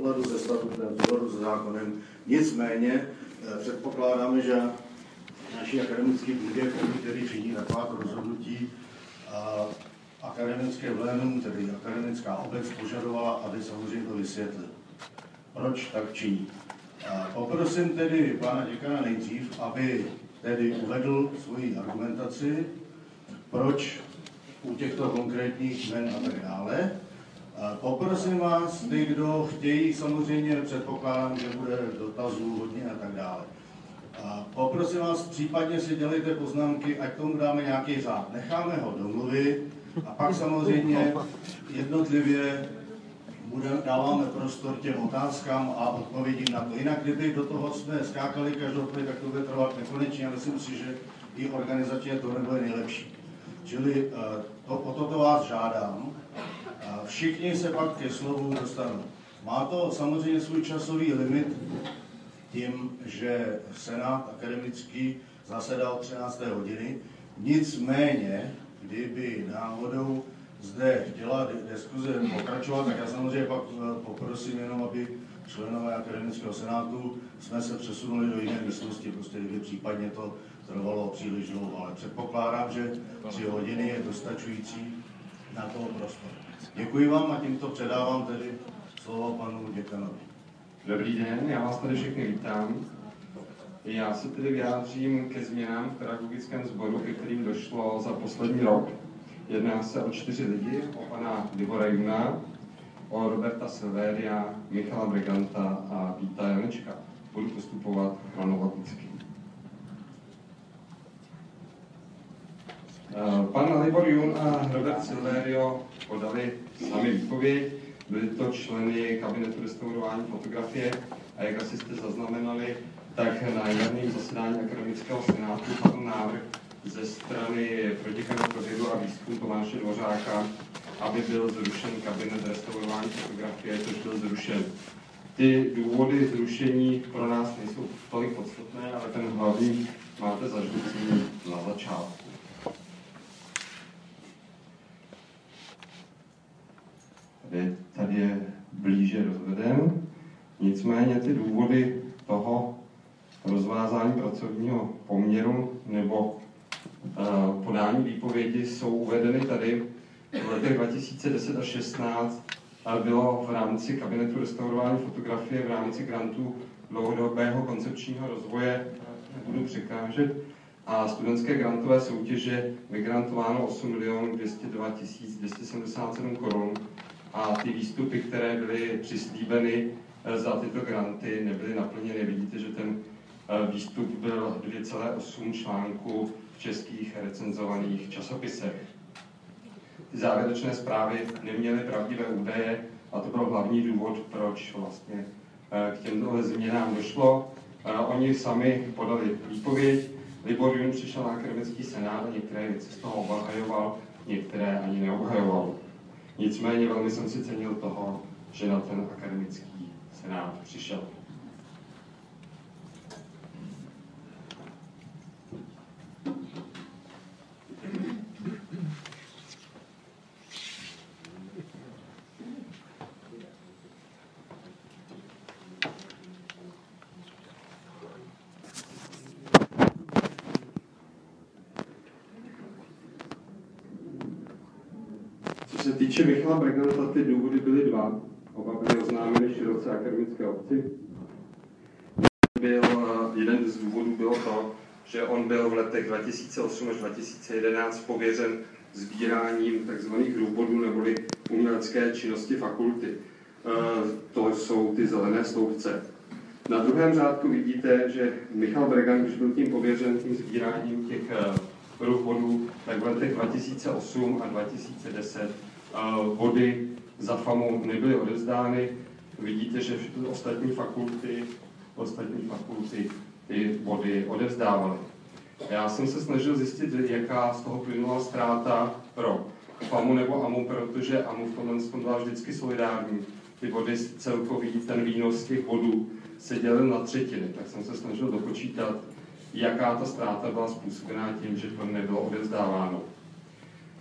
souladu se statutem, v souladu se zákonem. Nicméně předpokládáme, že naší akademické půdě, který řídí taková rozhodnutí, akademické plénum, tedy akademická obec, požadovala, aby samozřejmě to vysvětlil. Proč tak činí? Poprosím tedy pana děkana nejdřív, aby tedy uvedl svoji argumentaci, proč u těchto konkrétních jmen a tak dále. Poprosím vás, ty, kdo chtějí, samozřejmě předpokládám, že bude dotazů hodně a tak dále. Poprosím vás, případně si dělejte poznámky, ať tomu dáme nějaký řád. Necháme ho domluvit a pak samozřejmě jednotlivě bude, dáváme prostor těm otázkám a odpovědím na to. Jinak, kdyby do toho jsme skákali každopádně, tak to bude trvat nekonečně a myslím si, že i organizačně to nebude nejlepší. Čili eh, to, o toto vás žádám. Všichni se pak ke slovu dostanou. Má to samozřejmě svůj časový limit tím, že Senát akademický zasedal 13. hodiny. Nicméně, kdyby náhodou zde chtěla diskuze pokračovat, tak já samozřejmě pak eh, poprosím jenom, aby členové akademického senátu jsme se přesunuli do jiné místnosti, prostě kdyby případně to trvalo příliš dlouho, ale předpokládám, že tři hodiny je dostačující na toho prostor. Děkuji vám a tímto předávám tedy slovo panu děkanovi. Dobrý den, já vás tady všechny vítám. Já se tedy vyjádřím ke změnám v pedagogickém sboru, ke kterým došlo za poslední rok. Jedná se o čtyři lidi, o pana Libora Juna, o Roberta Silveria, Michala Briganta a Víta Janečka. Budu postupovat chronologicky. Eh, pan Libor Jun a Robert Silverio podali sami výpověď. Byli to členy kabinetu restaurování fotografie a jak asi jste zaznamenali, tak na jarním zasedání akademického senátu padl návrh ze strany proděkana pro vědu a výzkum Tomáše Dvořáka, aby byl zrušen kabinet restaurování fotografie, což byl zrušen. Ty důvody zrušení pro nás nejsou tolik podstatné, ale ten hlavní máte zažlucený na začátku. Tady, tady je blíže rozveden. Nicméně ty důvody toho rozvázání pracovního poměru nebo uh, podání výpovědi jsou uvedeny tady. V letech 2010 a 16 bylo v rámci kabinetu restaurování fotografie v rámci grantu dlouhodobého koncepčního rozvoje, nebudu překážet, a studentské grantové soutěže vygrantováno 8 202 277 korun a ty výstupy, které byly přislíbeny eh, za tyto granty, nebyly naplněny. Vidíte, že ten eh, výstup byl 2,8 článků v českých recenzovaných časopisech. Ty závěrečné zprávy neměly pravdivé údaje a to byl hlavní důvod, proč vlastně eh, k těmto změnám došlo. Oni sami podali výpověď, Libor Jun přišel na akademický senát a některé věci z toho obhajoval, některé ani neobhajoval. Nicméně velmi jsem si cenil toho, že na ten akademický senát přišel. týče Michala Brgnanta, ty důvody byly dva. Oba byly oznámeny široce akademické obci. Byl, eh, jeden z důvodů bylo to, že on byl v letech 2008 až 2011 pověřen sbíráním tzv. důvodů neboli umělecké činnosti fakulty. Eh, to jsou ty zelené sloupce. Na druhém řádku vidíte, že Michal Bregan, když byl tím pověřen tím sbíráním těch průvodů, eh, tak v letech 2008 a 2010 vody za FAMu nebyly odezdány. Vidíte, že ostatní fakulty, ostatní fakulty ty vody odevzdávaly. Já jsem se snažil zjistit, jaká z toho plynula ztráta pro FAMu nebo AMU, protože AMU v tomhle tom byla vždycky solidární. Ty vody celkový, ten výnos těch vodů se dělil na třetiny, tak jsem se snažil dopočítat, jaká ta ztráta byla způsobená tím, že to nebylo odevzdáváno.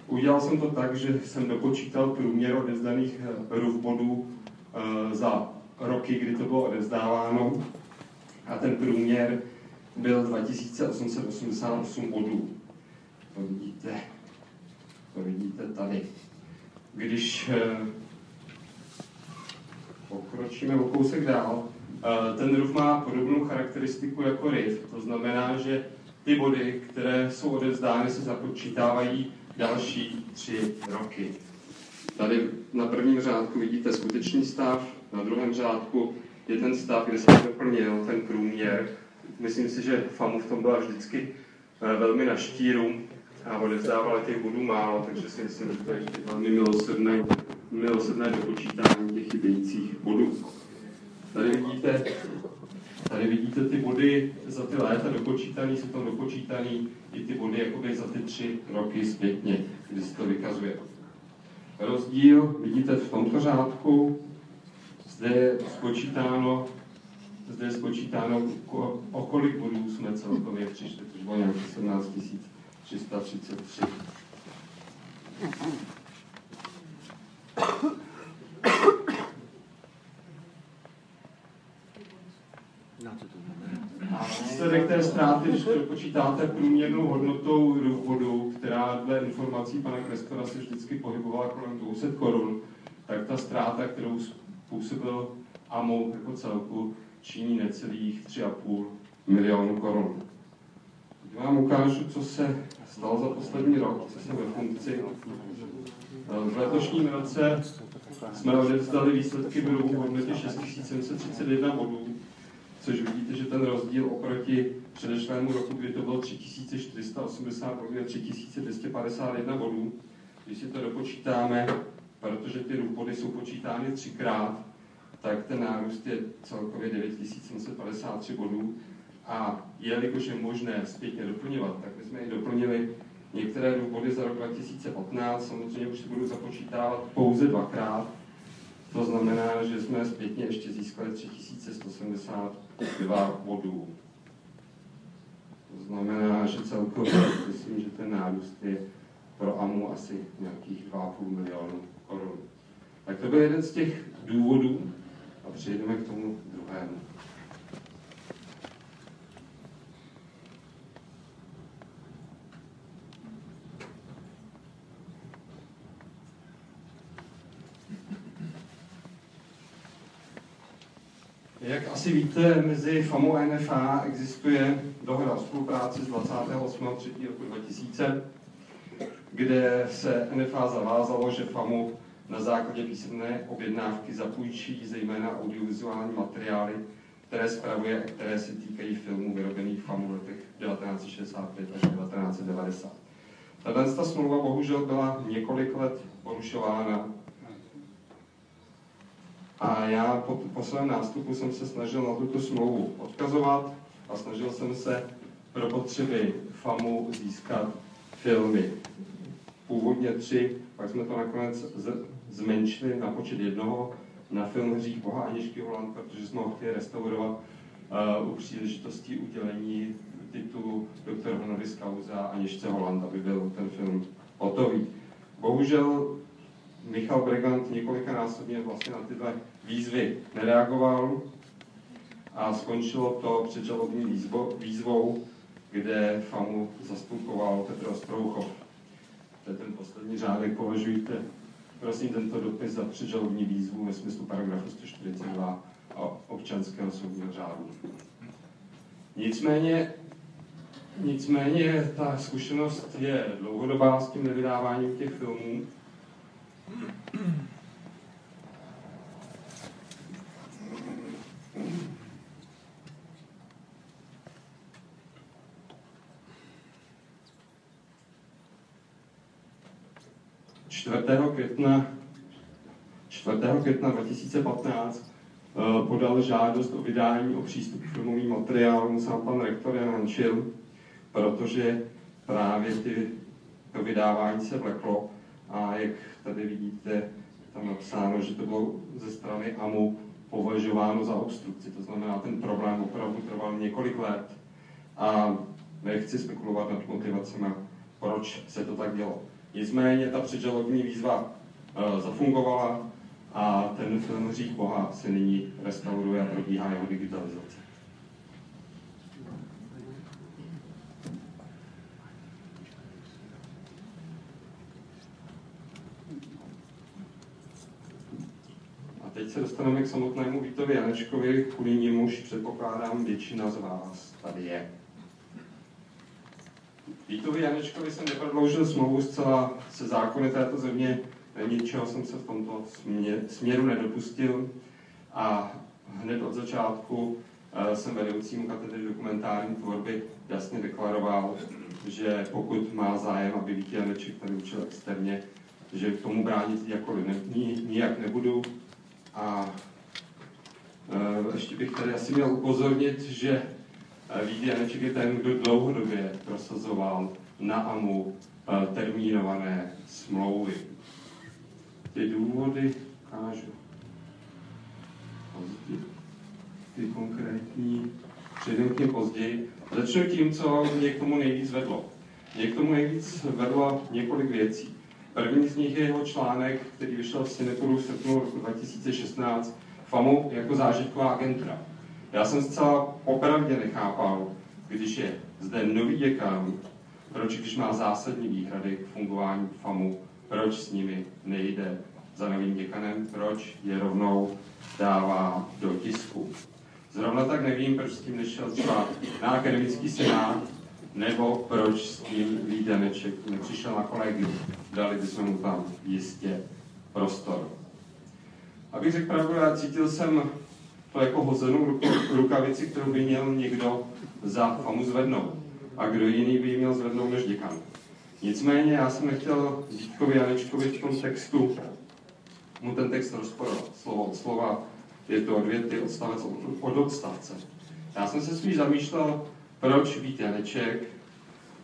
Udělal jsem to tak, že jsem dopočítal průměr odezdaných eh, rův bodů eh, za roky, kdy to bylo odevzdáváno a ten průměr byl 2888 bodů. To vidíte, to vidíte tady. Když eh, pokročíme o kousek dál, ten RUF má podobnou charakteristiku jako RIF, to znamená, že ty body, které jsou odevzdány, se započítávají další tři roky. Tady na prvním řádku vidíte skutečný stav, na druhém řádku je ten stav, kde se doplnil ten průměr. Myslím si, že FAMu v tom byla vždycky eh, velmi na štíru a odevzdávala těch bodů málo, takže si myslím, že to je velmi milosrdné, milosrdné dopočítání těch chybějících bodů. Tady vidíte, tady vidíte ty body za ty léta dopočítaný, jsou tam dopočítaný i ty body jakoby za ty tři roky zpětně, kdy se to vykazuje. Rozdíl vidíte v tomto řádku, zde je spočítáno, zde je spočítáno, o kolik bodů jsme celkově přišli, což bylo nějakých 17 333. Výsledek té ztráty, když počítáte průměrnou hodnotou vodu, která dle informací pana Krestora se vždycky pohybovala kolem 200 korun, tak ta ztráta, kterou způsobil AMO jako celku, činí necelých 3,5 milionů korun. Když vám ukážu, co se stalo za poslední rok, co jsem ve funkci. V letošním roce jsme odevzdali výsledky budou v hodnotě 6731 bodů, což vidíte, že ten rozdíl oproti předešlému roku, kdy to bylo 3480 bodů a 3251 bodů, když si to dopočítáme, protože ty body jsou počítány třikrát, tak ten nárůst je celkově 9753 bodů. A jelikož je možné zpětně doplňovat, tak my jsme i doplnili některé důvody za rok 2015. Samozřejmě už si budu započítávat pouze dvakrát. To znamená, že jsme zpětně ještě získali 3172 bodů. To znamená, že celkově myslím, že ten nárůst je pro AMU asi nějakých 2,5 milionů korun. Tak to byl jeden z těch důvodů a přejdeme k tomu druhému. Jak asi víte, mezi FAMu a NFA existuje dohoda o spolupráci z 28.3. roku 2000, kde se NFA zavázalo, že FAMu na základě písemné objednávky zapůjčí zejména audiovizuální materiály, které spravuje a které se týkají filmů vyrobených FAMu v letech 1965 až 1990. Tato smlouva bohužel byla několik let porušována a já po, po svém nástupu jsem se snažil na tuto smlouvu odkazovat a snažil jsem se pro potřeby FAMu získat filmy. Původně tři, pak jsme to nakonec z, zmenšili na počet jednoho na film Hřích Boha Anižky Holand, protože jsme ho chtěli restaurovat uh, u příležitosti udělení titulu doktor honoris causa Anižce Holand, aby byl ten film hotový. Bohužel Michal Bregant několikanásobně vlastně na tyhle výzvy nereagoval a skončilo to předžalobní výzvo, výzvou, kde FAMu zastupoval Petr Ostrouchov. To je ten poslední řádek, považujte prosím tento dopis za předžalobní výzvu ve smyslu paragrafu 142 občanského soudního řádu. Nicméně, nicméně ta zkušenost je dlouhodobá s tím nevydáváním těch filmů 4. května, 4. května 2015 eh, podal žádost o vydání o přístup k filmovým materiálům sám pan rektor Jan Hančil, protože právě ty, to vydávání se vleklo a jak tady vidíte, tam napsáno, že to bylo ze strany AMU považováno za obstrukci. To znamená, ten problém opravdu trval několik let a nechci spekulovat nad motivacemi, proč se to tak dělo. Nicméně ta předžalobní výzva uh, zafungovala a ten film Hřích Boha se nyní restauruje a probíhá jeho digitalizace. A teď se dostaneme k samotnému Vítovi Janečkovi, kvůli němuž předpokládám většina z vás tady je. Vítovi Janečkovi jsem neprodloužil smlouvu zcela se zákony této země, ničeho jsem se v tomto směru nedopustil a hned od začátku eh, jsem vedoucímu katedry dokumentární tvorby jasně deklaroval, že pokud má zájem, aby Vítě Janeček tady učil externě, že k tomu bránit jakkoliv ne, nijak nebudu. A e, ještě bych tady asi měl upozornit, že Janeček je ten, kdo dlouhodobě prosazoval na AMU eh, termínované smlouvy. Ty důvody kážu později. Ty konkrétní přejdeme k později. Začnu tím, co mě k tomu nejvíc vedlo. Mě k tomu nejvíc vedlo několik věcí. První z nich je jeho článek, který vyšel v Sinepuru v srpnu roku 2016, FAMu jako zážitková agentura. Já jsem zcela opravdě nechápal, když je zde nový děkan, proč, když má zásadní výhrady k fungování FAMu, proč s nimi nejde za novým děkanem, proč je rovnou dává do tisku. Zrovna tak nevím, proč s tím nešel třeba na akademický senát, nebo proč s tím Lídeneček nepřišel na kolegium. Dali bychom mu tam jistě prostor. Abych řekl pravdu, já cítil jsem to jako hozenou rukavici, kterou by měl někdo za famu zvednout. A kdo jiný by ji měl zvednout než děkan. Nicméně já jsem nechtěl Vítkovi Janečkovi v tom textu mu ten text rozporovat. Slovo od slova je to odvěty, odstavec od odstavce. Já jsem se spíš zamýšlel, proč Vít Janeček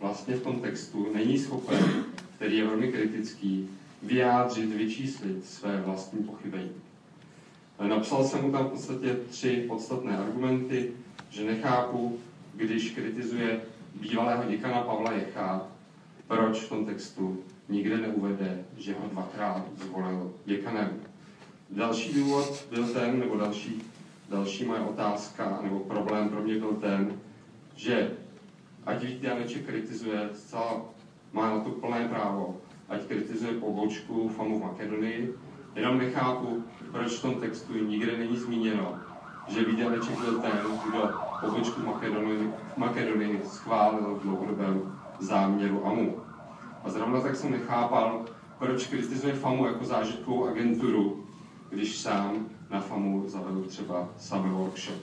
vlastně v tom textu není schopen, který je velmi kritický, vyjádřit, vyčíslit své vlastní pochybení. Napsal jsem mu tam v podstatě tři podstatné argumenty, že nechápu, když kritizuje bývalého děkana Pavla Jecha, proč v tom textu nikde neuvede, že ho dvakrát zvolil děkanem. Další důvod byl ten, nebo další, další moje otázka, nebo problém pro mě byl ten, že ať Vít Janeček kritizuje, zcela má na to plné právo, ať kritizuje pobočku FAMu v Makedonii, jenom nechápu, proč v tom textu nikde není zmíněno, že Výděleček byl ten, kdo pobočku Makedonii, schválil v dlouhodobém záměru AMU. A zrovna tak jsem nechápal, proč kritizuje FAMu jako zážitkovou agenturu, když sám na FAMu zavedl třeba samý workshop.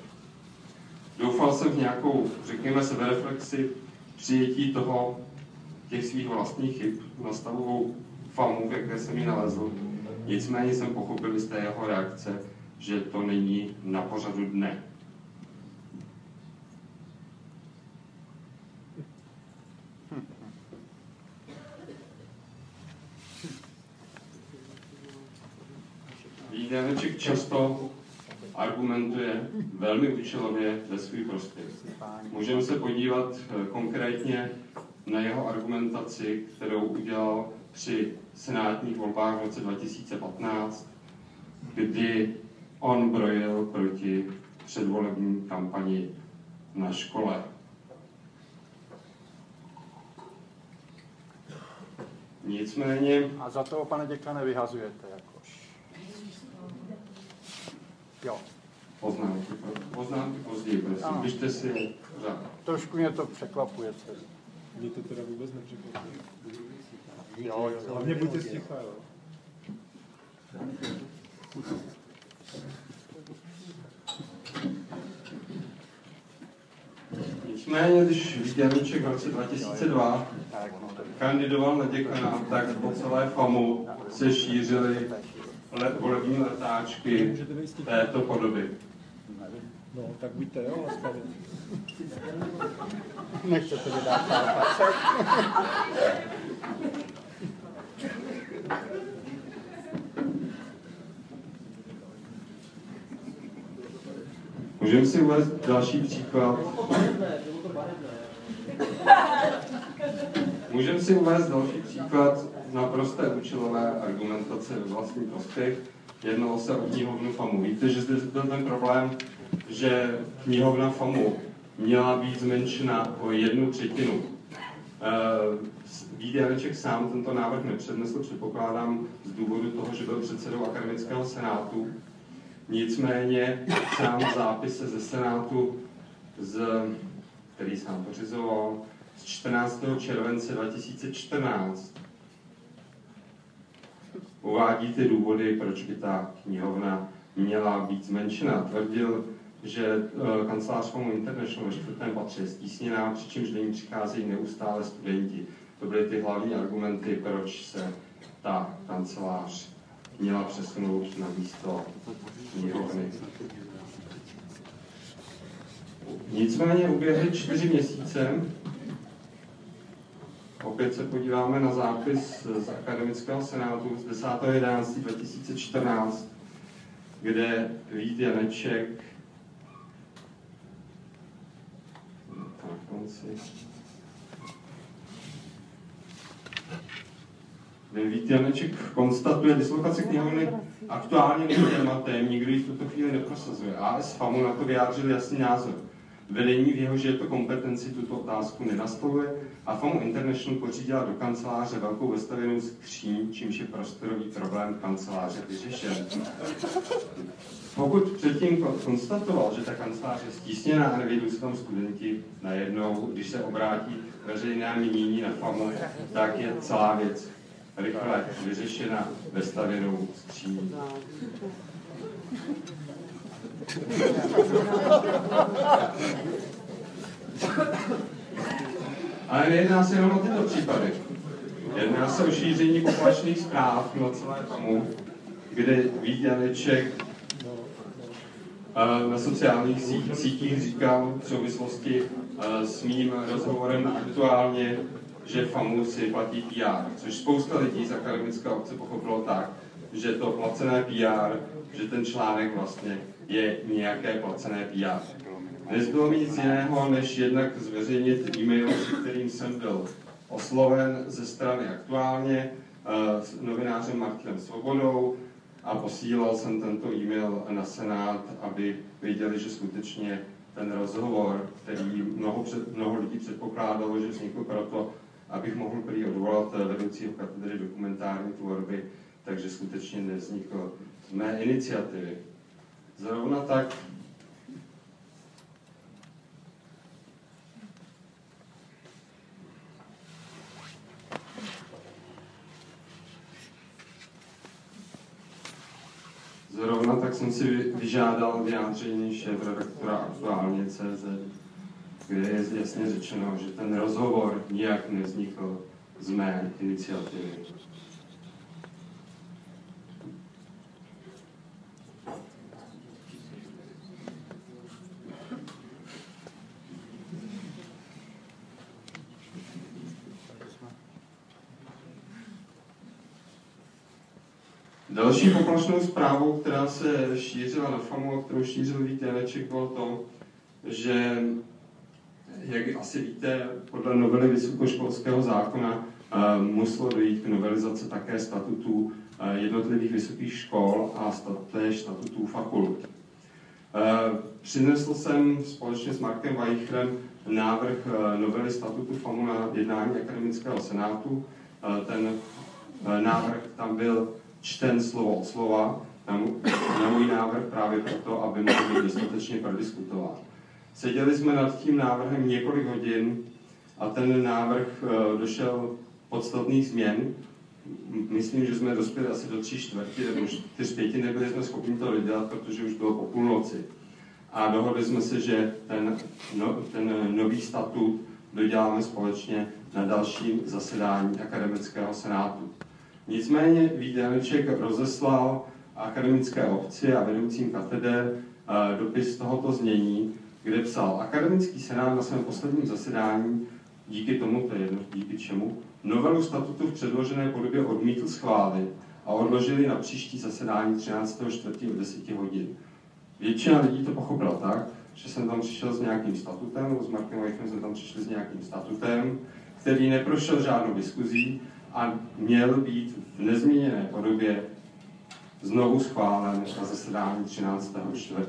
Doufal jsem v nějakou, řekněme, sebereflexi, přijetí toho, těch svých vlastních chyb, nastavovou FAMu, v jaké jsem ji nalezl, Nicméně jsem pochopil z té jeho reakce, že to není na pořadu dne. Janeček často argumentuje velmi účelově ve svůj prospěch. Můžeme se podívat eh, konkrétně na jeho argumentaci, kterou udělal při senátních volbách v roce 2015, kdy on brojil proti předvolební kampani na škole. Nicméně... A za toho, pane děkane, vyhazujete jakož. Jo. Poznámky, poznámky později, prosím, běžte si řád. Trošku mě to překvapuje. Mě to teda vůbec nepřekvapuje. Jo, jo, Hlavně buďte sticha, jo. Nicméně, když Vítěníček v roce 2002 kandidoval na děkana, tak po celé FAMu se šířily volební letáčky této podoby. No, tak buďte, jo, laskavě. Nechcete vydat pár Můžeme si uvést další příklad. Můžeme si uvést další příklad na prosté účelové argumentace ve vlastní prospěch. jednalo se o knihovnu FAMu. Víte, že zde byl ten problém, že knihovna FAMu měla být zmenšena o jednu třetinu. Vít Janeček sám tento návrh nepřednesl, předpokládám, z důvodu toho, že byl předsedou akademického senátu. Nicméně sám zápise ze senátu, z, který sám pořizoval, z 14. července 2014 uvádí ty důvody, proč by ta knihovna měla být zmenšena. Tvrdil, že uh, kancelář FOMO International ve čtvrtém patře je stísněná, přičemž do ní přicházejí neustále studenti. To byly ty hlavní argumenty, proč se ta kancelář měla přesunout na místo knihovny. Nicméně uběhly čtyři měsíce. Opět se podíváme na zápis z akademického senátu z 10.11.2014, kde Vít Janeček na konci Vít Janeček konstatuje, dislokace knihovny aktuálně tématem, nikdo ji v tuto chvíli neprosazuje. AS FAMu na to vyjádřil jasný názor. Vedení v jehož je to kompetenci tuto otázku nenastoluje a FAMu International pořídila do kanceláře velkou vestavěnou skříň, čímž je prostorový problém kanceláře vyřešen. Pokud předtím konstatoval, že ta kancelář je stísněná a nevědou se tam studenti, najednou, když se obrátí veřejné mínění na FAMu, tak je celá věc rychle vyřešena vestavěnou skříní. Ale nejedná se jenom o tyto případy. Jedná se o šíření poplačných zpráv na celé tomu, kde Vít Janeček na sociálních sítích říkal v souvislosti s mým rozhovorem aktuálně, že FAMU si platí PR, což spousta lidí z akademické obce pochopilo tak, že to placené PR, že ten článek vlastně je nějaké placené PR. Nezbylo mi nic jiného, než jednak zveřejnit e-mail, s kterým jsem byl osloven ze strany aktuálně uh, s novinářem Martinem Svobodou a posílal jsem tento e-mail na Senát, aby věděli, že skutečně ten rozhovor, který mnoho, před, mnoho lidí předpokládalo, že vznikl proto, abych mohl prý odvolat vedoucího katedry dokumentární tvorby, takže skutečně nevznikl z mé iniciativy. Zrovna tak Zrovna tak jsem si vyžádal vyjádření šéf-redaktora aktuálně CZ, kde je jasně řečeno, že ten rozhovor nijak nevznikl z mé iniciativy. Další poplašnou zprávou, která se šířila na FAMu a kterou šířil Vít Janeček, bylo to, že, jak asi víte, podle novely vysokoškolského zákona uh, muselo dojít k novelizaci také statutů uh, jednotlivých vysokých škol a též statutů fakult. Uh, přinesl jsem společně s Markem Weichrem návrh novely statutu FAMu na jednání akademického senátu. Ten návrh tam byl čten slovo od slova na můj návrh právě proto, aby mohl být dostatečně prodiskutován. Seděli jsme nad tím návrhem několik hodin a ten návrh uh, došel podstatných změn. Myslím, že jsme dospěli asi do tří čtvrtí nebo čtyř pěti, nebyli jsme schopni to vydělat, protože už bylo po půlnoci. A dohodli jsme se, že ten, no, ten nový statut doděláme společně na dalším zasedání akademického senátu. Nicméně Vídelček rozeslal akademické obci a vedoucím kateder eh, dopis tohoto znění, kde psal Akademický senát na svém posledním zasedání díky tomu, to je jedno, díky čemu, novelu statutu v předložené podobě odmítl schválit a odložili na příští zasedání 13.4. o 10 hodin. Většina lidí to pochopila tak, že jsem tam přišel s nějakým statutem, s Markem Weichem jsem tam přišel s nějakým statutem, který neprošel žádnou diskuzí a měl být v nezměněné podobě znovu schválen na zasedání 13.4.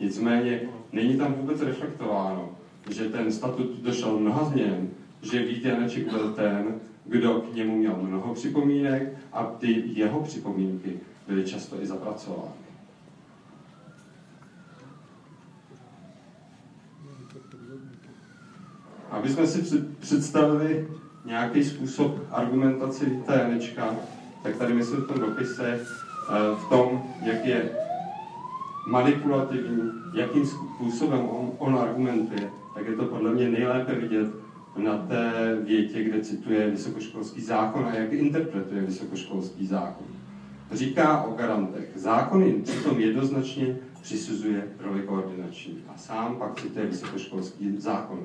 Nicméně není tam vůbec reflektováno, že ten statut došel mnoha změn, že Vít Janeček byl ten, kdo k němu měl mnoho připomínek a ty jeho připomínky byly často i zapracovány. Aby jsme si představili nějaký způsob argumentaci Víta Janečka, tak tady myslím v tom dopise, eh, v tom, jak je manipulativní, jakým způsobem on, on argumentuje, tak je to podle mě nejlépe vidět na té větě, kde cituje vysokoškolský zákon a jak interpretuje vysokoškolský zákon. Říká o garantech. Zákon jim přitom jednoznačně přisuzuje roli koordinační. A sám pak cituje vysokoškolský zákon.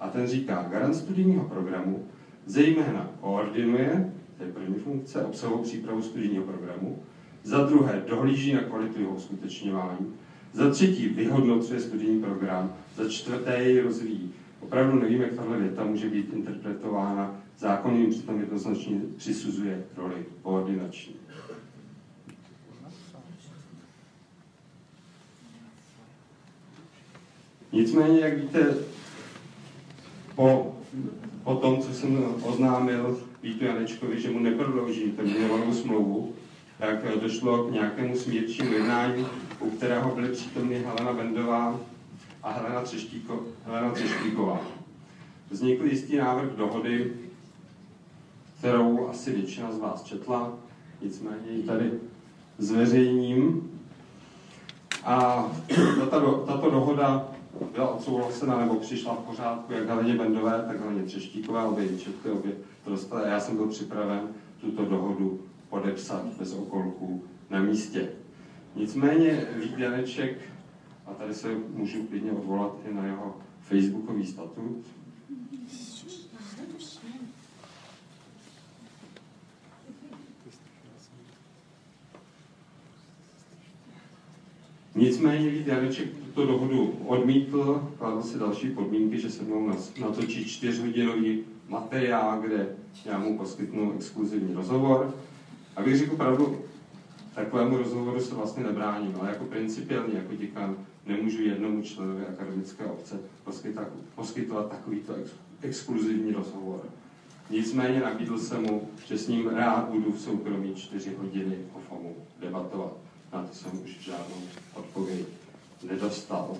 A ten říká, garant studijního programu zejména koordinuje, to je první funkce, obsahovou přípravu studijního programu, za druhé dohlíží na kvalitu jeho uskutečňování, za třetí vyhodnocuje studijní program, za čtvrté jej rozvíjí. Opravdu nevím, jak tahle věta může být interpretována. Zákon jim přitom jednoznačně přisuzuje roli koordinační. Nicméně, jak víte, po, po tom, co jsem oznámil Vítu Janečkovi, že mu neprodlouží terminovanou smlouvu, tak došlo k nějakému smírčímu jednání, u kterého byly přítomny Helena Bendová a Helena, Třeštíko, Helena Třeštíková. Vznikl jistý návrh dohody, kterou asi většina z vás četla, nicméně ji tady zveřejním. A tato, tato dohoda byla odsouhlasena nebo přišla v pořádku jak Heleně Bendové, tak Heleně Třeštíkové, obě ji četly, obě to dostali. Já jsem byl připraven tuto dohodu podepsat bez okolků na místě. Nicméně Vít a tady se můžu klidně odvolat i na jeho facebookový statut, Nicméně Vít Janeček tuto dohodu odmítl, kladl si další podmínky, že se mnou natočí čtyřhodinový materiál, kde já mu poskytnu exkluzivní rozhovor. A když řekl pravdu, takovému rozhovoru se vlastně nebráním, ale jako principiálně, jako děkan, nemůžu jednomu členovi akademické obce poskytovat takovýto ex, exkluzivní rozhovor. Nicméně nabídl jsem mu, že s ním rád budu v soukromí čtyři hodiny o FAMu debatovat. Na to jsem už žádnou odpověď nedostal.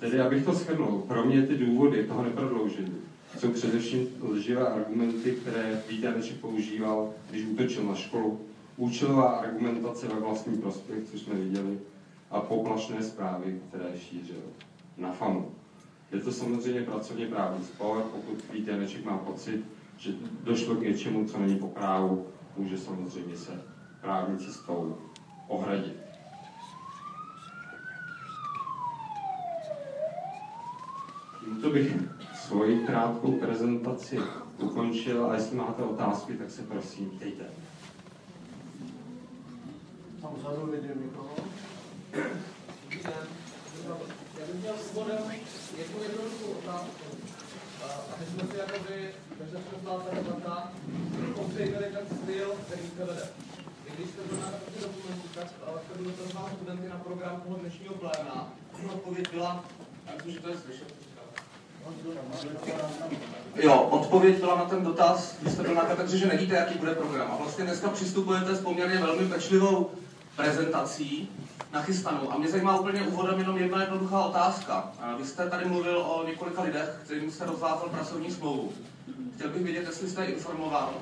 Tedy, abych to shrnul, pro mě ty důvody toho neprodloužení jsou především lživé argumenty, které Vít používal, když útočil na školu, účelová argumentace ve vlastní prospěch, což jsme viděli, a poplašné zprávy, které šířil na FAMu. Je to samozřejmě pracovně právní spor, pokud Vít má pocit, že došlo k něčemu, co není po právu, může samozřejmě se právní cestou ohradit. Tímto bych svoji krátkou prezentaci ukončil a jestli máte otázky, tak se prosím ptejte. Tam vzadu vidím někoho. Já bych měl úvodem jednu jednoduchou otázku. Aby jsme si jakoby bezpečnostná ta debata popřejmili ten styl, který se vede. Když jste byl na takový dokumentu, tak jste byl dotazoval studenty na program toho dnešního pléna. Odpověď byla, já myslím, že to je slyšet. Jo, odpověď byla na ten dotaz, když jste byl na katedře, že nevíte, jaký bude program. A vlastně dneska přistupujete s poměrně velmi pečlivou prezentací nachystanou. A mě zajímá úplně úvodem jenom jedna jednoduchá otázka. Vy jste tady mluvil o několika lidech, kterým jste rozvázal pracovní smlouvu. Chtěl bych vědět, jestli jste informoval,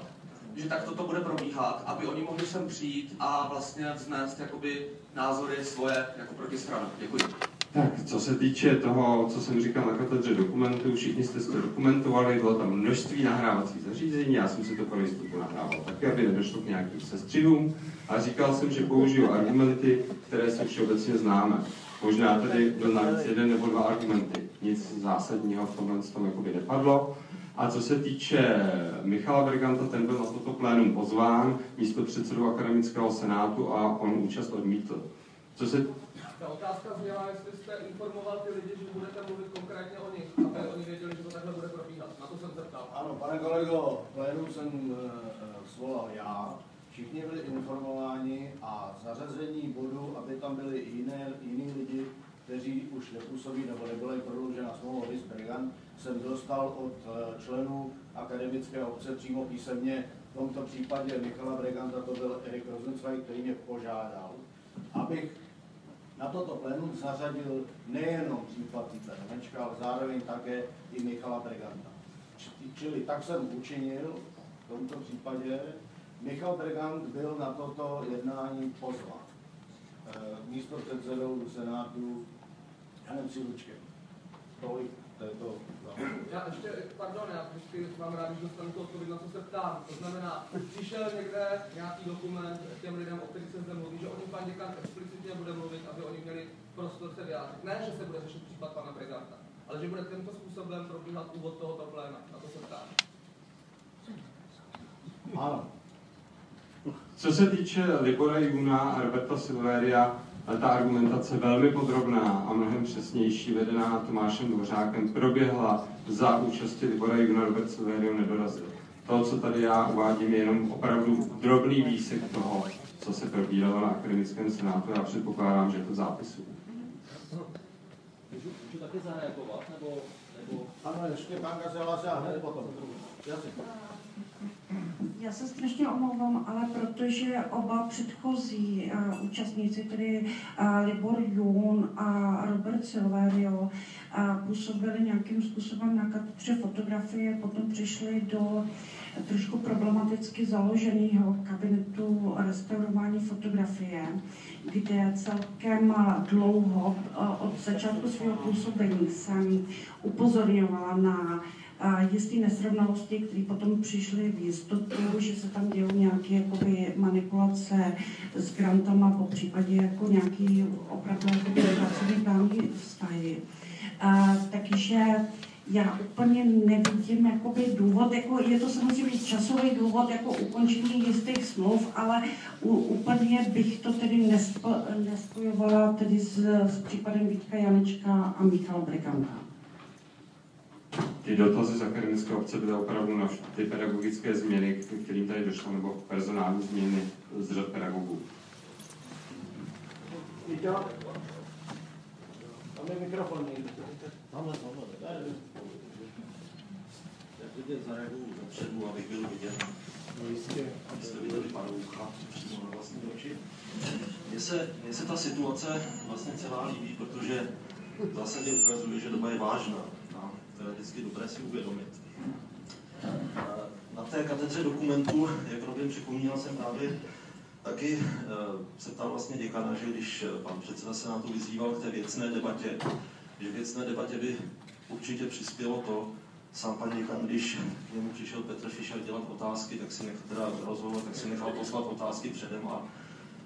že tak toto bude probíhat, aby oni mohli sem přijít a vlastně vznést jakoby názory svoje jako protistranu. Děkuji. Tak, co se týče toho, co jsem říkal na katedře dokumentů, všichni jste to dokumentovali, bylo tam množství nahrávacích zařízení, já jsem si to pro jistotu nahrával taky, aby nedošlo k nějakým sestřihům. A říkal jsem, že použiju argumenty, které se všeobecně známe. Možná tady byl navíc jeden nebo dva argumenty. Nic zásadního v tomhle tom jakoby nepadlo. A co se týče Michala Berganta, ten byl na toto plénum pozván místo předsedu akademického senátu a on účast odmítl. Co se ta otázka zněla, jestli jste informoval ty lidi, že budete mluvit konkrétně o nich, aby oni věděli, že to takhle bude probíhat. Na to jsem se ptal. Ano, pane kolego, plénum jsem uh, svolal já všichni byli informováni a zařazení bodu, aby tam byli jiné, jiní lidi, kteří už nepůsobí nebo nebyla prodloužena smlouva Vis Brigant, jsem dostal od eh, členů akademické obce přímo písemně. V tomto případě Michala Breganta to byl Erik Rosenzweig, který mě požádal, abych na toto plénum zařadil nejenom případ Hrnečka, ale zároveň také i Michala Breganta. Čili tak jsem učinil v tomto případě. Michal Bregant byl na toto jednání pozván eh, místo předsedou Senátu Janem Silučkem. Tolik této Já ještě, pardon, já vždycky mám rád, když dostanu tu odpověď, na co se ptám. To znamená, přišel někde nějaký dokument k těm lidem, o kterých jsem zde mluvil, že o něm pan děkan explicitně bude mluvit, aby oni měli prostor se vyjádřit. Ne, že se bude řešit případ pana Breganta, ale že bude tento způsobem probíhat úvod tohoto pléna. Na to se ptám. Ano. Co se týče Libora Juna a Roberta Silveria, ta argumentace velmi podrobná a mnohem přesnější, vedená Tomášem Dvořákem, proběhla za účasti Libora Juna Robert Silverio nedorazil. To, co tady já uvádím, je jenom opravdu drobný výsek toho, co se probíralo na akademickém senátu. Já předpokládám, že to zápisu. Můžu, můžu taky zareagovat, nebo, nebo... Ano, ještě pan Gazela se hned potom. Jasně. Já se strašně omlouvám, ale protože oba předchozí uh, účastníci, tedy uh, Libor Jun a Robert Silverio, uh, působili nějakým způsobem na katedře fotografie, potom přišli do trošku problematicky založeného kabinetu restaurování fotografie, kde celkem dlouho od začátku svého působení jsem upozorňovala na jisté nesrovnalosti, které potom přišly v jistotu, že se tam dělou nějaké jakoby, manipulace s grantama, po případě jako nějaký opravdu pracovní právní vztahy. A, takže já úplně nevidím jakoby důvod, jako je to samozřejmě časový důvod jako ukončení jistých smluv, ale u, úplně bych to tedy nespo, nespojovala tedy s, s případem Vítka Janečka a Michala Briganta ty dotazy z akademické obce byly opravdu na ty pedagogické změny, kterým tady došlo, nebo personální změny z řad pedagogů. Tam je mikrofon Tamhle, tamhle. Jak vidět, zareaguju dopředu, abych byl vidět. No jistě. Abyste viděli panoucha přímo na vlastní oči. Mně se, mně se ta situace vlastně celá líbí, protože v zásadě ukazuje, že doba je vážná to je vždycky dobré si uvědomit. Na té katedře dokumentů, jak Robin připomínal, jsem právě taky eh, se ptal vlastně děkana, že když pan předseda Senátu vyzýval k té věcné debatě, že věcné debatě by určitě přispělo to, sám pan děkan, když k němu přišel Petr Fischer dělat otázky, tak si nechal, teda rozhovor, tak si nechal poslat otázky předem a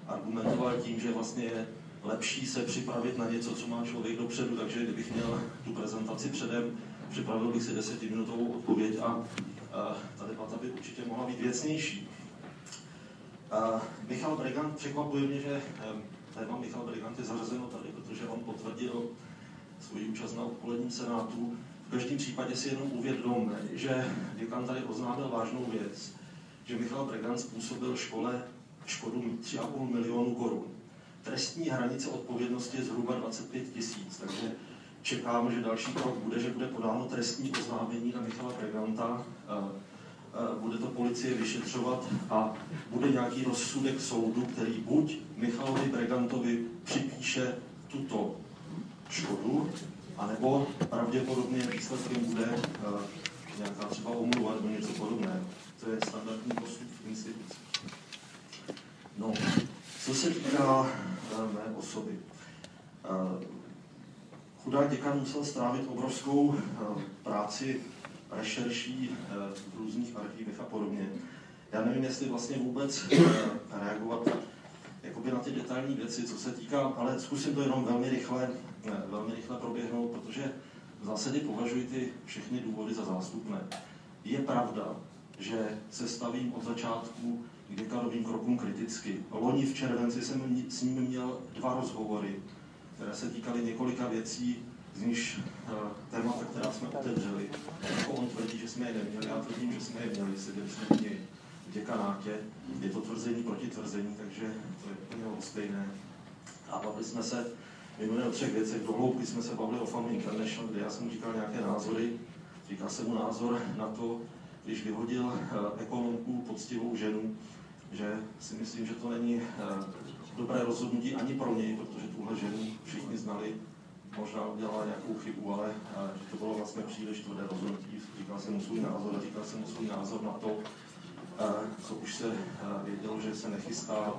argumentoval tím, že vlastně je lepší se připravit na něco, co má člověk dopředu, takže kdybych měl tu prezentaci předem, připravil bych si desetiminutovou odpověď a, a ta debata by určitě mohla být věcnější. A Michal Brigant, překvapuje mě, že téma Michal Brigant je zařazeno tady, protože on potvrdil svůj účast na odpoledním senátu. V každém případě si jenom uvědomme, že děkan tady oznámil vážnou věc, že Michal Brigant způsobil škole škodu 3,5 milionů korun. Trestní hranice odpovědnosti je zhruba 25 tisíc, takže čekám, že další krok bude, že bude podáno trestní oznámení na Michala Preganta, bude to policie vyšetřovat a bude nějaký rozsudek soudu, který buď Michalovi Bregantovi připíše tuto škodu, anebo pravděpodobně výsledkem bude nějaká třeba omluva nebo něco podobného. To je standardní postup v instituci. No, co se týká mé osoby. Chudák děkan musel strávit obrovskou eh, práci rešerší eh, v různých archivech a podobně. Já nevím, jestli vlastně vůbec eh, reagovat jakoby na ty detailní věci, co se týká, ale zkusím to jenom velmi rychle, velmi rychle proběhnout, protože v zásadě považuji ty všechny důvody za zástupné. Je pravda, že se stavím od začátku k děkanovým krokům kriticky. Loni v červenci jsem s ním měl dva rozhovory, které se týkaly několika věcí, z níž uh, témata, která jsme otevřeli. Jako on tvrdí, že jsme je neměli, já tvrdím, že jsme je měli, seděli jsme v děkanátě. Je to tvrzení proti tvrzení, takže to je úplně stejné. A bavili jsme se minulé o třech věcech. Do hloubky jsme se bavili o Family International, kde já jsem říkal nějaké názory. Říkal jsem mu názor na to, když vyhodil eh, ekonomku, poctivou ženu, že si myslím, že to není eh, dobré rozhodnutí ani pro něj, protože tuhle ženu všichni znali, možná udělala nějakou chybu, ale eh, že to bylo vlastně příliš tvrdé rozhodnutí. Říkal jsem mu svůj názor říkal jsem mu svůj názor na to, co už se vědělo, že se nechystá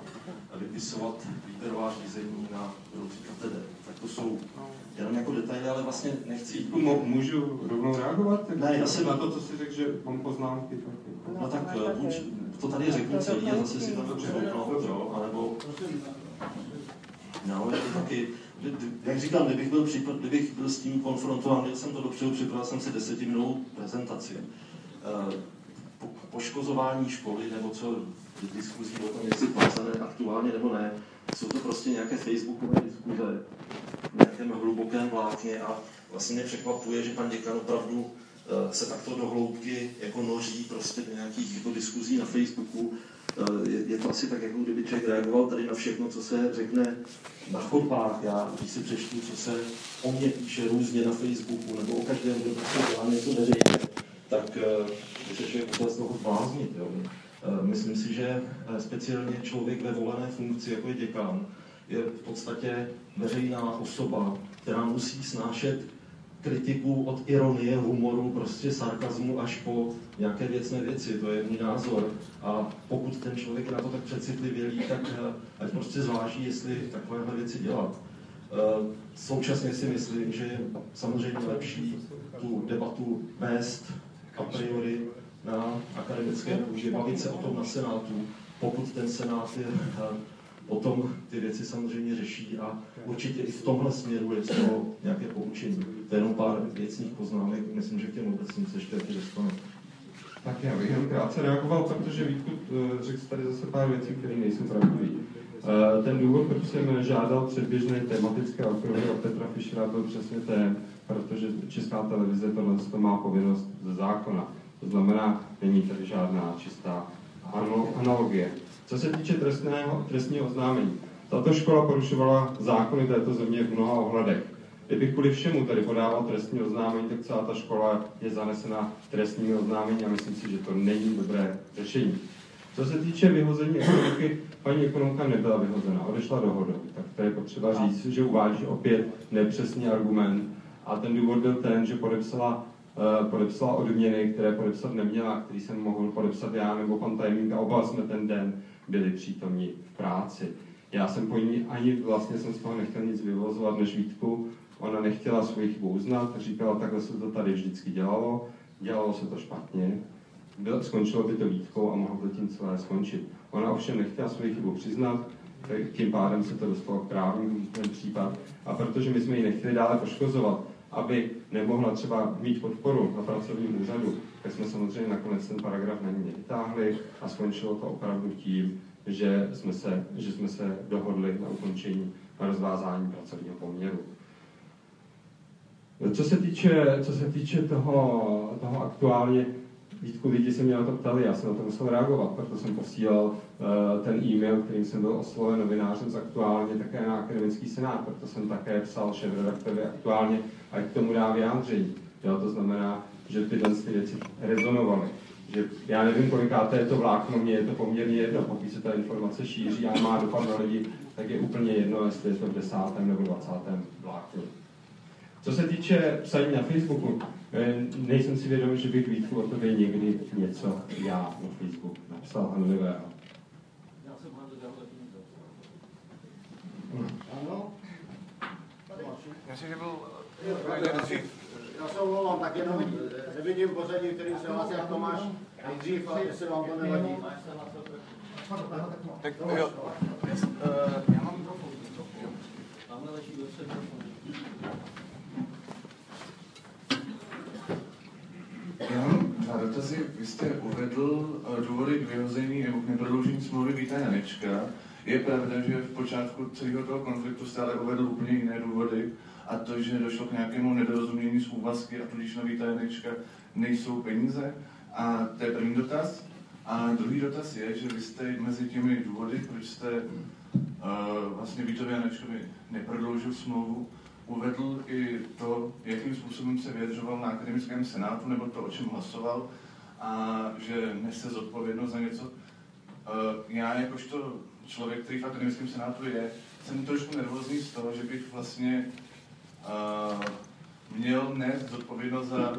vypisovat výběrová řízení na budoucí katedr. Tak to jsou jenom jako detaily, ale vlastně nechci... Můžu rovnou reagovat? Ne, já jsem... Na to, co jsi řekl, že mám poznámky. No tak eh, buď to tady řeknu celý a zase si to dobře kouknout, jo, anebo... No, je to taky, jak říkám, kdybych byl, připad, kdybych byl s tím konfrontován, měl jsem to dobře, připravil jsem si desetiminovou prezentaci. Eh, poškozování školy, nebo co diskuzí o tom, jestli placené aktuálně nebo ne, jsou to prostě nějaké facebookové diskuze v nějakém hlubokém vlákně a vlastně mě překvapuje, že pan děkan opravdu se takto do hloubky jako noří prostě do nějakých jako diskuzí na Facebooku. Eh, je, je to asi tak, jako kdyby člověk reagoval tady na všechno, co se řekne na chodbách. Já, když si přečtu, co se o mě píše různě na Facebooku, nebo o každém, kdo prostě dělá něco veřejně, tak uh, se člověk musel z toho zbláznit. Jo. Myslím si, že speciálně člověk ve volené funkci, jako je děkan, je v podstatě veřejná osoba, která musí snášet kritiku od ironie, humoru, prostě sarkazmu až po nějaké věcné věci. To je můj názor. A pokud ten člověk na to tak přecitlivělý, tak eh, ať prostě zváží, jestli takovéhle věci dělat. Eh, současně si myslím, že je samozřejmě lepší tu debatu vést a priori na akademické půdě, bavit se o tom na Senátu, pokud ten Senát je eh, Potom ty věci samozřejmě řeší a určitě i v tomhle směru je to nějaké poučení. To je jenom pár věcných poznámek, myslím, že k těm obecním se ještě taky dostanu. Tak já bych jen krátce reagoval, protože Vítku eh, řekl tady zase pár věcí, které nejsou pravdivé. Eh, ten důvod, proč jsem žádal předběžné tematické okruhy od Petra Fischera, byl přesně ten, protože Česká televize tohle to má povinnost ze zákona. To znamená, není tady žádná čistá analogie. Co se týče trestného, trestního oznámení, tato škola porušovala zákony této země v mnoha ohledech. Kdybych kvůli všemu tady podával trestní oznámení, tak celá ta škola je zanesena trestními oznámení a myslím si, že to není dobré řešení. Co se týče vyhození ekonomiky, paní ekonomka nebyla vyhozena, odešla do hodu. Tak to je potřeba říct, že uvádí opět nepřesný argument. A ten důvod byl ten, že podepsala Eh, podepsala odměny, které podepsat neměla, který jsem mohl podepsat já nebo pan tajemník a oba jsme ten den byli přítomní v práci. Já jsem po ní ani vlastně jsem z toho nechtěl nic vyvozovat než Vítku. Ona nechtěla svoji chybu uznat, říkala, takhle se to tady vždycky dělalo, dělalo se to špatně, byl, skončilo by to Vítkou a mohlo to tím celé skončit. Ona ovšem nechtěla svoji chybu přiznat, tím pádem se to dostalo k právnímu ten případ. A protože my jsme ji nechtěli dále poškozovat, aby nemohla třeba mít podporu na pracovním úřadu, tak jsme samozřejmě nakonec ten paragraf na ní vytáhli a skončilo to opravdu tím, že jsme se, že jsme se dohodli na ukončení na rozvázání pracovního poměru. Co se týče, co se týče toho, toho aktuálně, Vítku, lidi se mě na to ptali, já jsem na to musel reagovat, proto jsem posílal uh, ten e-mail, kterým jsem byl osloven novinářem z aktuálně také na akademický senát, proto jsem také psal šéf-redaktorovi aktuálně, ať k tomu dá vyjádření. Jo, to znamená, že tyhle ty věci rezonovaly. Že já nevím, kolikáté je to vlákno, mně je to poměrně jedno, pokud se ta informace šíří a má dopad na lidi, tak je úplně jedno, jestli je to v desátém nebo dvacátém vláknu. Co se týče psaní na Facebooku, eh, nejsem si vědom, že bych Vítku o tobě někdy něco já na Facebook napsal hanlivého. Ano. Že byl já se omlouvám, tak jenom nevidím pořadí, kterým se hlasí, jak Tomáš nejdřív, a jestli vám to nevadí. Tak jo. Já mám mikrofon. Tamhle leží mikrofon. Jenom dva dotazy. Vy jste uvedl eh, důvody k vyhození nebo k neprodloužení smlouvy Víta Janečka. Je pravda, že v počátku celého toho konfliktu stále uvedl úplně jiné důvody a to, že došlo k nějakému nedorozumění z úvazky a tudíž na Víta Janečka nejsou peníze. A to je první dotaz. A druhý dotaz je, že vy jste mezi těmi důvody, proč jste uh, vlastně Vítovi Janečkovi neprodloužil smlouvu, uvedl i to, jakým způsobem se vyjadřoval na akademickém senátu, nebo to, o čem hlasoval, a že nese zodpovědnost za něco. Uh, já jakožto člověk, který v akademickém senátu je, jsem trošku nervózní z toho, že bych vlastně uh, měl nést zodpovědnost za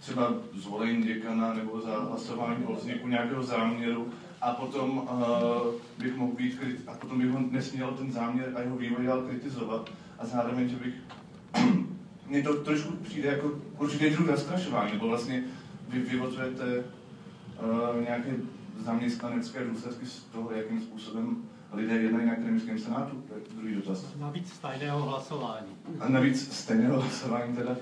třeba zvolení děkana nebo za hlasování o vzniku nějakého záměru a potom uh, bych mohl být a potom bych ho nesměl ten záměr a jeho vývoj dál kritizovat a zároveň, že bych mně to trošku přijde jako určitý druh zastrašování, nebo vlastně vy vyvozujete uh, nějaké zaměstnanecké důsledky z toho, jakým způsobem lidé jednají na akademickém senátu? To je druhý dotaz. Navíc stejného hlasování. A navíc stejného hlasování teda?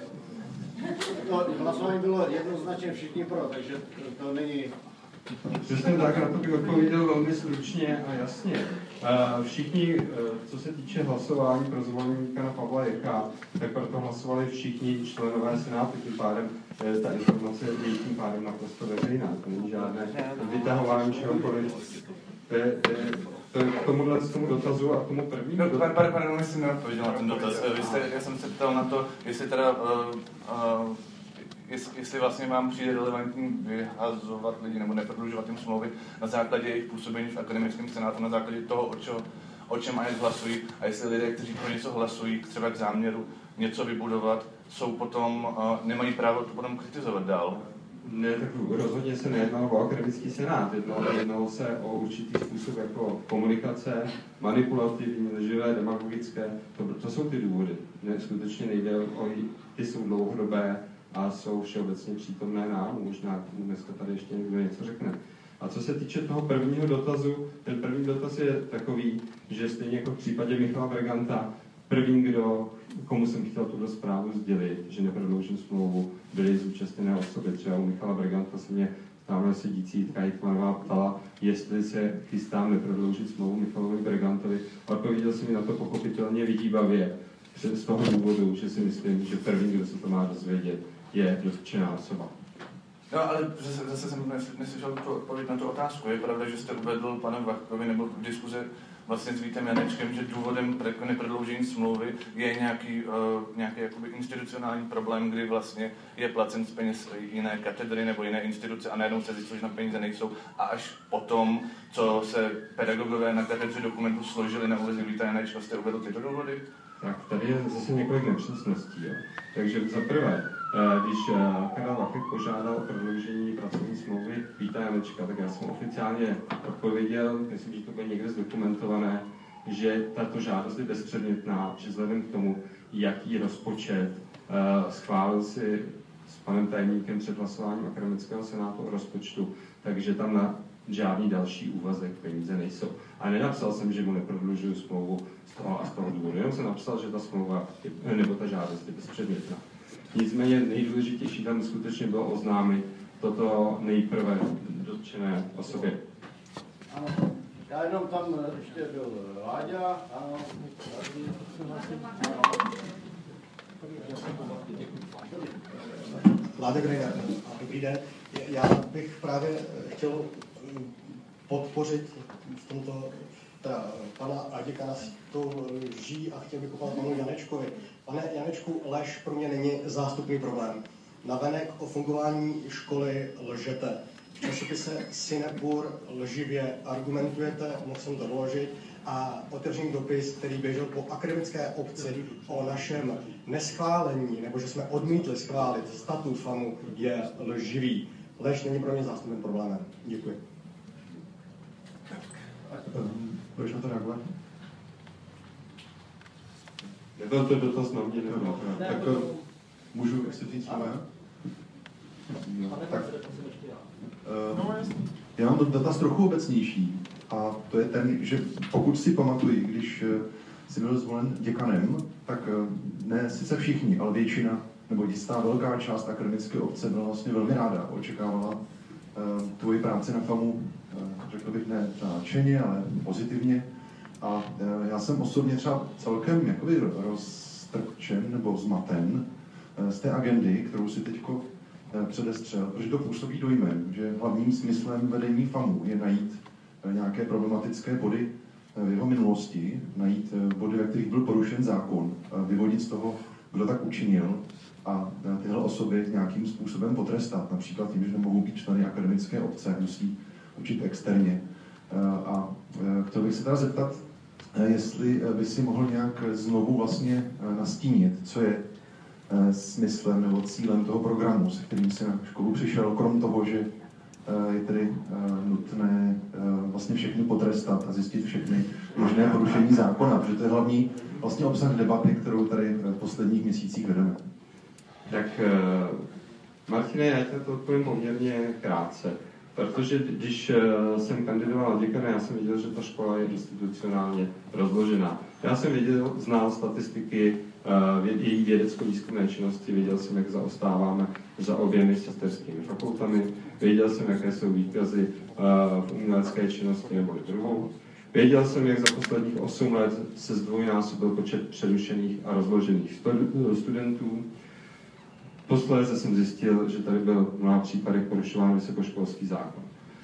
To hlasování bylo jednoznačně všichni pro, takže to není... Přesně tak, na to bych odpověděl velmi stručně a jasně. Všichni, e, co se týče hlasování pro zvolení pana Pavla Jeka, tak proto hlasovali všichni členové Senátu, tím pádem e, ta informace je tím pádem naprosto veřejná. To není žádné vytahování čehokoliv. To je, to je, to je k tomuhle z tomu dotazu a k tomu prvnímu. No, pane, pane, pane, myslím, neodpověděl na ten dotaz. Vy jste, já jsem se ptal na to, jestli teda uh, uh, jestli, jestli vlastně vám přijde relevantní vyhazovat lidi nebo neprodlužovat jim smlouvy na základě jejich působení v akademickém senátu, na základě toho, o, čo, o čem mají hlasují a jestli lidé, kteří pro něco hlasují, třeba k záměru něco vybudovat, jsou potom, uh, nemají právo to potom kritizovat dál. Ne, tak rozhodně se nejednalo o akademický senát, jednalo, jednalo se o určitý způsob jako komunikace, manipulativní, lživé, demagogické, to, to jsou ty důvody. Ne, skutečně nejde o, ty jsou dlouhodobé a jsou všeobecně přítomné nám, možná dneska tady ještě někdo něco řekne. A co se týče toho prvního dotazu, ten první dotaz je takový, že stejně jako v případě Michala Verganta, první, kdo, komu jsem chtěl tuto zprávu sdělit, že neprodloužím smlouvu, byly zúčastněné osoby. Třeba u Michala Verganta se mě tamhle sedící Kajtmanová ptala, jestli se chystám neprodloužit smlouvu Michalovi Bergantovi. Odpověděl jsem mi na to pochopitelně vyhýbavě, z toho důvodu, že si myslím, že první, kdo se to má dozvědět, je dotčená osoba. No, ale zase, zase jsem neslyšel tu odpověď na tu otázku. Je pravda, že jste uvedl panem Vachkovi nebo v diskuze vlastně s Vítem Janečkem, že důvodem pro neprodloužení smlouvy je nějaký, uh, nějaký jakoby institucionální problém, kdy vlastně je placen z peněz jiné katedry nebo jiné instituce a najednou se zjistí, že na peníze nejsou. A až potom, co se pedagogové na katedře dokumentu složili na úvezi Víta Janečka, jste uvedl tyto důvody? Tak tady je zase několik nepřesností. Takže za prvé, eh, když eh, Karel Lachek požádal o prodloužení pracovní smlouvy Víta Janečka, tak já jsem oficiálně odpověděl, myslím, že to bylo někde zdokumentované, že tato žádost je bezpředmětná, že vzhledem k tomu, jaký rozpočet uh, schválil si s panem tajemníkem před hlasováním akademického senátu o rozpočtu, takže tam na žádný další úvazek peníze nejsou. A nenapsal jsem, že mu neprodlužuju smlouvu z toho a z toho důvodu, jenom jsem napsal, že ta smlouva nebo ta žádost je bezpředmětná. Nicméně nejdůležitější tam skutečně bylo oznámit toto nejprve dotčené osobě. Ano. Já jenom tam ještě byl Láďa, ano. Láďa Greiner, dobrý den. Já bych právě chtěl podpořit v tomto teda, pana Aděkana s tou lží a chtěl bych panu Janečkovi. Pane Janečku, lež pro mě není zástupný problém. Navenek o fungování školy lžete. V časopise Sinepur lživě argumentujete, mohl jsem to doložit, a otevřený dopis, který běžel po akademické obci o našem neschválení, nebo že jsme odmítli schválit statut FAMu, je lživý. Lež není pro mě zástupným problémem. Děkuji. Budeš na to reagovat? Nebyl to dotaz na mě, nebo Tak můžu, jestli říct no, tak, uh, já. Mám dotaz trochu obecnější a to je ten, že pokud si pamatuji, když uh, jsi byl zvolen děkanem, tak uh, ne sice všichni, ale většina nebo jistá velká část akademické obce byla vlastně velmi ráda, očekávala tvoji práci na FAMu řekl bych ne nadšeně, ale pozitivně. A e, já jsem osobně třeba celkem jakoby roztrčen nebo zmaten e, z té agendy, kterou si teď eh, předestřel, protože to působí dojmem, že hlavním smyslem vedení FAMu je najít nějaké problematické body v jeho minulosti, najít body, ve kterých byl porušen zákon, vyvodit z toho, kdo tak učinil a tyhle osoby nějakým způsobem potrestat, například tím, že nemohou být členy akademické obce, musí učit externě. A chtěl bych se teda zeptat, jestli by si mohl nějak znovu vlastně nastínit, co je smyslem nebo cílem toho programu, se kterým si na školu přišel, krom toho, že je tedy nutné vlastně všechny potrestat a zjistit všechny možné porušení zákona, protože to je hlavní vlastně obsah debaty, kterou tady v posledních měsících vedeme. Tak Martine, já tě to odpovím poměrně krátce. Protože když jsem kandidoval děkana, já jsem viděl, že ta škola je institucionálně rozložená. Já jsem viděl, znal statistiky její vědecko-výzkumné činnosti, věděl jsem, jak zaostáváme za oběmi sesterskými fakultami, věděl jsem, jaké jsou výkazy v umělecké činnosti nebo druhou. Věděl jsem, jak za posledních 8 let se zdvojnásobil počet přerušených a rozložených studentů. Posledně jsem zjistil, že tady byl v mnoha případech porušován vysokoškolský zákon.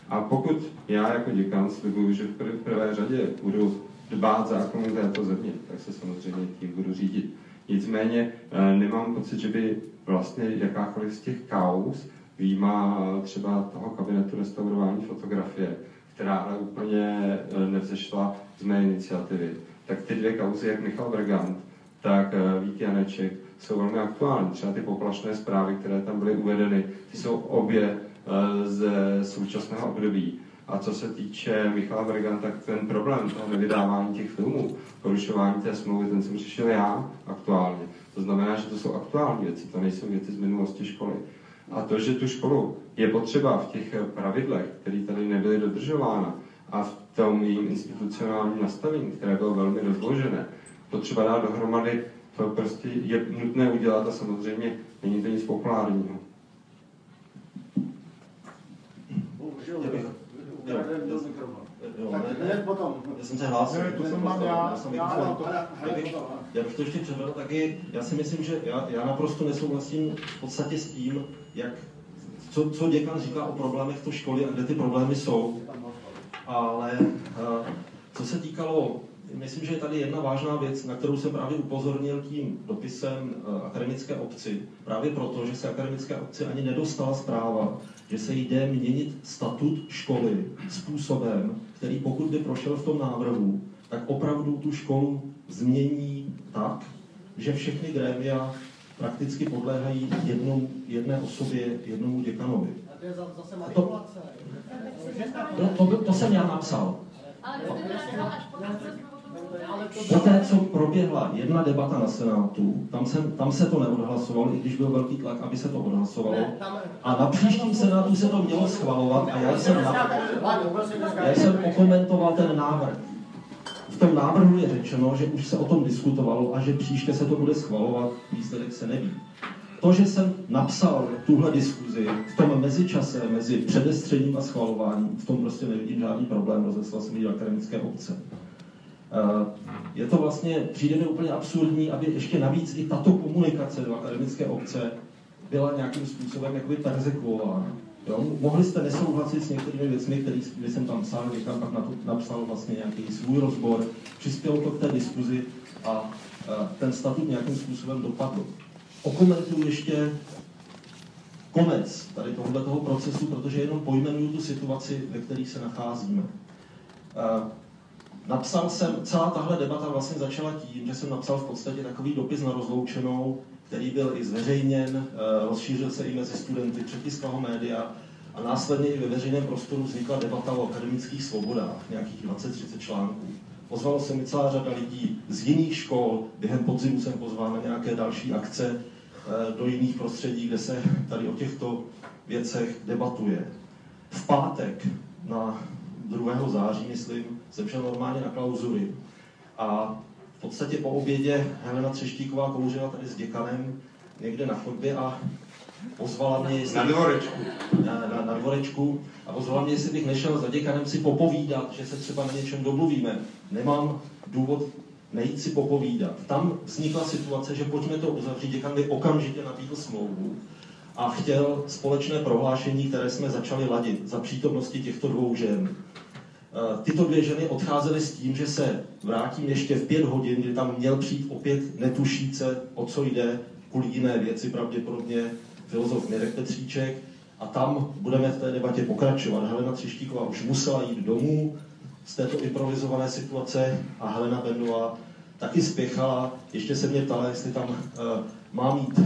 A pokud já jako děkan slibuju, že v prvé řadě budu dbát zákonů této země, tak se samozřejmě tím budu řídit. Nicméně eh, nemám pocit, že by vlastně jakákoliv z těch kaus, výjima třeba toho kabinetu restaurování fotografie, která ale úplně eh, nevzešla z mé iniciativy, tak ty dvě kauzy, jak Michal Bergant, tak eh, Vít Janeček, jsou velmi aktuální. Třeba ty poplašné zprávy, které tam byly uvedeny, ty jsou obě ze současného období. A co se týče Michala Berganta, tak ten problém toho nevydávání těch filmů, porušování té smlouvy, ten jsem řešil já aktuálně. To znamená, že to jsou aktuální věci, to nejsou věci z minulosti školy. A to, že tu školu je potřeba v těch pravidlech, které tady nebyly dodržována, a v tom jejím institucionálním nastavení, které bylo velmi rozložené, potřeba dát dohromady, to prostě je nutné udělat a samozřejmě není to nic populárního. Bohužel, Jo, ne, potom. Já jsem se hlásil. Ne, to jsem mám já. Já, jsem já, já, to, já bych to ještě převedl taky, já si myslím, že já, já naprosto nesouhlasím v podstatě s tím, jak, co, co děkan říká o problémech v školy a kde ty problémy jsou. Ale co se týkalo myslím, že je tady jedna vážná věc, na kterou jsem právě upozornil tím dopisem akademické obci. Právě proto, že se akademické obci ani nedostala zpráva, že se jde měnit statut školy způsobem, který pokud by prošel v tom návrhu, tak opravdu tu školu změní tak, že všechny grémia prakticky podléhají jednou, jedné osobě, jednomu děkanovi. A to je zase manipulace. To, to, to, to jsem já napsal. Poté, co proběhla jedna debata na Senátu, tam, jsem, tam se to neodhlasovalo, i když byl velký tlak, aby se to odhlasovalo. A na příštím Senátu se to mělo schvalovat a já jsem, na, já jsem okomentoval ten návrh. V tom návrhu je řečeno, že už se o tom diskutovalo a že příště se to bude schvalovat, výsledek se neví. To, že jsem napsal tuhle diskuzi v tom mezičase mezi předestřením a schvalováním, v tom prostě nevidím žádný problém, rozeslal jsem ji do akademické obce. Eh, je to vlastně, přijde mi úplně absurdní, aby ještě navíc i tato komunikace do akademické obce byla nějakým způsobem jakoby persekuována. Jo? Mohli jste nesouhlasit s některými věcmi, které jsem tam psal, někam pak napsal vlastně nějaký svůj rozbor, přispělo to k té diskuzi a eh, ten statut nějakým způsobem dopadl. Okomentuju ještě konec tady tohoto procesu, protože jenom pojmenuju tu situaci, ve které se nacházíme. Napsal jsem, celá tahle debata vlastně začala tím, že jsem napsal v podstatě takový dopis na rozloučenou, který byl i zveřejněn, eh, rozšířil se i mezi studenty, přetiskla ho média a následně i ve veřejném prostoru vznikla debata o akademických svobodách, nějakých 20-30 článků. Ozvalo se mi celá řada lidí z jiných škol, během podzimu jsem pozval na nějaké další akce eh, do jiných prostředí, kde se tady o těchto věcech debatuje. V pátek na 2. září, myslím, jsem šel normálně na klauzury. A v podstatě po obědě Helena Třeštíková kouřila tady s děkanem někde na chodbě a pozvala mě, jestli... Na dvorečku. Na, na, na dvorečku. A pozvala mě, jestli bych nešel za děkanem si popovídat, že se třeba na něčem domluvíme. Nemám důvod nejít si popovídat. Tam vznikla situace, že pojďme to uzavřít, děkan mi okamžitě nabídl smlouvu a chtěl společné prohlášení, které jsme začali ladit za přítomnosti těchto dvou žen. Eh, tyto dvě ženy odcházely s tím, že se vrátím ještě v pět hodin, kdy tam měl přijít opět netušíce, o co jde, kvůli jiné věci, pravděpodobně filozof Mirek Petříček, a tam budeme v té debatě pokračovat. Helena Třištíková už musela jít domů z této improvizované situace a Helena Bendová taky spěchala. Ještě se mě ptala, jestli tam uh, má mít uh,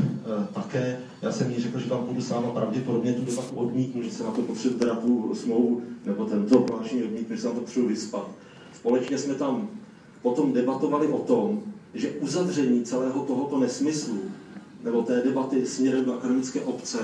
také. Já jsem jí řekl, že tam půjdu sám a pravděpodobně tu debatu odmítnu, že se na to potřebuji teda tu smlouvu nebo tento prohlášení odmítnu, že se na to potřebuji vyspat. Společně jsme tam potom debatovali o tom, že uzavření celého tohoto nesmyslu nebo té debaty směrem do akademické obce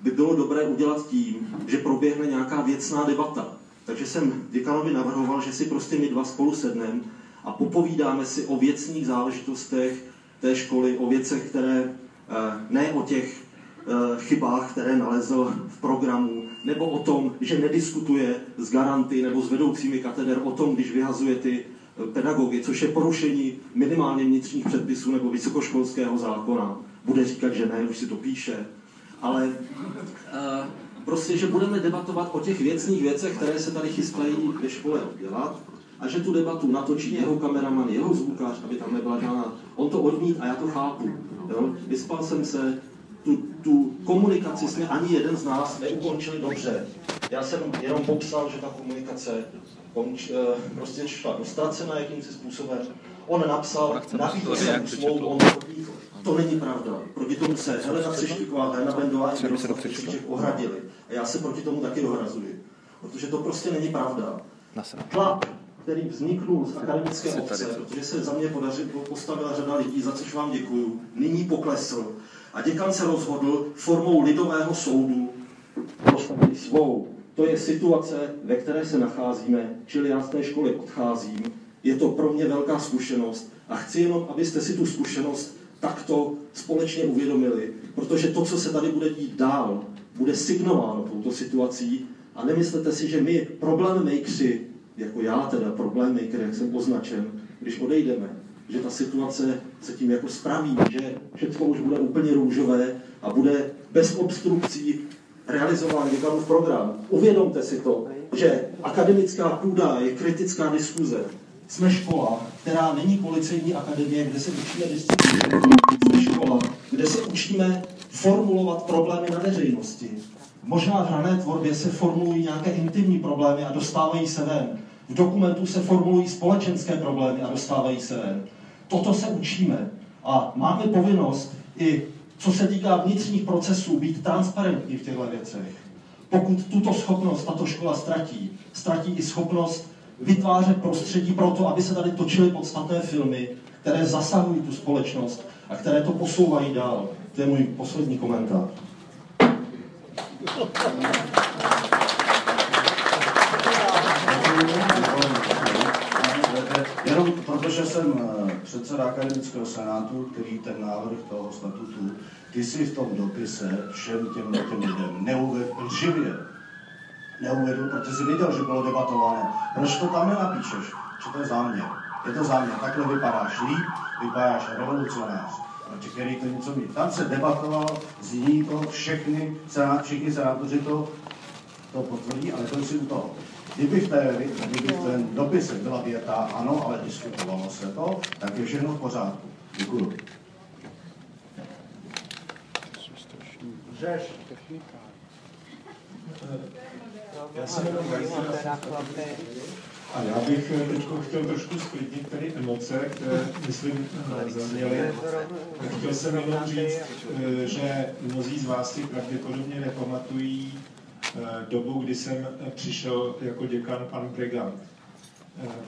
by bylo dobré udělat tím, že proběhne nějaká věcná debata. Takže jsem děkanovi navrhoval, že si prostě my dva spolu sedneme a popovídáme si o věcných záležitostech té školy, o věcech, které eh, ne o těch eh, chybách, které nalezl v programu, nebo o tom, že nediskutuje s garanty nebo s vedoucími kateder o tom, když vyhazuje ty eh, pedagogy, což je porušení minimálně vnitřních předpisů nebo vysokoškolského zákona. Bude říkat, že ne, už si to píše. Ale prostě, že budeme debatovat o těch věcných věcech, které se tady chystají ve škole dělat a že tu debatu natočí jeho kameraman, jeho zvukář, aby tam nebyla žádná. On to odmít a já to chápu. Jo? Vyspal jsem se, tu, tu komunikaci jsme ani jeden z nás neukončili dobře. Já jsem jenom popsal, že ta komunikace konč, eh, prostě šla dostracena jakýmsi způsobem. On napsal, nabídl jsem smlouvu, on odmítl. To není pravda. Proti tomu se Helena Třeštíková, Helena Bendová a Miroslav Třeštíček ohradili. A já se proti tomu taky ohrazuji. Protože to prostě není pravda. Tlak, který vzniknul z akademické obce, protože se za mě podařilo, postavila řada lidí, za což vám děkuju, nyní poklesl. A děkan se rozhodl formou lidového soudu postavit svou. To je situace, ve které se nacházíme, čili já z té školy odcházím. Je to pro mě velká zkušenost a chci jenom, abyste si tu zkušenost takto společně uvědomili, protože to, co se tady bude dít dál, bude signováno touto situací a nemyslete si, že my, problém makeři, jako já teda, problém maker, jak jsem označen, když odejdeme, že ta situace se tím jako spraví, že všechno už bude úplně růžové a bude bez obstrukcí realizován děkanův program. Uvědomte si to, že akademická půda je kritická diskuze, jsme škola, která není policejní akademie, kde se učíme disciplínu. Jsme škola, kde se učíme formulovat problémy na veřejnosti. Možná v hrané tvorbě se formulují nějaké intimní problémy a dostávají se ven. V dokumentu se formulují společenské problémy a dostávají se ven. Toto se učíme. A máme povinnost i co se týká vnitřních procesů, být transparentní v těchto věcech. Pokud tuto schopnost tato škola ztratí, ztratí i schopnost vytvářet prostředí pro to, aby se tady točily podstatné filmy, které zasahují tu společnost a které to posouvají dál. To je můj poslední komentář. Jenom protože jsem eh, předseda akademického senátu, který ten návrh toho statutu, ty si v tom dopise všem těm, těm lidem neuvedl živě neuvedl, protože si věděl, že bylo debatované. Proč to tam nenapíšeš? Že to je záměr. Je to záměr. Takhle vypadáš líp, vypadáš revolucionář. Proti který to něco mít. Tam se debatoval, zní to všechny, senát, všichni senátoři to, to potvrdí, ale to si u toho. Kdyby v, té, kdyby v ten dopise byla věta, ano, ale diskutovalo se to, tak je všechno v pořádku. Děkuju. Řeš. Já jsem jenom a já bych eh, teď chtěl trošku sklidnit tady emoce, které, myslím, eh, zazněly. Chtěl jsem jenom říct, eh, že mnozí z vás si pravděpodobně nepamatují dobu, kdy jsem přišel jako děkan pan Bregant.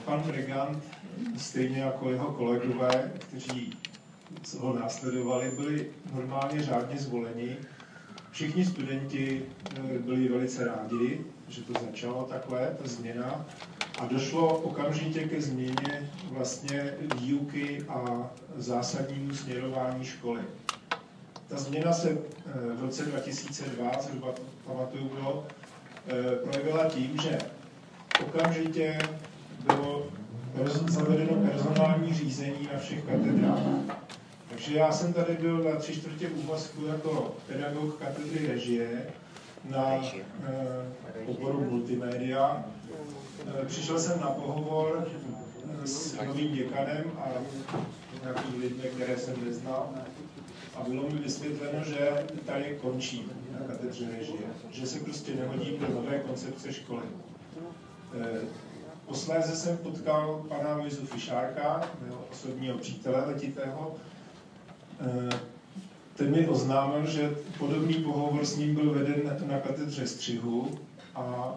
Pan Bregant, stejně jako jeho kolegové, kteří ho následovali, byli normálně řádně zvoleni. Všichni studenti byli velice rádi, že to začalo takhle, ta změna, a došlo okamžitě ke změně vlastně výuky a zásadnímu směrování školy. Ta změna se eh, v roce 2002, zhruba pamatuju bylo, eh, projevila tím, že okamžitě bylo zavedeno personální řízení na všech katedrách. Takže já jsem tady byl na tři čtvrtě úvazku jako pedagog katedry režie na eh, oboru multimédia. Eh, Přišel jsem na pohovor s novým děkanem a nějakými lidmi, které jsem neznal. A bylo mi vysvětleno, že tady končím na katedře režie, že se prostě nehodím do nové koncepce školy. Eh, Posléze jsem potkal pana Luizu Fišárka, mého osobního přítele letitého. Eh, Ten mi oznámil, že podobný pohovor s ním byl veden na katedře střihu a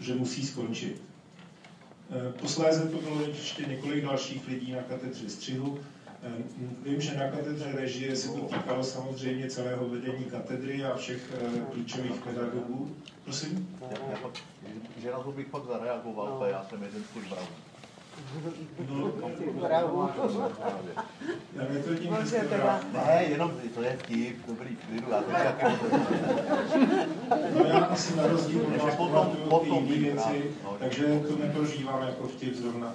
že musí skončit. Eh, Posléze to bylo ještě několik dalších lidí na katedře střihu. Eh, Vím, že na katedře režie se to týkalo samozřejmě celého vedení katedry a všech eh, klíčových pedagogů. Prosím? Že na to bych fakt zareagoval, to já jsem jeden z těch bravů. No, já jste teda... bráv. Ne, jenom to je vtip, dobrý, klidu, já to taky No já asi na rozdíl od Takže vás potom- potom ty jiné bych věci, no. takže to neprožívám jako vtip zrovna.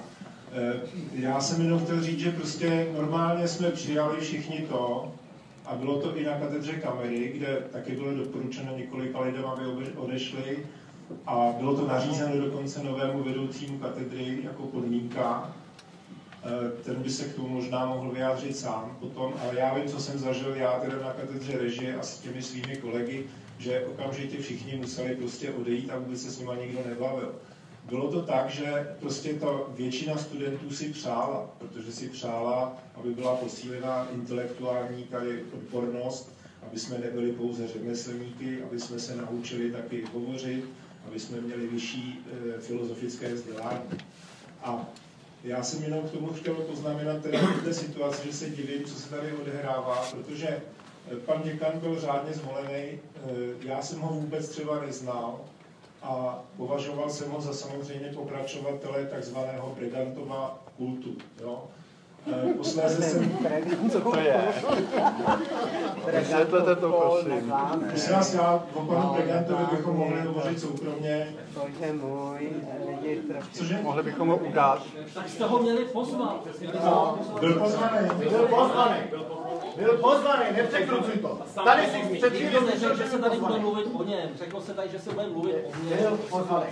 Eh, Já jsem jenom chtěl říct, že prostě normálně jsme přijali všichni to, a bylo to i na katedře kamery, kde taky bylo doporučeno několika lidem, aby odešli, a bylo to nařízeno dokonce novému vedoucímu katedry jako podmínka. Eh, Ten by se k tomu možná mohl vyjádřit sám potom, ale já vím, co jsem zažil já teda na katedře režie a s těmi svými kolegy, že okamžitě všichni museli prostě odejít a vůbec se s nima nikdo nebavil. Bylo to tak, že prostě to většina studentů si přála, protože si přála, aby byla posílena intelektuální tady odbornost, aby jsme nebyli pouze řemeslníky, aby jsme se naučili taky hovořit, aby jsme měli vyšší e, filozofické vzdělání. A já jsem jenom k tomu chtěl poznamenat teda té situaci, že se divím, co se tady odehrává, protože eh, pan děkan byl řádně zvolený, eh, já jsem ho vůbec třeba neznal a považoval jsem ho za samozřejmě pokračovatele takzvaného Bregantova kultu. Jo? Eh, Posléze jsem... Co to je? Vysvětlete to, prosím. Prosím vás, já o panu Bregantovi bychom mohli hovořit soukromně. To je můj. Cože? Mohli bychom ho udát. Tak jste ho měli pozvat. Byl pozvaný. Byl pozvaný. Byl pozvaný, nepřekrucuj to. Tady si před slyšel, neřekl, že se tady bude pozvaný. mluvit o něm. Řekl se tady, že se bude mluvit o něm. Byl pozvaný.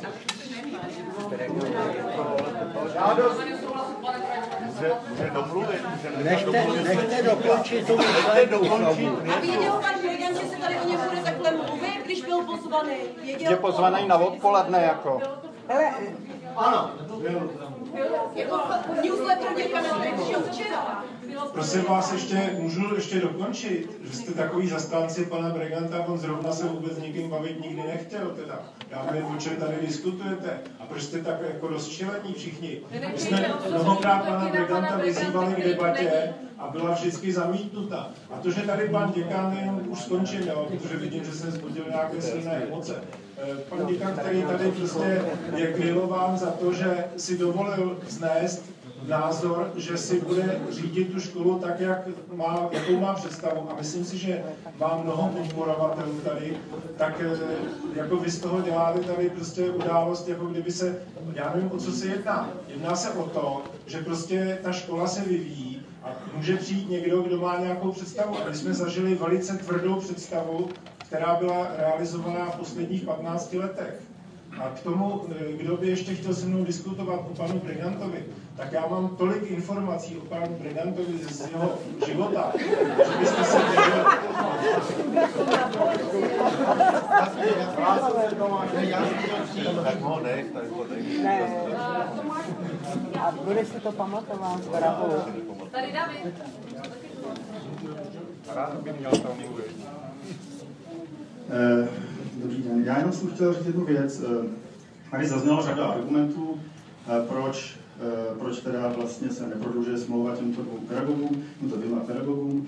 Žádost. Může domluvit. Nechte, nechte dokončit tu Nechte dokončit A věděl pan Bregan, že se tady o něm bude takhle mluvit, když byl pozvaný? Věděl Je pozvaný na odpoledne jako. Hele, Ano, byl. Prosím vás, ještě, můžu ještě dokončit, že jste takový zastánci pana Breganta, on zrovna se vůbec nikým bavit nikdy nechtěl teda. Já nevím, o čem tady diskutujete. A proč jste tak jako rozčilení všichni? My jsme mnohokrát pana Breganta vyzývali k debatě a byla vždycky zamítnuta. A to, že tady pan děkan, jenom už skončím, jo, protože vidím, že jsem zbudil nějaké silné emoce. Eh, děkan, který tady prostě je grilován za to, že si dovolil vznést názor, že si bude řídit tu školu tak, jak má, jakou má představu. A myslím si, že má mnoho podporovatelů tady, tak eh, jako vy z toho děláte tady prostě událost, jako kdyby se, já nevím, o co se jedná. Jedná se o to, že prostě ta škola se vyvíjí a může přijít někdo, kdo má nějakou představu. A my jsme zažili velice tvrdou představu, která byla realizovaná v posledních 15 letech. A k tomu, eh, kdo by ještě chtěl se mnou diskutovat o panu Brigantovi, tak já mám tolik informací o panu Brigantovi z jeho života, že byste se věděli. Tak ho nech, tak ho nech. Ne. A bude si to pamatovat. Tady David. Rád by měl to mluvit. Eh, Dobrý den. Já jenom jsem chtěl říct jednu věc. Eh, Tady zazněla řada argumentů, eh, proč, proč teda vlastně se neprodlužuje smlouva těmto dvou pedagogům, těmto dvěma pedagogům.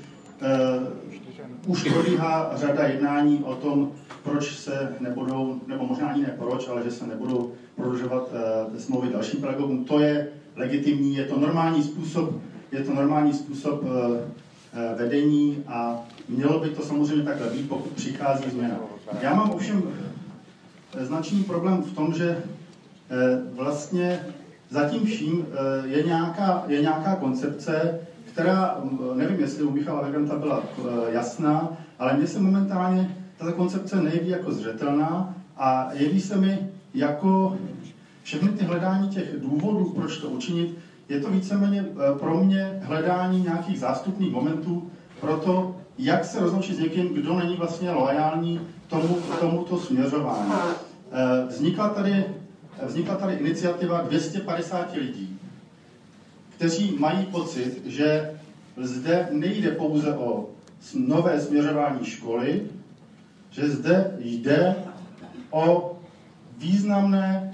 Už probíhá řada jednání o tom, proč se nebudou, nebo možná ani ne proč, ale že se nebudou prodlužovat smlouvy dalším pedagogům. To je legitimní, je to normální způsob, je to normální způsob vedení a mělo by to samozřejmě takhle být, pokud přichází změna. Já mám ovšem eh, značný problém v tom, že eh, vlastně zatím vším eh, je nějaká, je nějaká koncepce, která, nevím, jestli u Michala Veganta byla eh, jasná, ale mně se momentálně tato koncepce nejeví jako zřetelná a jeví se mi jako všechny ty hledání těch důvodů, proč to učinit, je to víceméně eh, pro mě hledání nějakých zástupných momentů pro to, jak se rozloučit s někým, kdo není vlastně loajální tomu, tomuto směřování. Eh, vznikla tady, vznikla tady iniciativa 250 lidí, kteří mají pocit, že zde nejde pouze o nové směřování školy, že zde jde o významné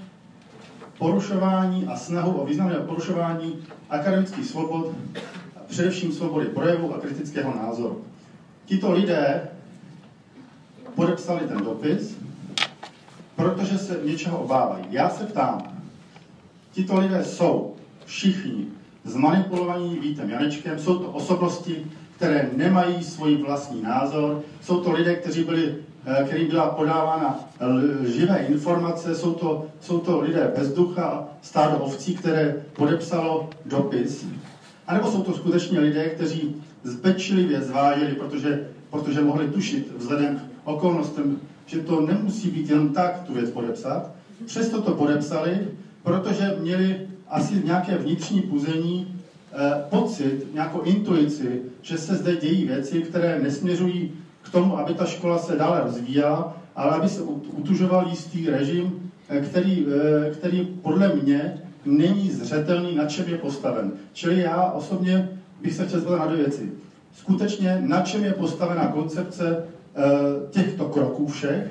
porušování a snahu o významné porušování akademických svobod, především svobody projevu a kritického názoru. Tito lidé podepsali ten dopis, protože se něčeho obávají. Já se ptám, tito lidé jsou všichni zmanipulovaní Vítem Janečkem, jsou to osobnosti, které nemají svůj vlastní názor, jsou to lidé, kteří byli, eh, kterým byla podávána živé informace, jsou to, jsou to lidé bez ducha, stádo ovcí, které podepsalo dopis, a nebo jsou to skutečně lidé, kteří zbečlivě zvážili, protože, protože mohli tušit vzhledem k okolnostem, že to nemusí být jen tak tu věc podepsat. Přesto to podepsali, protože měli asi nějaké vnitřní puzení, eh, pocit, nějakou intuici, že se zde dějí věci, které nesměřují tomu, aby ta škola se dále rozvíjela, ale aby se utužoval jistý režim, eh, který, eh, který podle mě není zřetelný, na čem je postaven. Čili já osobně bych se chtěl na dvě věci. Skutečně, na čem je postavena koncepce Eh, těchto kroků všech?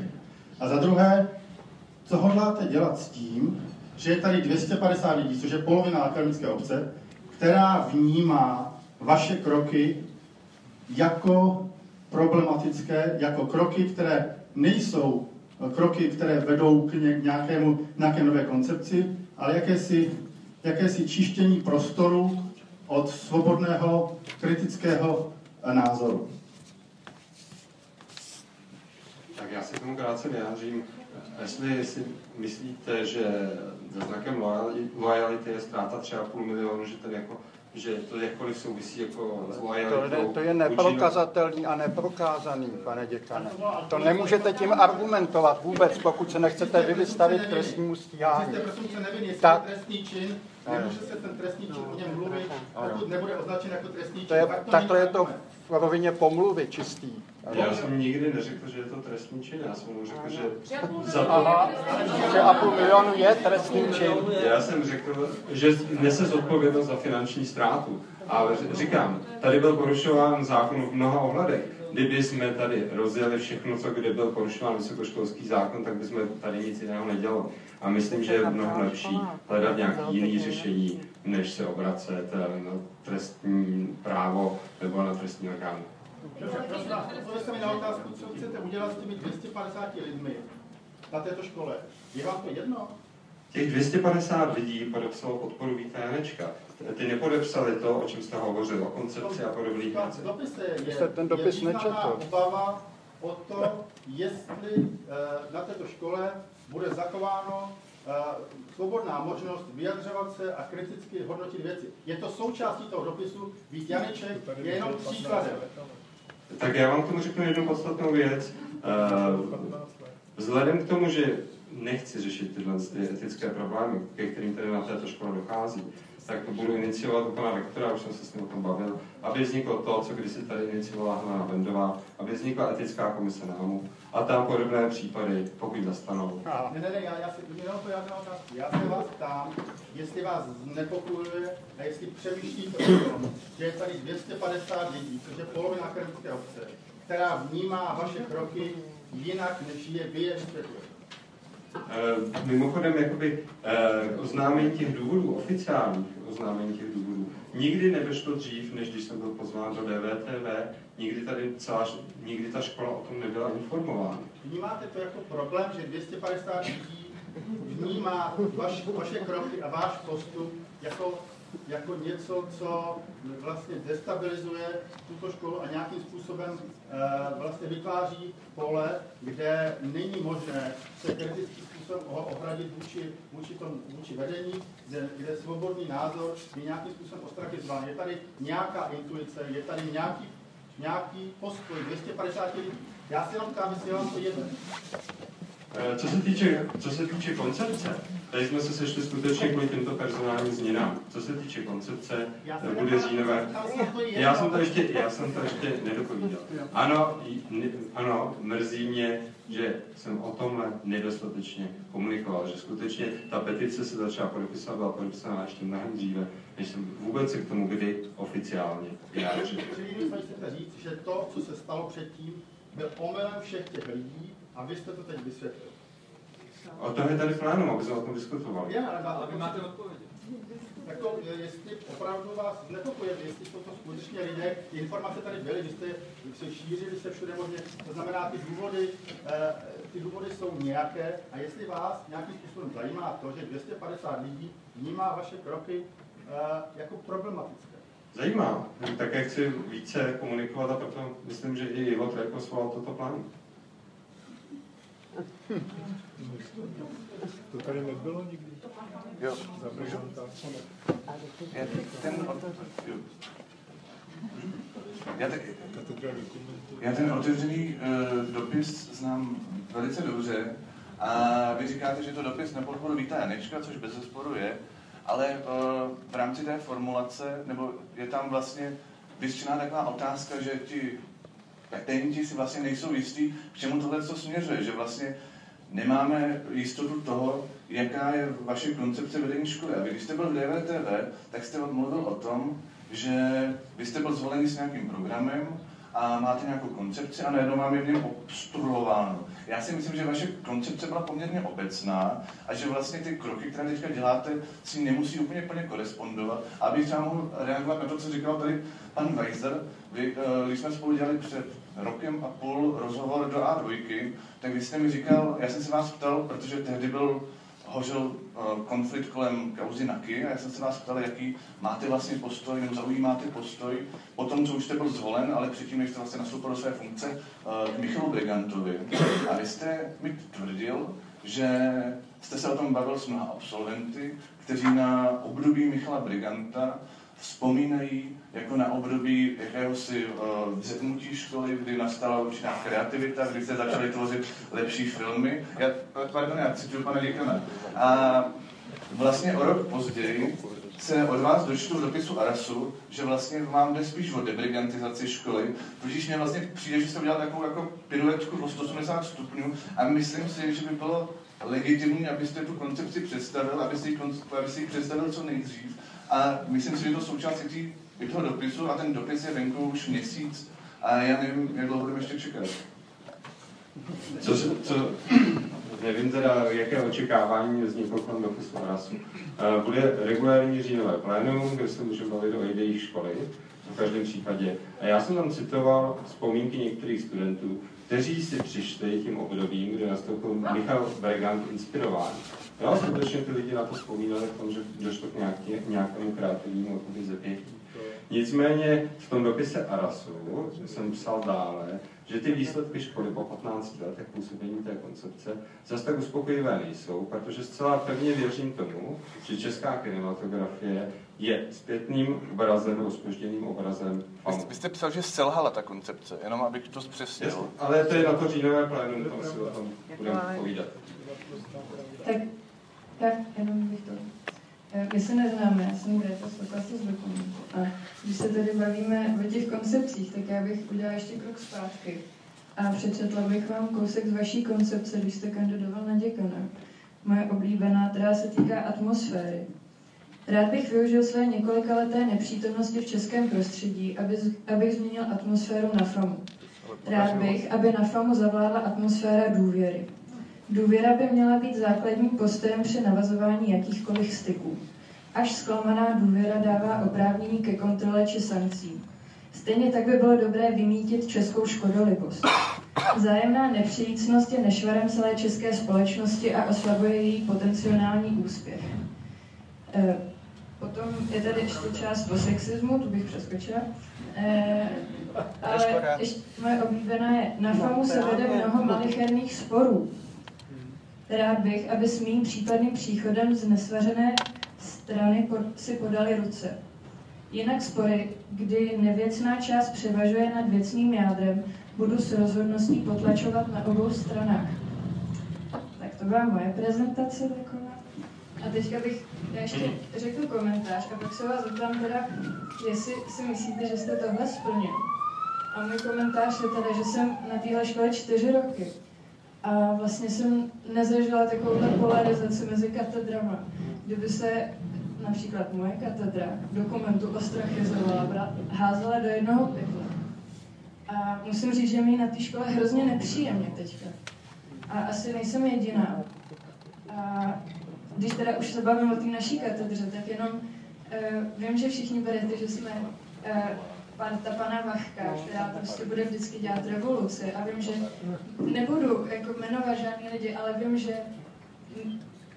A za druhé, co hodláte dělat s tím, že je tady 250 lidí, což je polovina akademické obce, která vnímá vaše kroky jako problematické, jako kroky, které nejsou eh, kroky, které vedou k nějakému, nějaké nové koncepci, ale jakési, jakési čištění prostoru od svobodného kritického eh, názoru. Tak já se k tomu krátce vyjádřím. Jestli si myslíte, že znakem lojality je ztráta třeba půl milionu, že to jako že to jakkoliv souvisí jako s lojalitou. To, to je neprokazatelný a neprokázaný, pane děkane. To nemůžete tím argumentovat vůbec, pokud se nechcete vy vystavit trestnímu stíhání. Tak. Nemůže se ten trestný čin o něm mluvit, pokud nebude označen jako trestný čin. To je, tak to je to v rovině pomluvy čistý. Já jsem nikdy neřekl, že je to trestný čin, já jsem řekl, že za to... Aha, že a půl milionu je trestný čin. Já jsem řekl, že nese zodpovědnost za finanční ztrátu. Ale říkám, tady byl porušován zákon v mnoha ohledech. Kdyby jsme tady rozjeli všechno, co kde byl porušován vysokoškolský zákon, tak bychom tady nic jiného nedělali. A myslím, že je mnohem lepší hledat nějaké jiné řešení, než se obracet na trestní právo nebo na trestní orgány. Dobře, prosím vás, odpovězte mi na otázku, co chcete udělat s těmi 250 lidmi na této škole. Je vám to jedno? Těch 250 lidí podepsalo podporu Víta Janečka. Ty nepodepsali to, o čem jste hovořil, o koncepci a podobných věcí. Dopise je, jste ten dopis je nečetl. obava o to, jestli uh, na této škole bude zachováno uh, svobodná možnost vyjadřovat se a kriticky hodnotit věci. Je to součástí toho dopisu, Vít Janeček je jenom příkladem. Tak já vám k tomu řeknu jednu podstatnou věc. Uh, vzhledem k tomu, že nechci řešit tyhle ty etické problémy, ke kterým tady na této škole dochází, tak to budu iniciovat u pana rektora, už jsem se s ním o tom bavil, aby vzniklo to, co kdysi tady iniciovala Helena Bendová, aby vznikla etická komise na HAMu a tam podobné případy, pokud zastanou. Ne, ne, ne, já, já si jenom to otázku. Já se vás ptám, jestli vás znepokojuje a jestli přemýšlíte o tom, že je tady 250 lidí, což je polovina akademické obce, která vnímá vaše kroky jinak, než je vy je mimochodem, jakoby uh, oznámení těch důvodů, oficiálních oznámení těch důvodů, nikdy nedošlo dřív, než když jsem byl pozván do DVTV, nikdy tady celá, nikdy ta škola o tom nebyla informována. Vnímáte to jako problém, že 250 lidí vnímá vaš, vaše kroky a váš postup jako jako něco, co vlastně destabilizuje tuto školu a nějakým způsobem eh, vlastně vytváří pole, kde není možné se kritickým způsobem ohradit vůči, vůči, tomu, vůči vedení, kde, kde svobodný názor je nějakým způsobem ostrakizován. Je tady nějaká intuice, je tady nějaký, nějaký postoj 250 lidí. Já si jenom ptám, jestli vám to jedno. Eh, co se týče, co se týče koncepce, tady jsme se sešli skutečně kvůli těmto personálním změnám. Co se týče koncepce, bude říjnové. Já jsem to ještě, já jsem to ještě nedopovídal. Ano, ano, mrzí mě, že jsem o tomhle nedostatečně komunikoval, že skutečně ta petice se začala podepisovat, byla podepisována ještě mnohem dříve, než jsem vůbec se k tomu kdy oficiálně vyjádřil. Čili chcete říct, že to, co se stalo předtím, byl omylem všech těch lidí, a vy jste to teď vysvětlil. O tom je tady plánu, aby jsme o tom diskutovali. Je, ale, ale vy máte odpověď. Jako, jestli opravdu vás znepokuje, jestli jsou to skutečně lidé, ty informace tady byly, vy jste se šířili se všude možně, to znamená, ty důvody, eh, ty důvody jsou nějaké a jestli vás nějakým způsobem zajímá to, že 250 lidí vnímá vaše kroky eh, jako problematické. Zajímá. Také chci více komunikovat a proto myslím, že i Ivo Trejko svolal toto plánu. To tady nebylo nikdy? Jo. Já ten, já, te, já ten otevřený uh, dopis znám velice dobře a vy říkáte, že to dopis na podporu Víta Janečka, což bez zesporu je, ale uh, v rámci té formulace, nebo je tam vlastně vyřčená taková otázka, že ti petenti si vlastně nejsou jistí, k čemu tohle co směřuje, že vlastně nemáme jistotu toho, jaká je vaše koncepce vedení školy. A vy, když jste byl v DVTV, tak jste mluvil o tom, že vy jste byl zvolený s nějakým programem a máte nějakou koncepci a najednou vám je v něm obstruováno. Já si myslím, že vaše koncepce byla poměrně obecná a že vlastně ty kroky, které teďka děláte, si nemusí úplně plně korespondovat. Abych třeba mohl reagovat na to, co říkal tady pan Weiser, vy, eh, když jsme spolu dělali před rokem a půl rozhovor do A2, tak vy jste mi říkal, já jsem se vás ptal, protože tehdy byl hořel eh, konflikt kolem kauzy Naky a já jsem se vás ptal, jaký máte vlastně postoj, nebo zaujímáte postoj po tom, co už jste byl zvolen, ale předtím, než jste vlastně nastoupil do své funkce, eh, k Michalu Brigantovi. A vy jste mi tvrdil, že jste se o tom bavil s mnoha absolventy, kteří na období Michala Briganta vzpomínají jako na období jakéhosi uh, vzepnutí školy, kdy nastala určitá kreativita, kdy se začaly tvořit lepší filmy. Já, pardon, já cituju pana děkana. A vlastně o rok později se od vás dočtu v dopisu Arasu, že vlastně vám jde spíš o debrigantizaci školy, protože mě vlastně přijde, že jste udělal takovou jako piruetku o 180 stupňů a myslím si, že by bylo legitimní, abyste tu koncepci představil, abyste ji, abyste ji představil co nejdřív. A myslím si, že to součástí i toho dopisu a ten dopis je venku už měsíc a já nevím, jak dlouho budeme ještě čekat. Co, co, nevím teda, jaké očekávání vzniklo kolem dopisu. Eh, bude regulární říjnové plénum, kde se můžeme bavit o ideích školy, v každém případě. A já jsem tam citoval vzpomínky některých studentů, kteří si přišli tím obdobím, kdy nastoupil Michal Bergant inspirován. Jo, skutečně ty lidi na to vzpomínali v tom, že došlo k nějaký, nějakému kreativnímu zepětí. Nicméně v tom dopise Arasu jsem psal dále, že ty výsledky školy po 15 letech působení té koncepce zase tak uspokojivé nejsou, protože zcela pevně věřím tomu, že česká kinematografie je zpětným obrazem nebo spožděným obrazem FAMu. Vy jste psal, že selhala ta koncepce, jenom abych to zpřesnil. Yes, ale to je na to říjnové plénum, tam si o tom budeme povídat. Tak, tak, jenom bych to my se neznáme, já jsem Greta Stokasa z dokumentu. A když se tady bavíme o těch koncepcích, tak já bych udělala ještě krok zpátky. A přečetla bych vám kousek z vaší koncepce, když jste kandidoval na děkana. Moje oblíbená, která se týká atmosféry. Rád bych využil své několikaleté nepřítomnosti v českém prostředí, aby, abych změnil atmosféru na FAMu. Rád bych, aby na FAMu zavládla atmosféra důvěry. Důvěra by měla být základním postojem při navazování jakýchkoliv styků. Až zklamaná důvěra dává oprávnění ke kontrole či sankcím. Stejně tak by bylo dobré vymítit českou škodolibost. Zájemná nepříjícnost je nešvarem celé české společnosti a oslabuje její potenciální úspěch. E, Potom je tady ještě část o sexismu, tu bych přeskočila. Eh, ale ještě moje oblíbená je, na FAMu se vede mnoho malicherných sporů. Rád bych, aby s mým případným příchodem z nesvařené strany si podali ruce. Jinak spory, kdy nevěcná část převažuje nad věcným jádrem, budu s rozhodností potlačovat na obou stranách. Tak to byla moje prezentace taková. A teďka bych já ještě řekl komentář a pak se vás zeptám teda, jestli si myslíte, že jste tohle splnil. A můj komentář je teda, že jsem na téhle škole čtyři roky a vlastně jsem nezažila takovouhle polarizaci mezi katedrama. Kdyby se například moje katedra dokumentu ostrachizovala, házela do jednoho pytle. A musím říct, že mi na té škole hrozně nepříjemně teďka. A asi nejsem jediná. A když teda už se bavím o té naší katedře, tak jenom uh, vím, že všichni berete, že jsme uh, pan, ta pana Vachka, která prostě bude vždycky dělat revoluci. A vím, že nebudu jako jmenovat žádný lidi, ale vím, že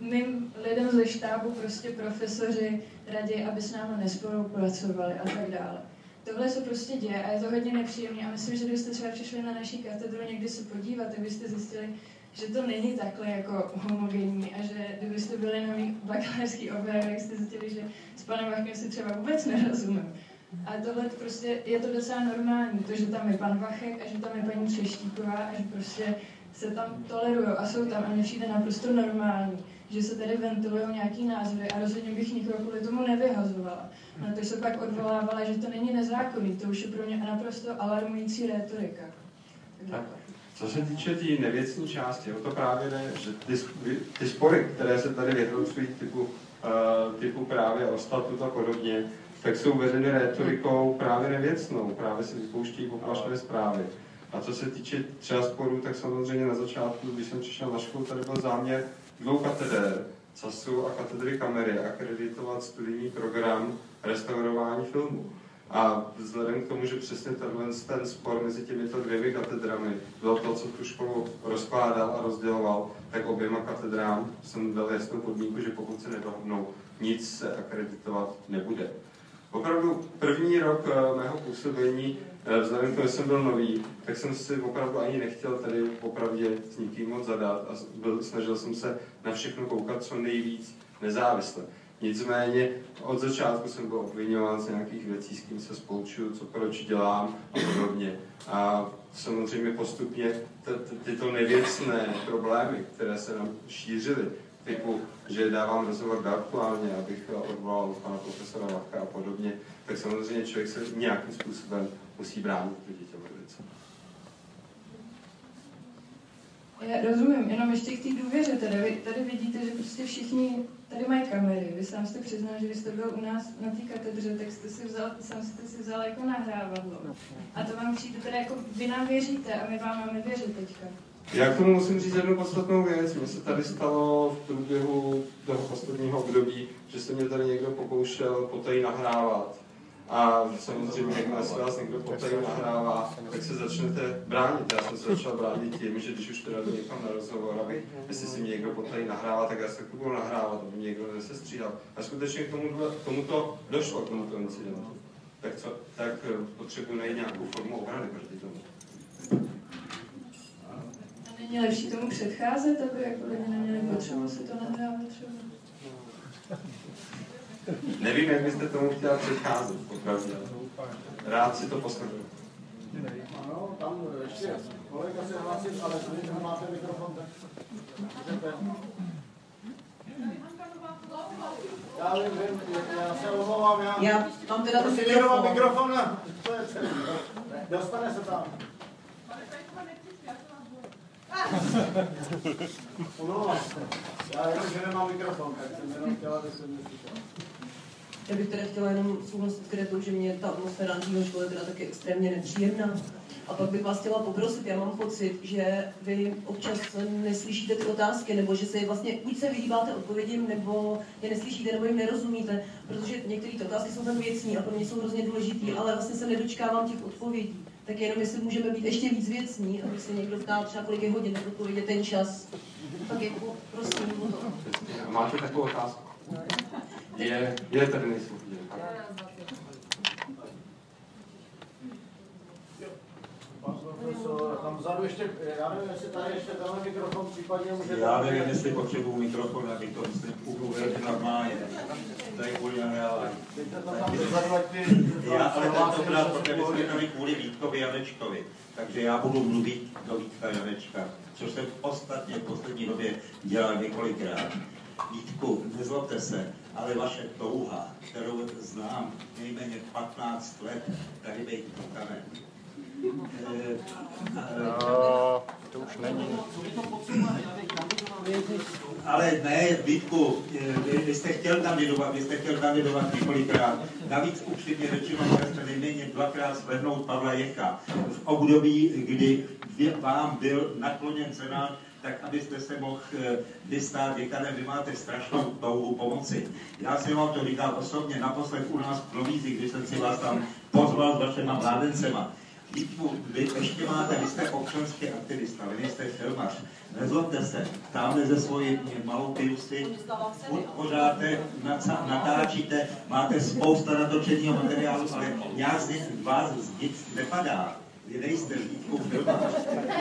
mým lidem ze štábu prostě profesoři radí, aby s námi nespolupracovali a tak dále. Tohle se prostě děje a je to hodně nepříjemné. A myslím, že kdybyste třeba přišli na naší katedru někdy se podívat, tak byste zjistili, že to není takhle jako homogenní a že kdybyste byli na mých bakalářský obor, tak jste zjistili, že s panem Vachkem si třeba vůbec nerozumím. A tohle prostě je to docela normální, to, že tam je pan Vachek a že tam je paní Třeštíková a že prostě se tam tolerují a jsou tam a mně přijde naprosto normální, že se tady ventilují nějaký názory a rozhodně bych nikoho kvůli tomu nevyhazovala. Na to se pak odvolávala, že to není nezákonný, to už je pro mě naprosto alarmující rétorika. Tak. Co se týče té tý nevěcní části, o to právě jde, že ty, ty spory, které se tady vyhrocují typu, uh, typu právě o statut a podobně, tak jsou vedeny retorikou právě nevěcnou, právě se vypouští poplašné zprávy. A co se týče třeba sporů, tak samozřejmě na začátku, když jsem přišel na školu, tady byl záměr dvou katedr, CASu a katedry kamery, akreditovat studijní program restaurování filmu. A vzhledem k tomu, že přesně tenhle ten spor mezi těmito dvěmi katedrami byl to, co tu školu rozkládal a rozděloval, tak oběma katedrám jsem dal jasnou podmínku, že pokud se nedohodnou, nic se akreditovat nebude. Opravdu první rok eh, mého působení, eh, vzhledem k tomu, jsem byl nový, tak jsem si opravdu ani nechtěl tady opravdu s nikým moc zadat a byl, snažil jsem se na všechno koukat co nejvíc nezávisle. Nicméně od začátku jsem byl obvinován z nějakých věcí, s kým se spolčuju, co proč dělám a podobně. A samozřejmě postupně tyto nevěcné problémy, které se nám šířily, typu, že dávám rozhovor virtuálně, abych odvolal pana profesora Vachka a podobně, tak samozřejmě člověk se nějakým způsobem musí bránit proti těm věcem. Já rozumím, jenom ještě k té důvěře. Tady, tady vidíte, že prostě všichni tady mají kamery. Vy sám jste přiznal, že vy jste byl u nás na té katedře, tak jste si vzal, sám jste si vzal jako nahrávadlo. A to vám přijde teda jako, vy nám věříte a my vám máme věřit teďka. Já k tomu musím říct jednu podstatnou věc. Mně se tady stalo v průběhu toho posledního období, že se mě tady někdo pokoušel poté nahrávat. A samozřejmě, se vás někdo poté nahrává, tak se začnete bránit. Já jsem se začal bránit tím, že když už teda jdu někam na rozhovor, aby, jestli si mě někdo poté nahrává, tak já se budu nahrávat, aby mě někdo nesestříhal. A skutečně k tomu, tomuto došlo, k tomuto incidentu. Tak, co, tak potřebuji najít nějakou formu obrany proti tomu není lepší tomu předcházet, aby jako lidi neměli potřebu si to nahrávat třeba? Nevím, jak byste tomu chtěla předcházet, opravdu. Rád si to poslechnu. Ano, tam ještě kolega se hlásit, ale když máte mikrofon, tak Já vím, já se omlouvám, já... Já mám teda ten mikrofon. mikrofon, to je celý. Dostane se tam. Se. Já jenom, že nemám mikrofon, tak jsem jenom chtěla, aby se mě Já bych teda chtěla jenom souhlasit s že mě ta atmosféra na školy byla taky extrémně nepříjemná. A pak bych vás chtěla poprosit, já mám pocit, že vy občas neslyšíte ty otázky, nebo že se je vlastně, buď se vyhýbáte odpovědím, nebo je neslyšíte, nebo jim nerozumíte, protože některé ty otázky jsou tam věcní a pro mě jsou hrozně důležité, ale vlastně se nedočkávám těch odpovědí tak jenom jestli můžeme být ještě víc věcní, aby se někdo ptal třeba kolik je hodin, odpovědět ten čas. Tak jako, prosím, Máte takovou otázku? Je, je tady nejsou. Tam vzadu ještě, já nevím, jestli tady ještě tenhle mikrofon případně může... Já nevím, jestli potřebuji mikrofon, aby to myslím umluvil normálně. To je kvůli nereálně. Já ale tentokrát, protože my jsme tady kvůli Vítkovi Janečkovi, takže já budu mluvit do Vítka Janečka, což jsem ostatně v poslední době dělal několikrát. Vítku, nezlobte se, ale vaše touha, kterou znám nejméně 15 let, tady být tukanem. No, to už není. Ale ne, Vítku, vy, vy jste chtěl kandidovat, vy jste chtěl kandidovat několikrát. Navíc upřímně řečeno, že jste nejméně dvakrát zvednout Pavla Jeka v období, kdy vám byl nakloněn Senát tak abyste se mohl eh, vystát děkanem, vy máte strašnou touhu pomoci. Já si vám to říkal osobně naposled u nás v Provízi, když jsem si vás tam pozval s vašima mládencema. Vítku, vy ještě máte, vy jste občanský aktivista, vy nejste filmař. Nezlobte se, tamhle ze svojí malou piusy pořád natáčíte, máte spousta natočeného materiálu, ale nějak z vás z nic nepadá. Vy nejste Vítku filmař.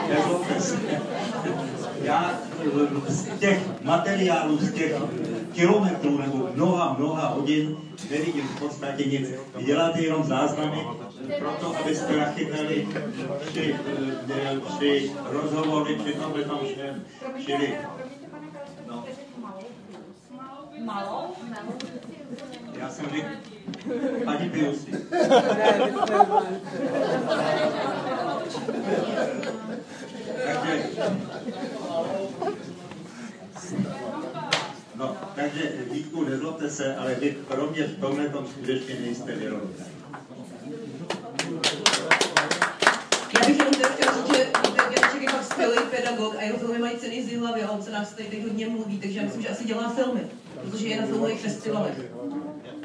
Nezlobte se. Já z těch materiálů, z těch kilometrů nebo mnoha, mnoha hodin nevidím v podstatě nic. Vy děláte jenom záznamy, proto, abyste nachytali při, eh, při rozhovory, při tomhle tom všem. Čili, no. Malou? Já jsem řekl, paní Piusi. Takže, no, takže Vítku, nezlobte se, ale vy pro mě v tomhle tom skutečně nejste věrohodný. Já bych jenom chtěla říct, že Janček je fakt skvělý pedagog a jeho filmy mají ceny z hlavy a on se nás tady hodně mluví, takže já myslím, že asi dělá filmy, protože je na filmových festivalech.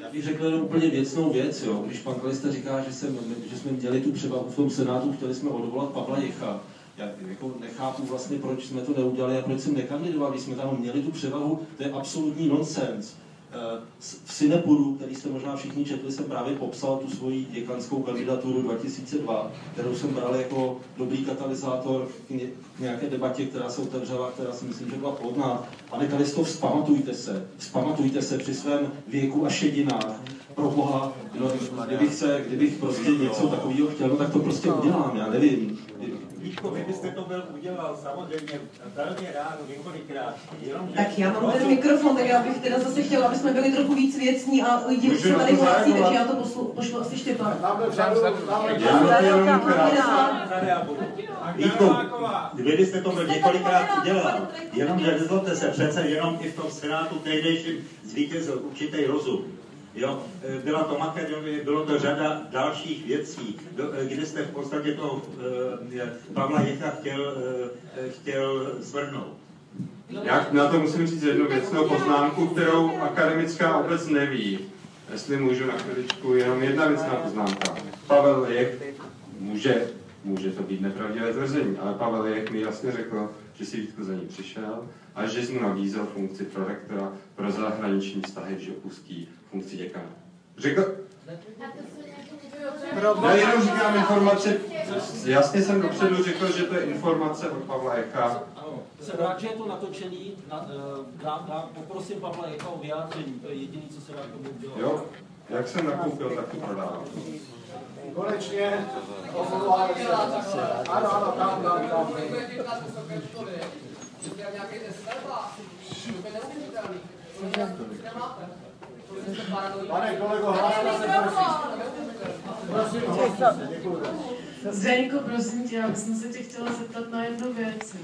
Já bych řekl jenom úplně věcnou věc, jo. Když pan Kalista říká, že, jsem, že jsme měli tu převahu v tom Senátu, chtěli jsme odvolat Pavla Jecha, já jako nechápu vlastně, proč jsme to neudělali a proč jsem nekandidoval, když jsme tam měli tu převahu, to je absolutní nonsens. Eh, v Sinepuru, který jste možná všichni četli, jsem právě popsal tu svoji děkanskou kandidaturu 2002, kterou jsem bral jako dobrý katalyzátor k nějaké debatě, která se otevřela, která si myslím, že byla plodná. Pane Kalisto, vzpamatujte se, vzpamatujte se při svém věku a šedinách. Pro Boha, no, kdybych, se, kdybych prostě něco takového chtěl, no, tak to prostě udělám, já nevím. Vítko, vy byste to byl udělal samozřejmě velmi rád, několikrát. Jenom, tak já mám ten mikrofon, tak já bych teda zase chtěla, aby jsme byli trochu víc věcní a lidi už se tady hlásí, takže já to poslu, pošlu asi Štěpán. Vítko, vy byste to byl několikrát udělal, jenom že nezlobte se, přece jenom i v tom Senátu tehdejším zvítězil určitý rozum. Jo, e, byla to Makedonie, bylo to řada dalších věcí, e, kde jste v podstatě toho e, Pavla Jecha chtěl, chtěl svrhnout. Já na to musím říct jednu věcnou poznámku, kterou akademická obec neví. Jestli můžu na chviličku, jenom jedna věcná poznámka. Pavel Jech může, může to být nepravdivé tvrzení, ale Pavel Jech mi jasně řekl, že si Vítku za ní přišel a že jsi mu nabízel funkci prorektora pro zahraniční vztahy, že opustí funkci děkana. Řekl... Já jenom říkám informace, jasně jsem dopředu řekl, že to je informace od Pavla Eka. Jsem rád, že je to natočený, na, dá, dá, poprosím Pavla Eka o vyjádření, to je jediné, co se dá tomu udělat. Jo, jak jsem nakoupil, tak to prodávám. Konečně, ano, ano, tam, tam, tam. Pane kolego, hlašte se, prosím. Prosím, Zdeňko, prosím tě, já bych se tě chtěla zeptat na jednu věc.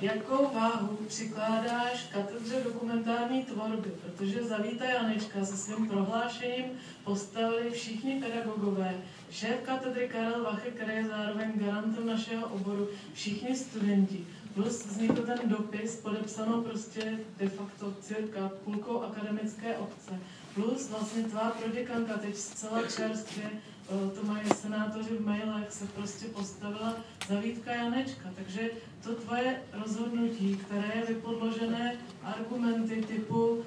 Jakou váhu přikládáš katedře dokumentární tvorby? Protože za Víta Janečka se svým prohlášením postavili všichni pedagogové, šéf katedry Karel Vache, který je zároveň garantem našeho oboru, všichni studenti. Plus vznikl ten dopis podepsanou prostě de facto cirka půlkou akademické obce. Plus vlastně tvá proděkanka teď zcela čerstvě, to mají senátoři v mailech, se prostě postavila za Vítka Janečka. Takže to tvoje rozhodnutí, které je vypodložené argumenty typu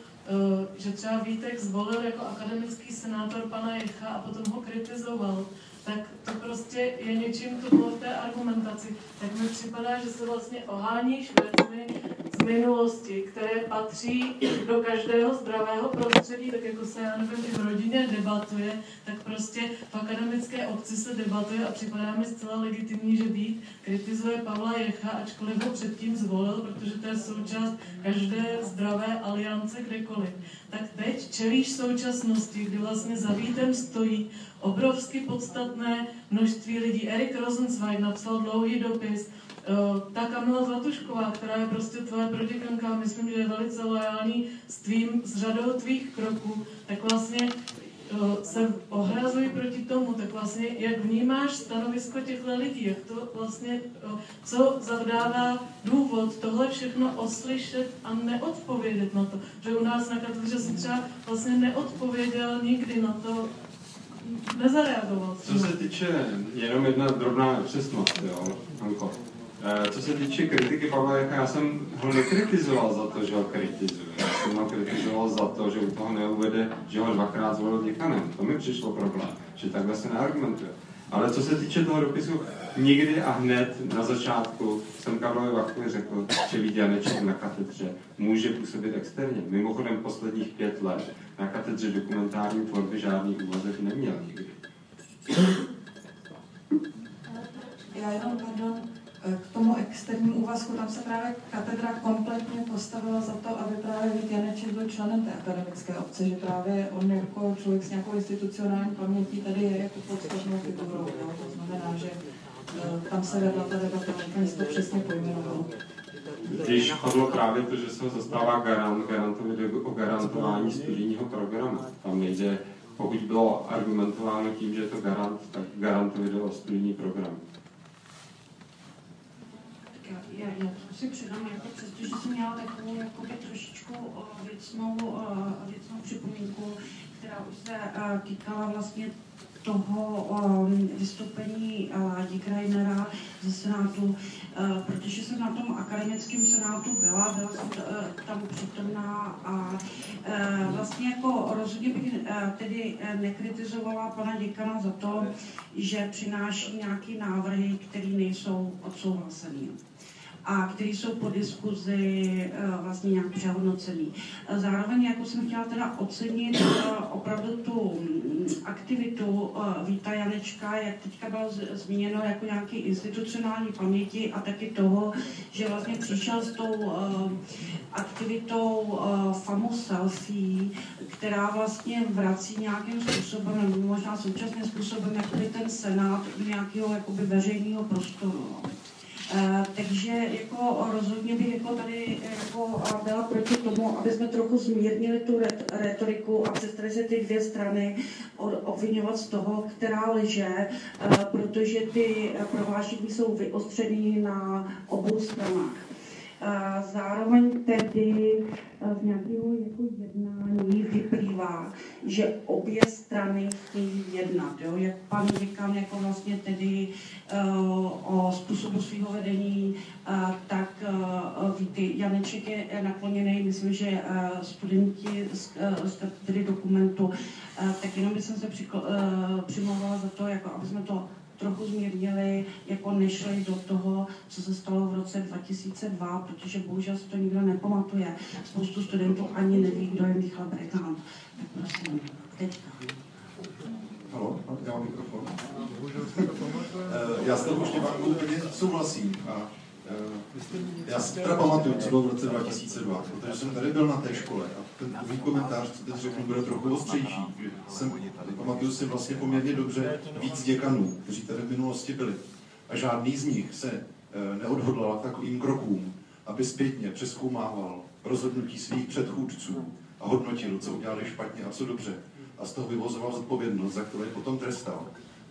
že třeba Vítek zvolil jako akademický senátor pana Jecha a potom ho kritizoval, tak to prostě je něčím, to bylo v té argumentaci. Tak mi připadá, že se vlastně oháníš věcmi z minulosti, které patří do každého zdravého prostředí, tak jako se, já nevím, i v rodině debatuje, tak prostě v akademické obci se debatuje a připadá mi zcela legitimní, že být kritizuje Pavla Jecha, ačkoliv ho předtím zvolil, protože to je součást každé zdravé aliance kdekoliv. Tak teď čelíš současnosti, kdy vlastně za Vítem stojí obrovsky podstatné množství lidí. Erik Rosenzweig napsal dlouhý dopis, eh, ta Kamila Zlatušková, která je prostě tvoje protikanka, myslím, že je velice lojální s tvým, s řadou tvých kroků, tak vlastně eh, se ohrazují proti tomu, tak vlastně jak vnímáš stanovisko těchto lidí, jak to vlastně, eh, co zavdává důvod tohle všechno oslyšet a neodpovědět na to. Že u nás na katedře si třeba vlastně neodpověděl nikdy na to, nezareagoval. Co se týče, jenom jedna drobná nepřesnost, jo, Hanko. Eh, Co se týče kritiky Pavla Jaka, já jsem ho nekritizoval za to, že ho kritizuje. Já jsem ho kritizoval za to, že u toho neuvede, že ho dvakrát zvolil děkanem. To mi přišlo problém, že takhle se neargumentuje. Ale co se týče toho dopisu, nikdy a hned na začátku jsem Karlovi Vachovi řekl, že Vít Janeček na katedře může působit externě. Mimochodem posledních pět let na katedře dokumentární tvorby žádný úvazek neměl nikdy. Já jenom, pardon, k tomu externímu úvazku, tam se právě katedra kompletně postavila za to, aby právě Vít Janeček byl členem té akademické obce, že právě on jako člověk s nějakou institucionální pamětí tady je jako podstatnou figurou. Jo? To znamená, že eh, tam se vedla ta debata, úplně to přesně pojmenovalo. Když padlo právě to, že se zastává garant, garantovi o garantování studijního programu. Tam nejde, pokud bylo argumentováno tím, že je to garant, tak garantovi o studijní program. Já, já, to si přidám, jako jsem měla takovou jakoby trošičku o, věcnou, o, věcnou připomínku, která už se a, týkala vlastně toho um, vystoupení Ládi Krajnera ze Senátu, uh, protože jsem na tom akademickém Senátu byla, byla jsem t, uh, tam přítomná a uh, vlastně jako rozhodně bych tedy nekritizovala pana děkana za to, že přináší nějaké návrhy, které nejsou odsouhlasené a které jsou po diskuzi uh, vlastně nějak přehodnocený. Zároveň jako jsem chtěla teda ocenit uh, opravdu tu mm, aktivitu Víta Janečka, jak teďka bylo zmíněno jako nějaký institucionální paměti a taky toho, že vlastně přišel s tou aktivitou FAMO selfie, která vlastně vrací nějakým způsobem, nebo možná současným způsobem, jakoby ten senát nějakého jakoby veřejného prostoru. Uh, takže jako rozhodně bych jako tady jako byla proti tomu, aby jsme trochu zmírnili tu retoriku a přestali se ty dvě strany obvinovat z toho, která lže, uh, protože ty prohlášení jsou vyostřený na obou stranách. Zároveň tedy z nějakého jako jednání vyplývá, že obě strany chtějí jednat. Jo? Jak pan děkan jako vlastně tedy uh, o způsobu svého vedení, uh, tak víte, Janeček je nakloněný, myslím, že studenti z, z tedy dokumentu, tak jenom bych se přimlouvala za to, jako aby jsme to trochu zmírnili, jako nešli do toho, co se stalo v roce 2002, protože bohužel si to nikdo nepamatuje. Spoustu studentů ani neví, kdo je Michal Brekán. Tak prosím, teďka. Halo, já mám mikrofon. Eh, já s tou už úplně souhlasím. A Eh, já si teda pamatuju, co bylo v roce 2002, protože jsem tady byl na té škole a ten můj komentář, co teď řeknu, bude trochu ostřejší. Jsem, pamatuju si vlastně poměrně dobře víc děkanů, kteří tady v minulosti byli. A žádný z nich se eh, neodhodlal k takovým krokům, aby zpětně přeskoumával rozhodnutí svých předchůdců a hodnotil, co udělali špatně a co dobře. A z toho vyvozoval zodpovědnost, za kterou je potom trestal.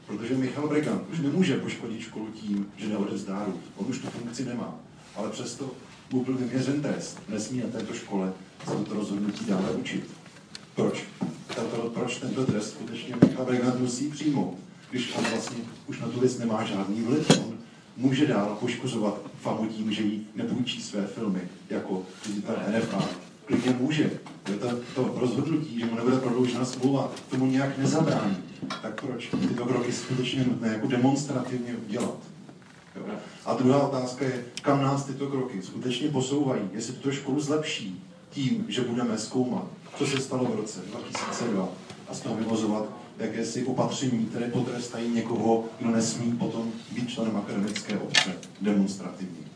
Protože Michal Bregan už nemůže poškodit školu tím, že neodevzdá. On už tu funkci nemá. Ale přesto mu byl vyměřen trest. Nesmí na této škole se toto rozhodnutí dále učit. Proč? Tato, proč tento trest skutečně Michal Bregan musí přijmout, když on vlastně už na tu věc nemá žádný vliv. On může dál poškozovat famu tím, že jí nepůjčí své filmy jako ředitel NFA klidně může. To, to rozhodnutí, že mu nebude prodloužena smlouva, tomu nějak nezabrání. Tak proč tyto kroky skutečně nutné jako demonstrativně udělat? Jo? A druhá otázka je, kam nás tyto kroky skutečně posouvají, jestli tuto školu zlepší tím, že budeme zkoumat, co se stalo v roce 2002 a z toho vyvozovat jakési opatření, které potrestají někoho, kdo nesmí potom být členem akademické obce demonstrativní.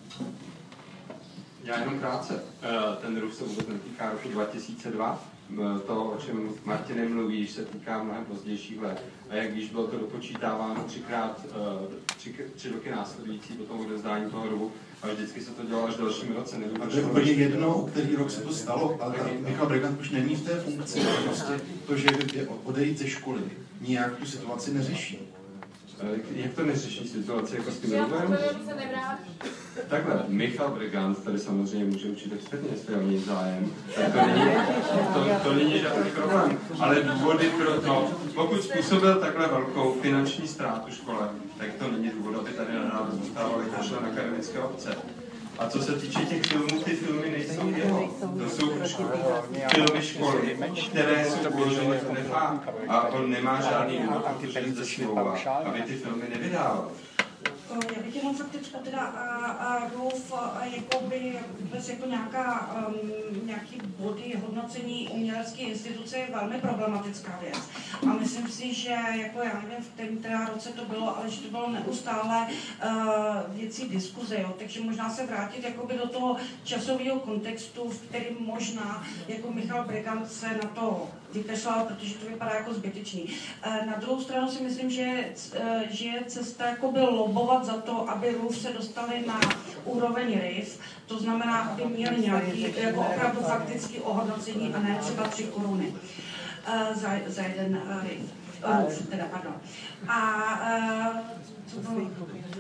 Já jenom krátce. Eh, ten růst se vůbec netýká roku 2002. Eh, to, o čem Martin mluví, se týká mnohem pozdějších let. A jak víš, bylo to dopočítáváno třikrát, eh, tři, tři roky následující po tom odezdání toho rubu a vždycky se to dělalo až v dalším roce. Nevím, a to je úplně jedno, o který rok se to stalo, ale Michal Bregant už není v té funkci. Prostě to, že je odejít ze školy, nijak tu situaci neřeší. Jak to neřeší situaci jako s tím rubem? Takhle, Michal Brigant tady samozřejmě může učit expertně, jestli o něj zájem. Tak to není, to, to není žádný problém. Ale důvody pro to, pokud způsobil takhle velkou finanční ztrátu škole, tak to není důvod, aby tady nadále zůstával jako člen akademické obce. A co se týče těch filmů, ty filmy nejsou jeho. To jsou filmy školy, které jsou uloženy v NFA a on nemá žádný důvod, protože smlouva, aby ty filmy nevydával. Já bych jenom teďka teda a, a Rolf jakoby vůbec jako nějaká, um, nějaký body hodnocení umělecké instituce je velmi problematická věc. A myslím si, že jako já nevím, v kterém teda roce to bylo, ale že to bylo neustále uh, věcí diskuze, jo. takže možná se vrátit jakoby do toho časového kontextu, v kterém možná jako Michal Brigant se na to vykašlal, protože to vypadá jako zbytečný. Eh, na druhou stranu si myslím, že, eh, že je cesta jakoby lobovat za to, aby RUF se dostali na úroveň RIF, to znamená, aby měli nějaký jako opravdu faktický ohodnocení a ne třeba tři koruny uh, za, za jeden RIF. RUF, teda, pardon. A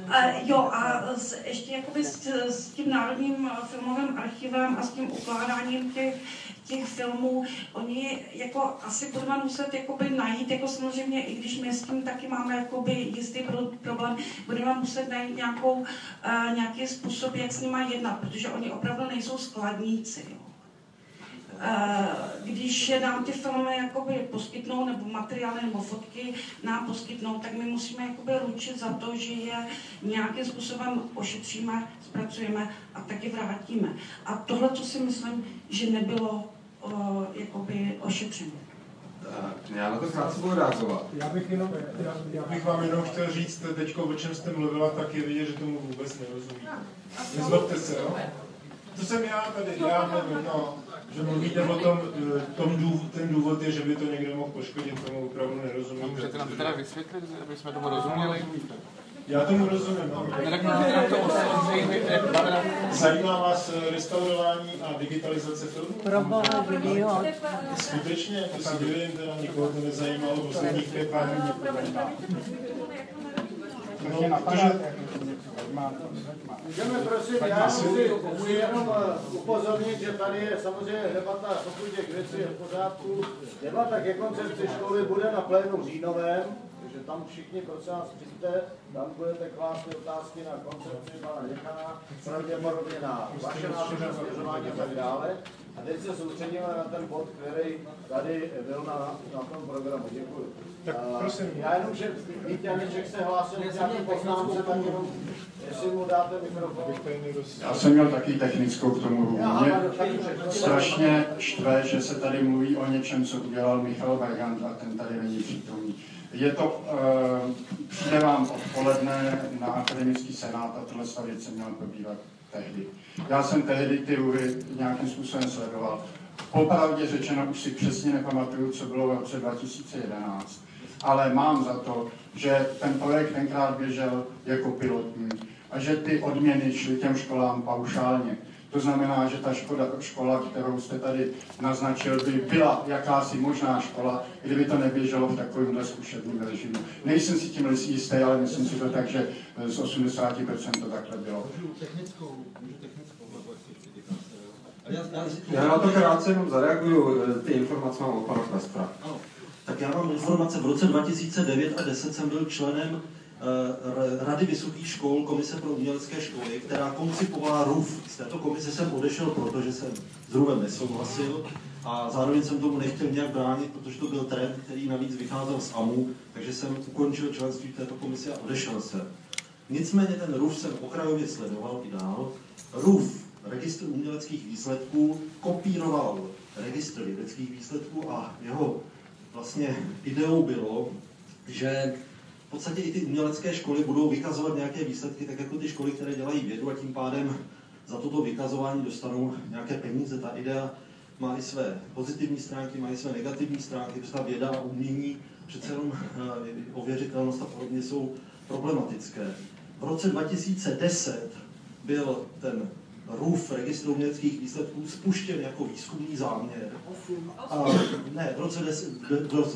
a, jo, a s, ještě jakoby s, s tím Národním filmovým archivem a s tím ukládáním těch těch filmů, oni jako asi budeme muset jakoby najít, jako samozřejmě, i když my s tím taky máme jakoby jistý problém, budeme muset najít nějakou, uh, nějaký způsob, jak s nimi jednat, protože oni opravdu nejsou skladníci. Jo. Uh, když nám ty filmy jakoby poskytnou, nebo materiály, nebo fotky nám poskytnou, tak my musíme jakoby ručit za to, že je nějakým způsobem ošetříme, zpracujeme a taky vrátíme. A tohle, co si myslím, že nebylo o, jakoby ošetření. Já na to krátce budu reagovat. Já bych, jenom, já, já bych vám jenom chtěl říct, teď o čem jste mluvila, tak je vidět, že tomu vůbec nerozumíte. Nezlobte se, jo? To jsem já tady, já nevím, no, že mluvíte o tom, eh, tom důvod, ten důvod je, že by to někdo mohl poškodit, tomu opravdu nerozumíte. Můžete nám to teda vysvětlit, aby jsme tomu rozuměli? Já tomu rozumím. Zajímá vás eh, restaurování a digitalizace filmů? Proboha, video. Skutečně, to si divím, teda nikoho to nezajímalo, posledních pět pár No, protože... Můžeme prosím, já chci, jenom eh, upozornit, že tady je samozřejmě debata, pokud těch věcí je v pořádku, debata ke koncepci školy bude na plénu říjnovém, tam všichni prosím vás přijďte, tam budete klást otázky na koncepci pana děkana, pravděpodobně na vaše názory, směřování a tak dále. A teď se soustředíme na ten bod, který tady byl na, na tom programu. Děkuji. Tak prosím. Já jenom, že Vít Janeček se hlásil k nějaký poznámce, tak jenom, jestli mu dáte mikrofon. Já jsem měl taky technickou k tomu. Mě strašně štve, že se tady mluví o něčem, co udělal Michal Bergant a ten tady není přítomný. Je to, uh, přijde vám odpoledne na akademický senát a tohle věc se měla probírat tehdy. Já jsem tehdy ty ruhy nějakým způsobem sledoval. Popravdě řečeno už si přesně nepamatuju, co bylo v roce 2011, ale mám za to, že ten projekt tenkrát běžel jako pilotní a že ty odměny šly těm školám paušálně. To znamená, že ta škoda, škola, kterou jste tady naznačil, by byla jakási možná škola, kdyby to neběželo v takovémhle zkušebním režimu. Nejsem si tím jistý, ale myslím si to tak, že z 80% to takhle bylo. Já na to krátce jenom zareaguju, ty informace mám od pana. Tak já mám informace, v roce 2009 a 10 jsem byl členem eh, Rady vysokých škol, Komise pro umělecké školy, která koncipovala RUF. Z této komise jsem odešel, protože jsem s RUFem nesouhlasil a zároveň jsem tomu nechtěl nějak bránit, protože to byl trend, který navíc vycházel z AMU, takže jsem ukončil členství v této komisi a odešel jsem. Nicméně ten RUF jsem okrajově sledoval i dál. RUF, registr uměleckých výsledků, kopíroval registr vědeckých výsledků a jeho vlastně ideou bylo, že podstatě i ty umělecké školy budou vykazovat nějaké výsledky, tak jako ty školy, které dělají vědu a tím pádem za toto vykazování dostanou nějaké peníze. Ta idea má i své pozitivní stránky, má i své negativní stránky, protože ta věda a umění přece jenom eh, ověřitelnost a podobně jsou problematické. V roce 2010 byl ten RUF, registr uměleckých výsledků, spuštěn jako výzkumný záměr. A, ne, v roce, 10,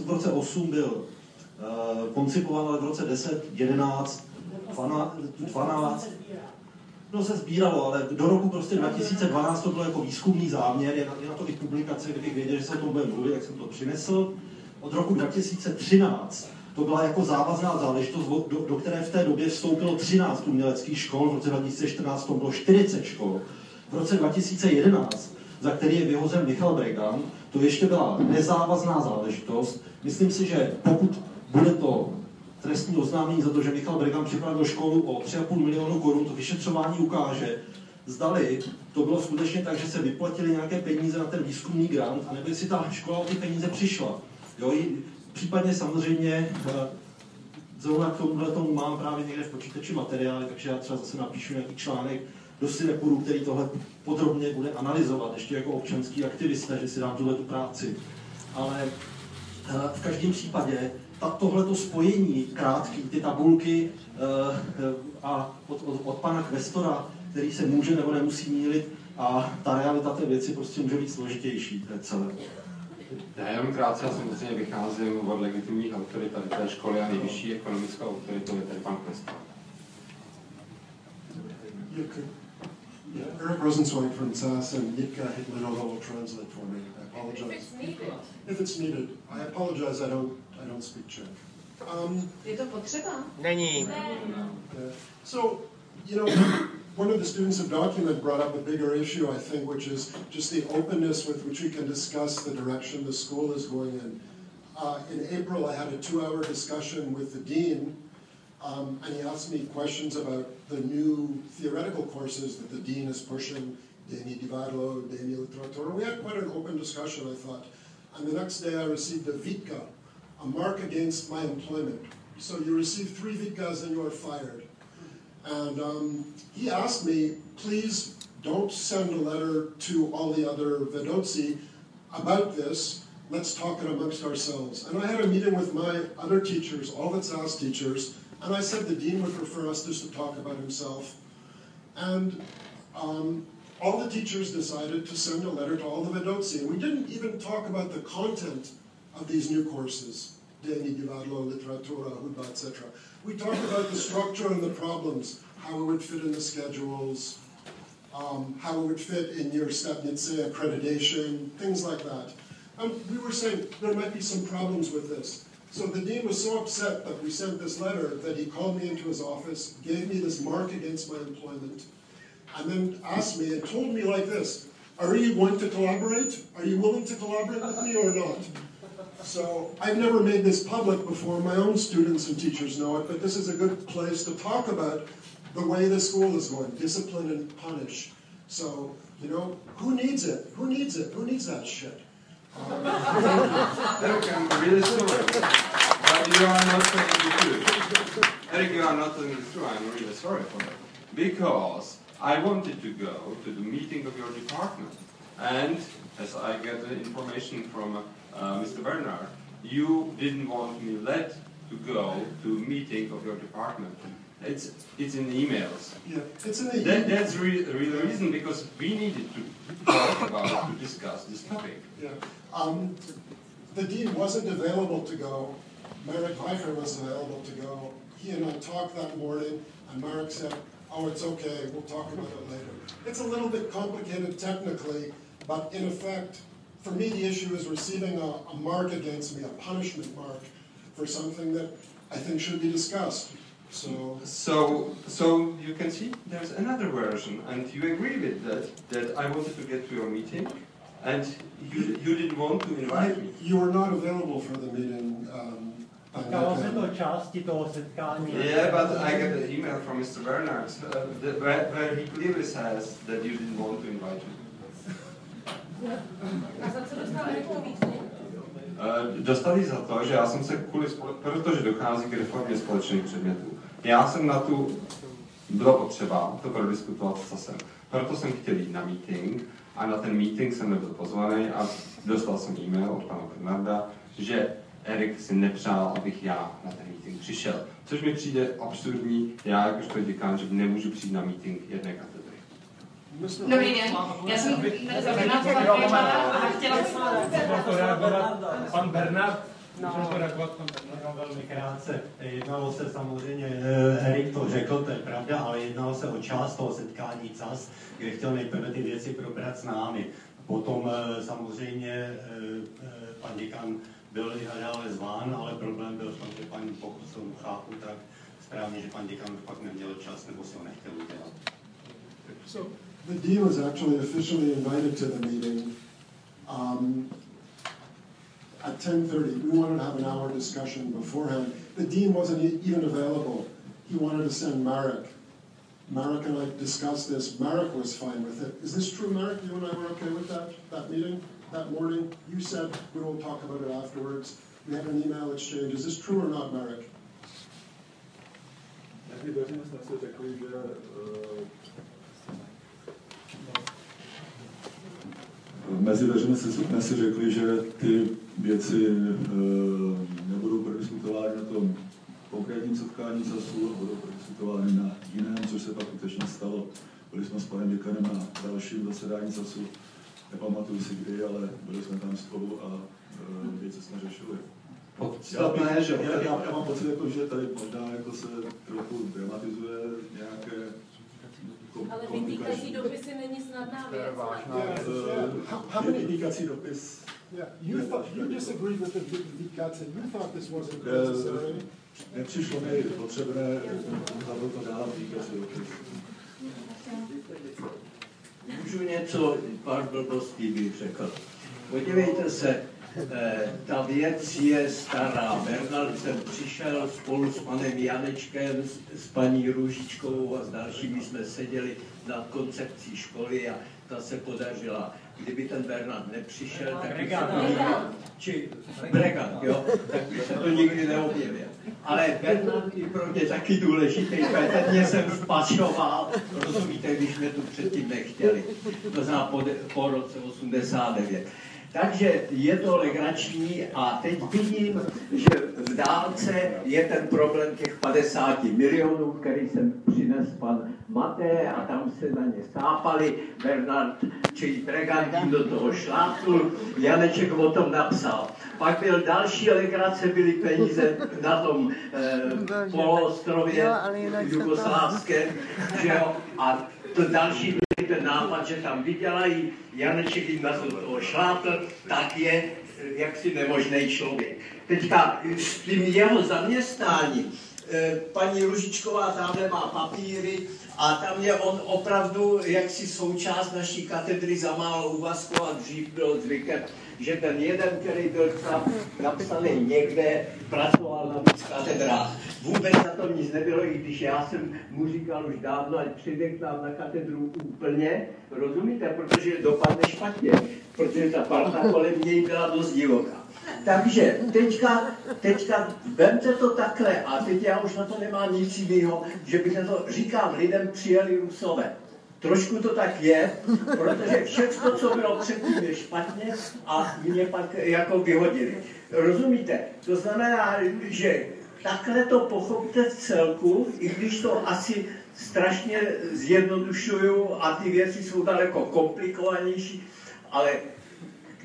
v roce 8 byl koncipován, ale v roce 10, 11, 12, 12 No se sbíralo, ale do roku prostě 2012 to bylo jako výzkumný záměr, je na, je na to i publikace, kdybych věděl, že se o tom bude mluvit, jak jsem to přinesl. Od roku 2013 to byla jako závazná záležitost, do, do které v té době vstoupilo 13 uměleckých škol, v roce 2014 to bylo 40 škol. V roce 2011, za který je vyhozen Michal Bregan, to ještě byla nezávazná záležitost. Myslím si, že pokud bude to trestní oznámení za to, že Michal Bregan připravil školu o 3,5 milionu korun, to vyšetřování ukáže, zdali to bylo skutečně tak, že se vyplatili nějaké peníze na ten výzkumný grant, anebo si ta škola o ty peníze přišla. Jo, Případně samozřejmě eh, zrovna k tomuhle tomu mám právě někde v počítači materiály, takže já třeba zase napíšu nějaký článek do Sineporu, který tohle podrobně bude analyzovat, ještě jako občanský aktivista, že si dám tuhle tu práci. Ale eh, v každém případě tohleto spojení krátký, ty tabulky eh, a od, od, od pana kvestora, který se může nebo nemusí mílit, a ta realita té věci prostě může být složitější, to je celé. Já jenom krátce, já samozřejmě vycházím od legitimních autorit tady té školy a nejvyšší ekonomickou autoritou je tady pan Kvesta. Yeah, Eric Rosenzweig from SAS and Jitka Hitlerova will translate for me. I apologize. If it's needed. If it's needed. I apologize, I don't, I don't speak Czech. Um, je to potřeba? Není. Yeah. So, you know, one of the students of document brought up a bigger issue, I think, which is just the openness with which we can discuss the direction the school is going in. Uh, in April, I had a two-hour discussion with the dean, um, and he asked me questions about the new theoretical courses that the dean is pushing, Deni Divadlo, Deni Literatura. We had quite an open discussion, I thought. And the next day, I received a Vitka, a mark against my employment. So you receive three Vitkas and you are fired. And um, he asked me, please don't send a letter to all the other Vedotsi about this. Let's talk it amongst ourselves. And I had a meeting with my other teachers, all the SAS teachers, and I said the dean would prefer us just to talk about himself. And um, all the teachers decided to send a letter to all the Vedotsi. And we didn't even talk about the content of these new courses, Deni Divadlo, Literatura, Hudba, etc. We talked about the structure and the problems, how it would fit in the schedules, um, how it would fit in your Stepnitze accreditation, things like that. And we were saying there might be some problems with this. So the dean was so upset that we sent this letter that he called me into his office, gave me this mark against my employment, and then asked me and told me like this, are you going to collaborate? Are you willing to collaborate with me or not? So I've never made this public before. My own students and teachers know it, but this is a good place to talk about the way the school is going, discipline and punish. So, you know, who needs it? Who needs it? Who needs that shit? But you are not saying the truth. Eric, you are not telling the truth. I'm really sorry for that. Because I wanted to go to the meeting of your department. And as I get the information from uh, Mr. Bernard, you didn't want me let to go to a meeting of your department. It's it's in the emails. Yeah, it's in the that, That's really the real reason because we needed to talk about to discuss this topic. Yeah. Um, the dean wasn't available to go. Marek Pfeiffer was available to go. He and I talked that morning, and Marek said, "Oh, it's okay. We'll talk about it later." It's a little bit complicated technically, but in effect, for me, the issue is receiving a, a mark against me, a punishment mark, for something that I think should be discussed. So, so, so you can see there's another version, and you agree with that. That I wanted to get to your meeting, and you, you didn't want to invite me. you were not available for the meeting. Um, by Týkalo that se time. to části toho setkání. Yeah, but I got an email from Mr. Bernard uh, where, where he clearly says that you didn't want to invite me. Dostali za to, že já jsem se kvůli, protože dochází k reformě společných předmětů. Já jsem na tu, bylo potřeba to prodiskutovat s CASem. Proto jsem chtěl jít na meeting a na ten meeting jsem nebyl pozvaný a dostal jsem e-mail od pana Bernarda, že Erik si nepřál, abych já na ten meeting přišel. Což mi přijde absurdní, já jakožto děkán, že nemůžu přijít na meeting jedné katedry. Dobrý den, já jsem Barbarová a chtěla jsem... To reagovat, pan Bernard, Bernard velmi krátce. Jednalo se samozřejmě, eh, Erik to řekl, to je pravda, ale jednalo se o část toho setkání CAS, kde chtěl nejprve ty věci probrat s námi. Potom eh, samozřejmě eh, pan děkan byl i nadále zván, ale problém byl v tom, že pan, pokud to chápu, tak správně, že pan děkan pak neměl čas nebo si ho nechtěl udělat. So the dean was actually officially invited to the meeting um, at 10:30. We wanted to have an hour discussion beforehand. The dean wasn't even available. He wanted to send Marek. Marek and I discussed this. Marek was fine with it. Is this true, Marek? You and I were okay with that that meeting that morning? You said we will talk about it afterwards. We had an email exchange. Is this true or not, Marek? Že Mezi dveřmi jsme si řekli, že ty věci eh, nebudou prodiskutovány na tom konkrétním setkání CASu, budou prodiskutovány na jiném, což se pak skutečně stalo. Byli jsme s panem děkanem na dalším zasedání CASu, nepamatuji si kdy, ale byli jsme tam spolu a eh, věci jsme řešili. Podstatné, já, že- já, já, já mám pocit, jako, že tady možná jako se trochu dramatizuje nějaké Ale vytýkací dopisy není snadná věc. Vytýkací dopis. Yeah, you thought you disagreed with the Vikatse. You thought this wasn't Eh, necessary. Nepřišlo mi potřebné za to dát vytýkací dopis. Můžu něco, pár blbostí bych řekl. Podívejte se, ta věc je stará. Bernard jsem přišel spolu s panem Janečkem, s, s paní Růžičkou a s dalšími jsme seděli nad koncepcí školy a ta se podařila. Kdyby ten Bernard nepřišel, tak by se to nikdy, či Bregan, jo, tak by se to nikdy neobjevil. Ale Bernard je pro mě taky důležitý, protože mě jsem vpašoval, rozumíte, když jsme tu předtím nechtěli. To znamená po, po roce 89. Takže je to legrační a teď vidím, že v dálce je ten problém těch 50 milionů, který jsem přinesl pan Maté a tam se na ně sápali. Bernard, čili Bregantin do toho šlápnul, Janeček o tom napsal. Pak byl další legrace, byly peníze na tom eh, poloostrově jugoslávském, že jo, a to další ten nápad, že tam vydělají, Janeček jim na to šlápl, tak je eh, jaksi nemožný člověk. Teďka eh, s tím jeho zaměstnáním, eh, paní Ružičková tamhle má papíry a tam je on opravdu jaksi součást naší katedry za málo úvazku a dřív byl zvykem, že ten jeden, který byl tam napsaný někde, pracoval na víc katedrách. Vůbec na tom nic nebylo, i když já jsem mu říkal už dávno, ať přijde k nám na katedru úplně, rozumíte, protože dopadne špatně, protože ta parta kolem něj byla dost divoká. Takže teďka, teďka vemte to takhle a teď já už na to nemám nic jiného, že bych na to říkám, lidem přijeli Rusové. Trošku to tak je, protože všechno, co bylo předtím, je špatně a mě pak jako vyhodili. Rozumíte? To znamená, že takhle to pochopte v celku, i když to asi strašně zjednodušuju a ty věci jsou daleko komplikovanější, ale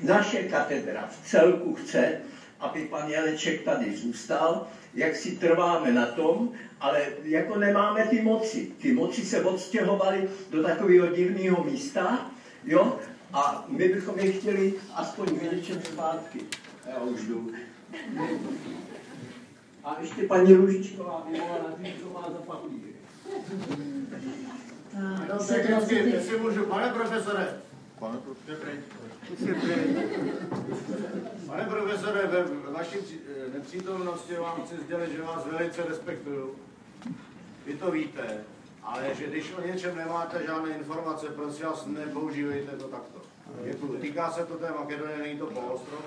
naše katedra v celku chce, aby pan Janeček tady zůstal, jak si trváme na tom, ale jako nemáme ty moci. Ty moci se odstěhovaly do takového divného místa, jo, a my bychom je chtěli aspoň v něčem zpátky. Já už jdu. A ještě paní Růžičková by mohla říct, co má za papíry. Jenom technicky, jestli můžu, pane profesore. Pane profesore. Pane profesore, ve vaší eh, nepřítomnosti vám chci sdělit, že vás velice respektuju. Vy to víte, ale že když o něčem nemáte žádné informace, prosím vás, nepoužívejte to takto. Děkuji. Týká se to té Makedonie, není to poloostrov?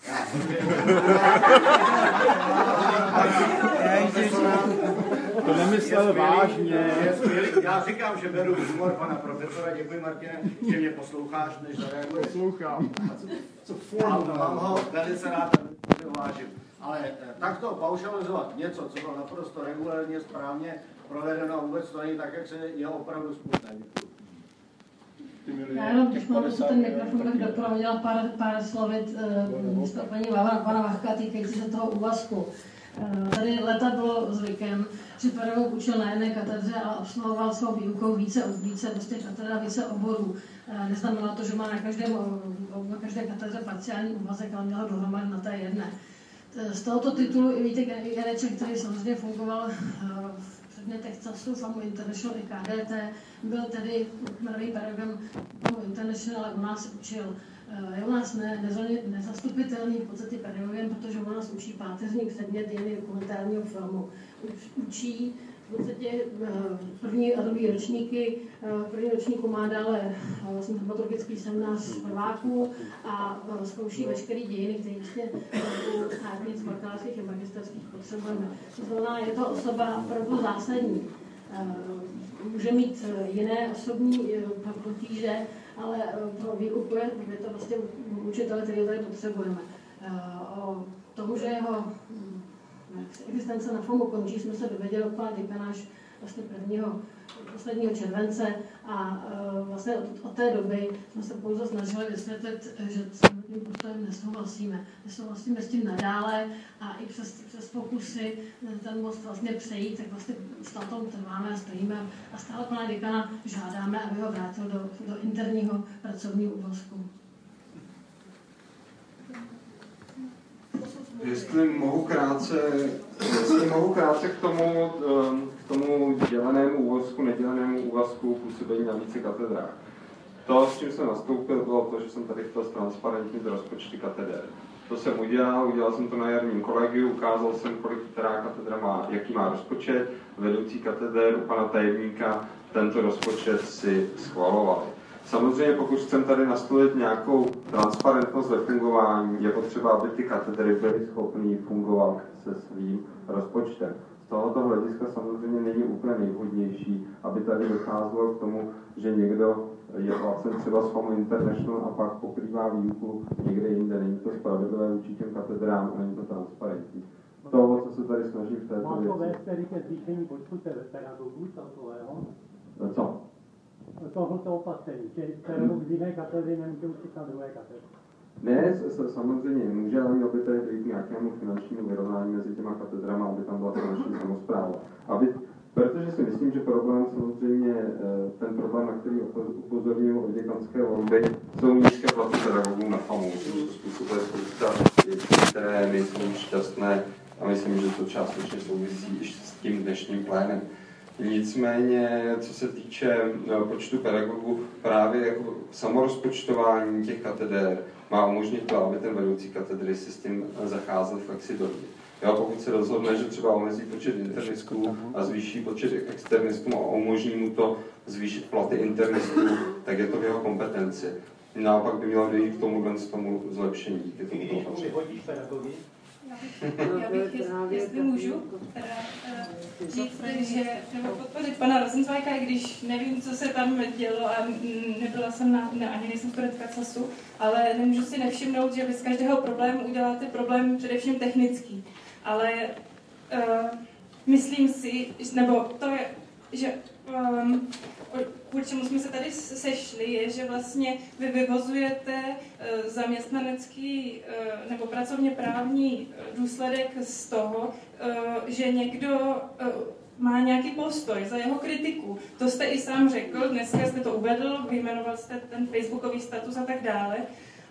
To nemyslel vážně. Já říkám, že beru humor pana profesora. Děkuji, Martine, že mě posloucháš, než zareaguješ. Poslouchám. Co mám, mám ho velice rád vážím. Ale eh, takto paušalizovat něco, co bylo naprosto regulérně, správně provedeno a vůbec to není tak, jak se je opravdu smutné. Já jenom, když mám ten mikrofon, tak doprovodila pár, pár slovit uh, paní pana Vachka týkající se toho úvazku. Eh, Tady leta bylo zvykem, že pedagog učil na jedné katedře a absolvoval svou výukou více, více prostě katedra, více oborů. Eh, Neznamená to, že má na, každém, na každé katedře parciální úvazek, ale měl dohromady na té jedné. Z tohoto titulu i Vítek Janeček, který samozřejmě fungoval v předmětech CASu, FAMu International i KDT, byl tedy mladým pedagogem FAMu International, ale u nás učil. Eh, Je u nás ne, nezastupitelný v podstatě pedagogem, protože u nás učí páteřní předmět dějiny dokumentárního filmu. Uč- Učí v podstatě eh, první a druhý ročníky. eh, první ročníku má dále eh, vlastně dramaturgický seminář prváků a zkouší veškerý dějiny, které vlastně eh, u státnic, bakalářských a magisterských potřebujeme. To znamená, je to osoba opravdu zásadní. Může mít jiné osobní potíže, ale pro výuku je, je to vlastně učitele, který tady potřebujeme. O tomu, že jeho existence na FOMu končí, jsme se dověděli od pana až vlastně prvního, posledního července a eh, vlastně od, od té doby jsme se pouze snažili vysvětlit, že s tím postojem nesouhlasíme. Nesouhlasíme s tím nadále a i přes, přes pokusy eh, ten most vlastně přejít, tak vlastně na tom trváme a stojíme a stále pana děkana žádáme, aby ho vrátil do, do interního pracovního úvazku. Jestli mohu krátce, jestli mohu krátce k tomu, ehm, k tomu dělenému úvazku, nedělenému úvazku působení na více katedrách. To, s čím jsem nastoupil, bylo to, že jsem tady chtěl ztransparentnit rozpočty kateder. To jsem udělal, udělal jsem to na jarním kolegiu, ukázal jsem, kolik která katedra má, jaký má rozpočet. Vedoucí kateder u pana tajemníka tento rozpočet si schvalovali. Samozřejmě, pokud chceme tady nastolit nějakou transparentnost ve fungování, je potřeba, aby ty katedry byly schopné fungovat se svým rozpočtem. Z tohoto hlediska samozřejmě není úplně nejvhodnější, aby tady docházelo k tomu, že někdo je placen třeba z FAMu International a pak pokrývá výuku někde jinde. Není to spravedlivé vůči těm katedrám a není to transparentní. To, co se tady snažím v této Má to věci. vést tedy ke zvýšení počtu pedagogů celkového? Co? Tohoto opatření, z jiné katedry nemůže na druhé katedře. Ne, s- s- samozřejmě může, ale mělo by tady dojít nějakému finančnímu vyrovnání mezi těma katedrama, aby tam byla finanční samozpráva. Aby, protože si myslím, že problém samozřejmě, eh, ten problém, na který upo- upozorňují od děkanské volby, jsou nízké platy pedagogů na FAMu. Že to způsobuje spousta věcí, které nejsou šťastné a myslím, že to částečně souvisí i s tím dnešním plénem. Nicméně, co se týče eh, počtu pedagogů, právě jako samorozpočtování těch katedér má umožnit to, aby ten vedoucí katedry si s tím zacházel flexibilně. Jo, pokud se rozhodne, že třeba omezí počet internistů a zvýší počet externistů a umožní mu to zvýšit platy internistů, tak je to v jeho kompetenci. Naopak by mělo dojít k tomu, k tomu zlepšení tomu Když mu vyhodíš pedagogy, Já bych, jestli, jestli můžu, teda uh, říct, že nebo podpořit pana Rosencweika, i když nevím, co se tam dělo a nebyla jsem na, ne, ani nejsem studentka CASu, ale nemůžu si nevšimnout, že vy z každého problému uděláte problém především technický. Ale uh, myslím si, nebo to je, že um, kvůli čemu jsme se tady sešli, je, že vlastně vy vyvozujete uh, zaměstnanecký uh, nebo pracovně právní uh, důsledek z toho, že někdo má nějaký postoj za jeho kritiku. To jste i sám řekl, dneska jste to uvedl, vyjmenoval jste ten facebookový status a tak dále.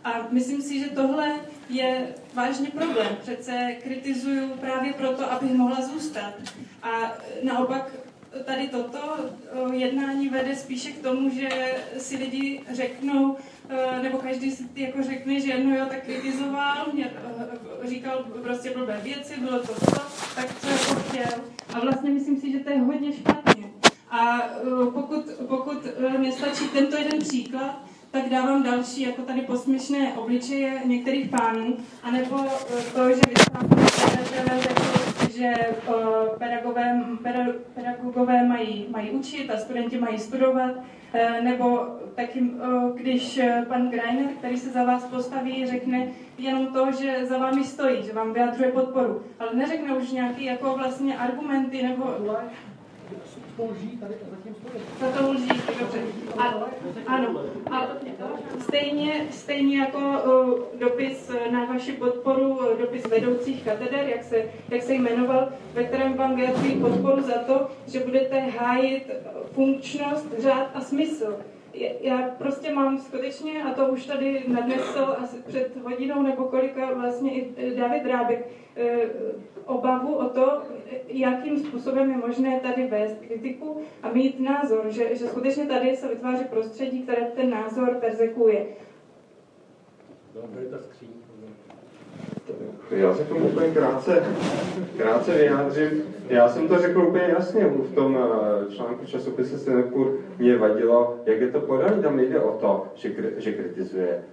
A myslím si, že tohle je vážně problém. Přece kritizuju právě proto, abych mohla zůstat. A naopak tady toto jednání vede spíše k tomu, že si lidi řeknou, nebo každý si jako řekne, že no jo, tak kritizoval, mě říkal prostě blbé věci, bylo to to, tak co jako chtěl. A vlastně myslím si, že to je hodně špatně. A pokud, pokud nestačí tento jeden příklad, tak dávám další, jako tady posměšné obličeje některých pánů, anebo to, že že pedagogové, pedagogové mají, mají učit a studenti mají studovat, e, nebo taky, když pan Greiner, který se za vás postaví, řekne jenom to, že za vámi stojí, že vám vyjadřuje podporu, ale neřekne už nějaký jako vlastně argumenty nebo tady zatím stojí. Za to dobře. A, ano. A stejně, stejně jako uh, dopis na vaši podporu, dopis vedoucích kateder, jak se, jak se jmenoval, ve kterém vám vyjadřují podporu za to, že budete hájit funkčnost, řád a smysl já prostě mám skutečně, a to už tady nadnesl asi před hodinou nebo kolika vlastně i David Rábek, eh, obavu o to, jakým způsobem je možné tady vést kritiku a mít názor, že, že skutečně tady se vytváří prostředí, které ten názor persekuje. Já se tomu úplně krátce, krátce vyjádřím. Já jsem to řekl úplně jasně v tom eh, článku časopise Sinepur. Mě vadilo, jak je to podané. Tam nejde o to, že, že kritizuje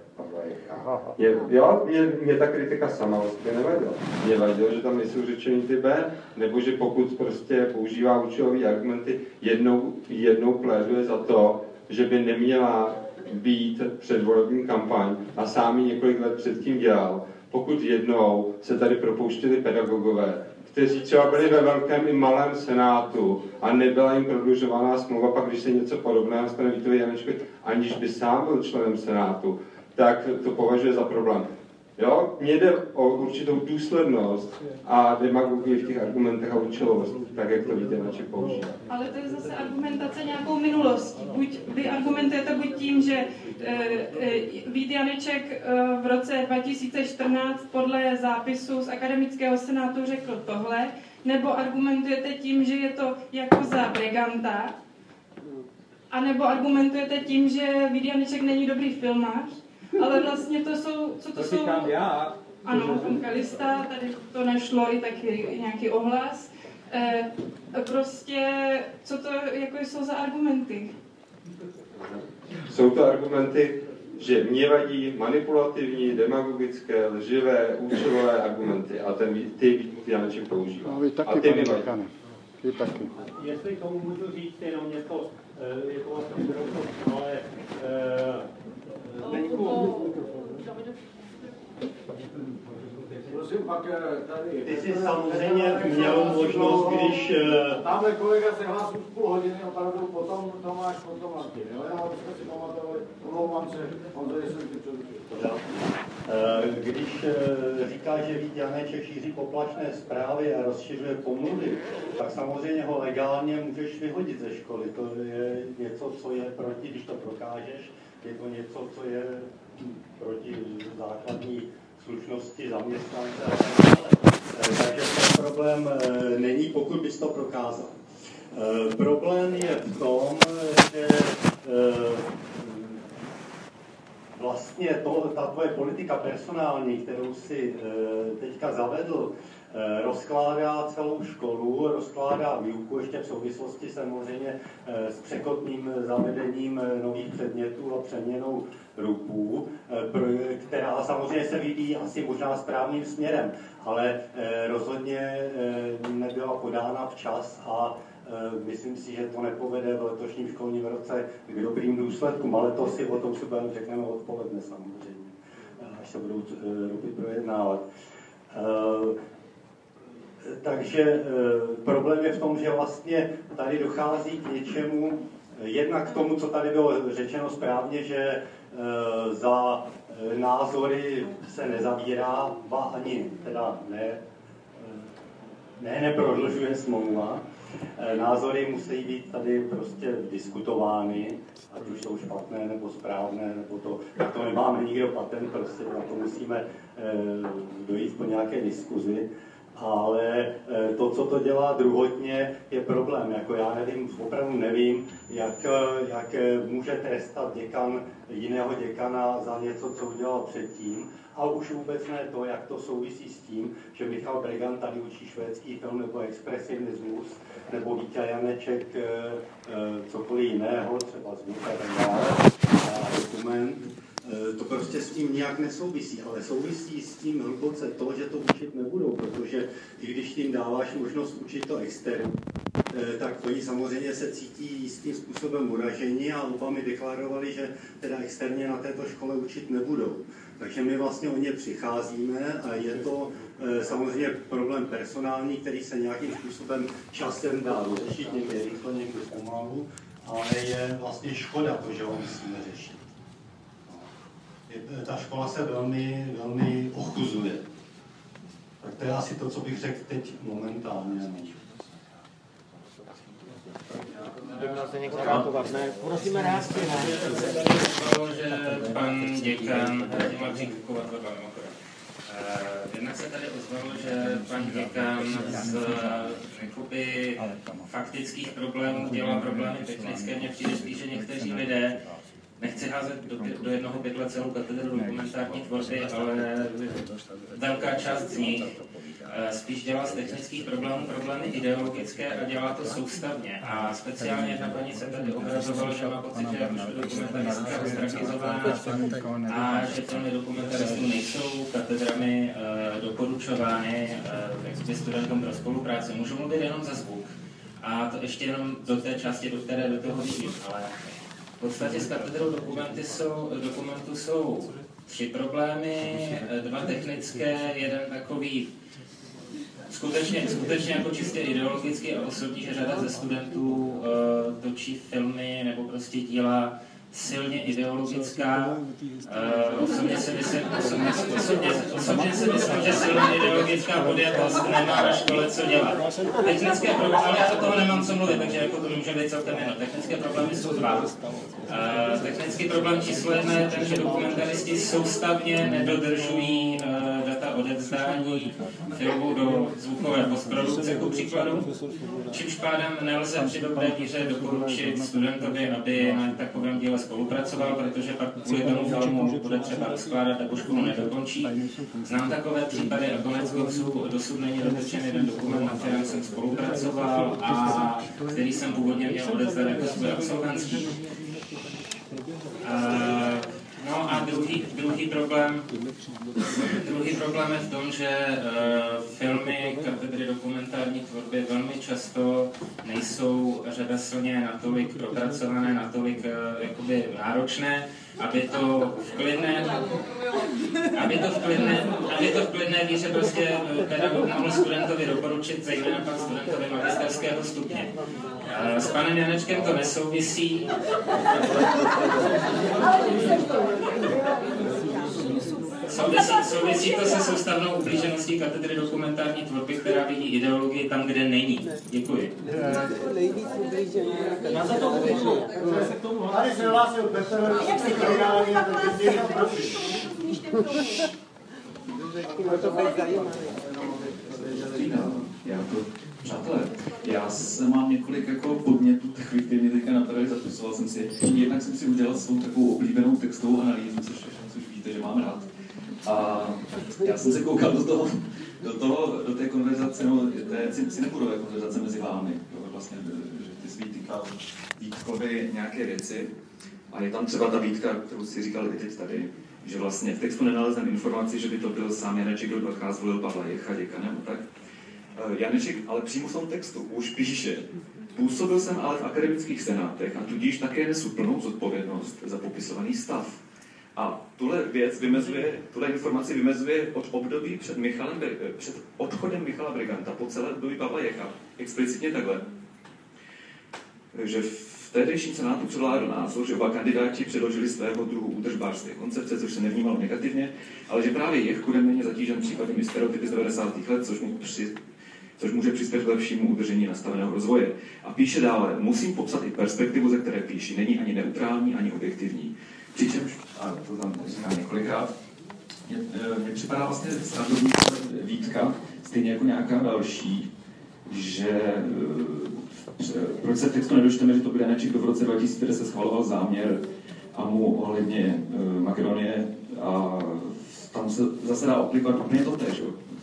je, jo, mě, mě ta kritika sama vlastně nevadila. Mě vadilo, že tam nejsou řečený ty B, nebo že pokud prostě používá účelové argumenty, jednou, jednou pléduje za to, že by neměla být předvolební kampaň a sám několik let předtím dělal, pokud jednou se tady propouštěli pedagogové, kteří třeba byli ve velkém i malém senátu a nebyla jim prodlužovaná smlouva, pak když se něco podobného stane Vítovi Janečkovi, aniž by sám byl členem senátu, tak to považuje za problém. Jo? Mně jde o určitou důslednost a demagogii v těch argumentech a účelovost, tak jak to víte, na používá. Ale to je zase argumentace nějakou minulostí. Buď vy argumentujete buď tím, že Vít Janeček e, v roce 2014 podle zápisu z akademického senátu řekl tohle, nebo argumentujete tím, že je to jako za Breganta, anebo argumentujete tím, že Vít Janeček není dobrý filmář, ale vlastně to jsou, co to, to jsou... já. Ano, Kalista, tady to našlo i taky nějaký ohlas. E, prostě, co to jako jsou za argumenty? Jsou to argumenty, že mě vadí manipulativní, demagogické, lživé, účelové argumenty a ten, ty Janeček používá. No, vy taky, a ty mi vadí. Vy taky. Jestli tomu můžu říct jenom něco, eh, je to vlastně ale e, Prosím, pak eh, tady... Ty jsi samozřejmě měl možnost, když... Eh, Tamhle kolega se hlásí už půl hodiny, opravdu potom Tomáš, potom Martin. Jo, já jsme si pamatovali, omlouvám se, on tady jsem ti. Eh, když říká, že Vít Janeček šíří poplašné zprávy a rozšiřuje pomluvy, tak samozřejmě ho legálně můžeš vyhodit ze školy. To je něco, co je proti, když to prokážeš, je to něco, co je proti základní slušnosti zaměstnance. Eh, takže ten problém eh, není, pokud bys to prokázal. Eh, problém je v tom, že vlastně to, ta tvoje politika personální, kterou si teďka zavedl, rozkládá celou školu, rozkládá výuku, ještě v souvislosti samozřejmě eh, s překotným zavedením eh, nových předmětů a přeměnou rupů, která samozřejmě se vyvíjí asi možná správným směrem, ale rozhodně nebyla podána včas a myslím si, že to nepovede v letošním školním roce k dobrým důsledkům, ale to si o tom si řekneme odpoledne samozřejmě, až se budou rupy projednávat. Takže e, problém je v tom, že vlastně tady dochází k něčemu, jednak k tomu, co tady bylo řečeno správně, že e, za názory se nezavírá, ba ani teda ne, ne neprodlužuje smlouva. Eh, názory musí být tady prostě diskutovány, ať už jsou špatné nebo správné, nebo to, na to nemáme nikdo patent, prostě na to musíme dojít po nějaké diskuzi ale eh, to, co to dělá druhotně, je problém. Jako já nevím, opravdu nevím, jak, eh, jak eh, může trestat děkan jiného děkana za něco, co udělal předtím. A už vůbec ne to, jak to souvisí s tím, že Michal Bregan tady učí švédský film nebo expresionismus, nebo Vítě Janeček cokoliv jiného, třeba zvuk a tak dále, dokument Eh, to prostě s tím nijak nesouvisí, ale souvisí s tím hluboce to, že to učit nebudou, protože i když tím dáváš možnost učit to externě, eh, tak oni samozřejmě se cítí jistým způsobem uražení a oba mi deklarovali, že teda externě na této škole učit nebudou. Takže my vlastně o ně přicházíme a je to eh, samozřejmě problém personální, který se nějakým způsobem časem dá vyřešit, někdy rychle, někdy pomalu, ale je vlastně škoda to, že ho musíme řešit ta škola se velmi, velmi ochuzuje. Tak to je asi to, co bych řekl teď momentálně. Prosíme reakci na že pan děkan mimochodem. Jednak se tady ozvalo, že pan děkan z jakoby, faktických problémů dělá problémy technické. Mně přijde spíš, že někteří lidé nechci házet do, do jednoho pytle celou katedru dokumentární tvorby, ale velká část z nich eh, spíš dělá z technických problémů problémy ideologické a dělá to soustavně. A speciálně jedna paní se tady obrazovala, že má pocit, že už dokumentaristka ostrakizovaná a že filmy dokumentaristů nejsou katedrami uh, doporučovány uh, studentům pro spolupráci. Můžu mluvit jenom za zvuk. A to ještě jenom do té části, do které do toho vidím, ale v podstatě s katedrou dokumenty jsou, dokumentu jsou tři problémy, dva technické, jeden takový skutečně, skutečně jako čistě ideologický a osobní, že řada ze studentů uh, točí filmy nebo prostě díla silně ideologická. Osobně si myslím, že silně ideologická podjatost nemá na škole co dělat. Technické problémy, ale já do toho nemám co mluvit, takže jako to může být celkem jedno. Technické problémy jsou dva. Uh, technický problém číslo jedna je ten, že dokumentaristi soustavně nedodržují data odevzdání filmu do zvukové postprodukce, jako příkladu, čímž pádem nelze při dobré víře doporučit studentovi, aby na takovém díle spolupracoval, protože pak kvůli tomu filmu bude třeba rozkládat nebo školu nedokončí. Znám takové případy a konec konců dosud není dotečen jeden dokument, na kterém jsem spolupracoval a který jsem původně měl odezvat jako svůj absolventský. Uh, No a druhý, druhý, problém, druhý problém je v tom, že uh, filmy katedry dokumentární tvorby velmi často nejsou řemeslně natolik propracované, natolik uh, jakoby náročné, aby to v klidné, aby to v klidné, aby to v klidné víře prostě eh, pedagog mohl studentovi doporučit, zejména pak studentovi magisterského stupně. S panem Janečkem to nesouvisí. Souvisí, souvisí to se soustavnou ublížeností katedry dokumentární tvorby, která vidí ideologii tam, kde není. Děkuji. Já za to Tady se hlásil Petr, Já to Přátelé, já jsem mám několik jako podnětů takových, které mě teďka napadly, zapisoval jsem si. Jednak jsem si udělal svou takovou oblíbenou textovou analýzu, což, což víte, že mám rád. A já jsem se koukal do toho, do, toho, do té konverzace, no, té cinepurové konverzace mezi vámi, to vlastně, že ty jsi vytýkal Vítkovi nějaké věci. A je tam třeba ta výtka, kterou si říkal i teď tady, že vlastně v textu nenalezneme informaci, že by to byl sám Janeček, kdo dvakrát zvolil Pavla Jecha děkanem, tak Eh, Janeček ale přímo v tom textu už píše, působil jsem ale v akademických senátech a tudíž také nesu plnou zodpovědnost za popisovaný stav. A tuhle věc vymezuje, tuhle informaci vymezuje od období před, Michalem, eh, před odchodem Michala Briganta po celé období Pavla Jecha. Explicitně takhle, že v tehdejším senátu převládl názor, že oba kandidáti předložili svého druhu údržbářské koncepce, což se nevnímalo negativně, ale že právě Jech bude méně zatížen případnými stereotypy z 90. let, což mu při, což může přispět k lepšímu udržení nastaveného rozvoje. A píše dále, musím popsat i perspektivu, ze které píši. Není ani neutrální, ani objektivní. Přičemž, a to tam říkám několikrát, mně, eh, mně připadá vlastně srandovní výtka, stejně jako nějaká další, že eh, proč se textu nedočteme, že to byl Janeček, v roce 2010 schvaloval záměr a mu ohledně uh, Makedonie a tam se zase dá aplikovat úplně to tež.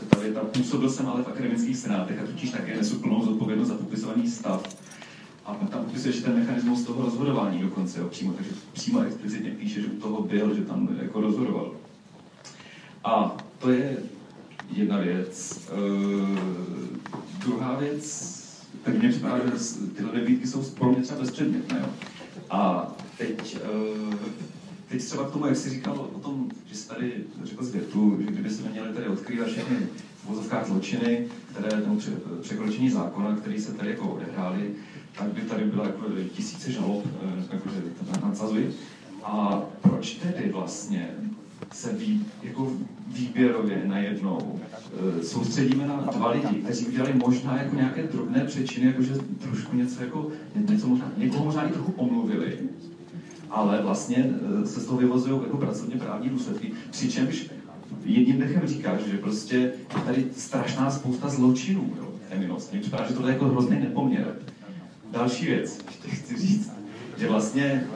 Tady tam působil jsem ale v akademických senátech a totiž také nesu plnou zodpovědnost za popisovaný stav. A tam popisuje, že ten mechanismus toho rozhodování dokonce, jo, přímo, takže přímo explicitně píše, že u toho byl, že tam jako rozhodoval. A to je jedna věc. Uh, druhá věc, tak mně připadá, že tyhle nebýtky jsou pro mě třeba bezpředmětné. Jo. A teď, uh, teď třeba k tomu, jak jsi říkal o tom, že jsi tady řekl z větu, že kdyby se měli tady odkrývat všechny v zločiny, které, nebo překročení zákona, které se tady jako odehrály, tak by tady bylo jako tisíce žalob, eh, jakože nadsazuji. A proč tedy vlastně se ví, jako výběrově najednou e, soustředíme na dva lidi, kteří udělali možná jako nějaké drobné přečiny, jakože trošku něco jako, něco možná, někoho možná i trochu omluvili, ale vlastně e, se z toho vyvozují jako pracovně právní důsledky, přičemž jedním dechem říkáš, že prostě je tady strašná spousta zločinů, jo, eminost. Mně připadá, že to je jako hrozný nepoměr. Další věc, ještě chci říct, že vlastně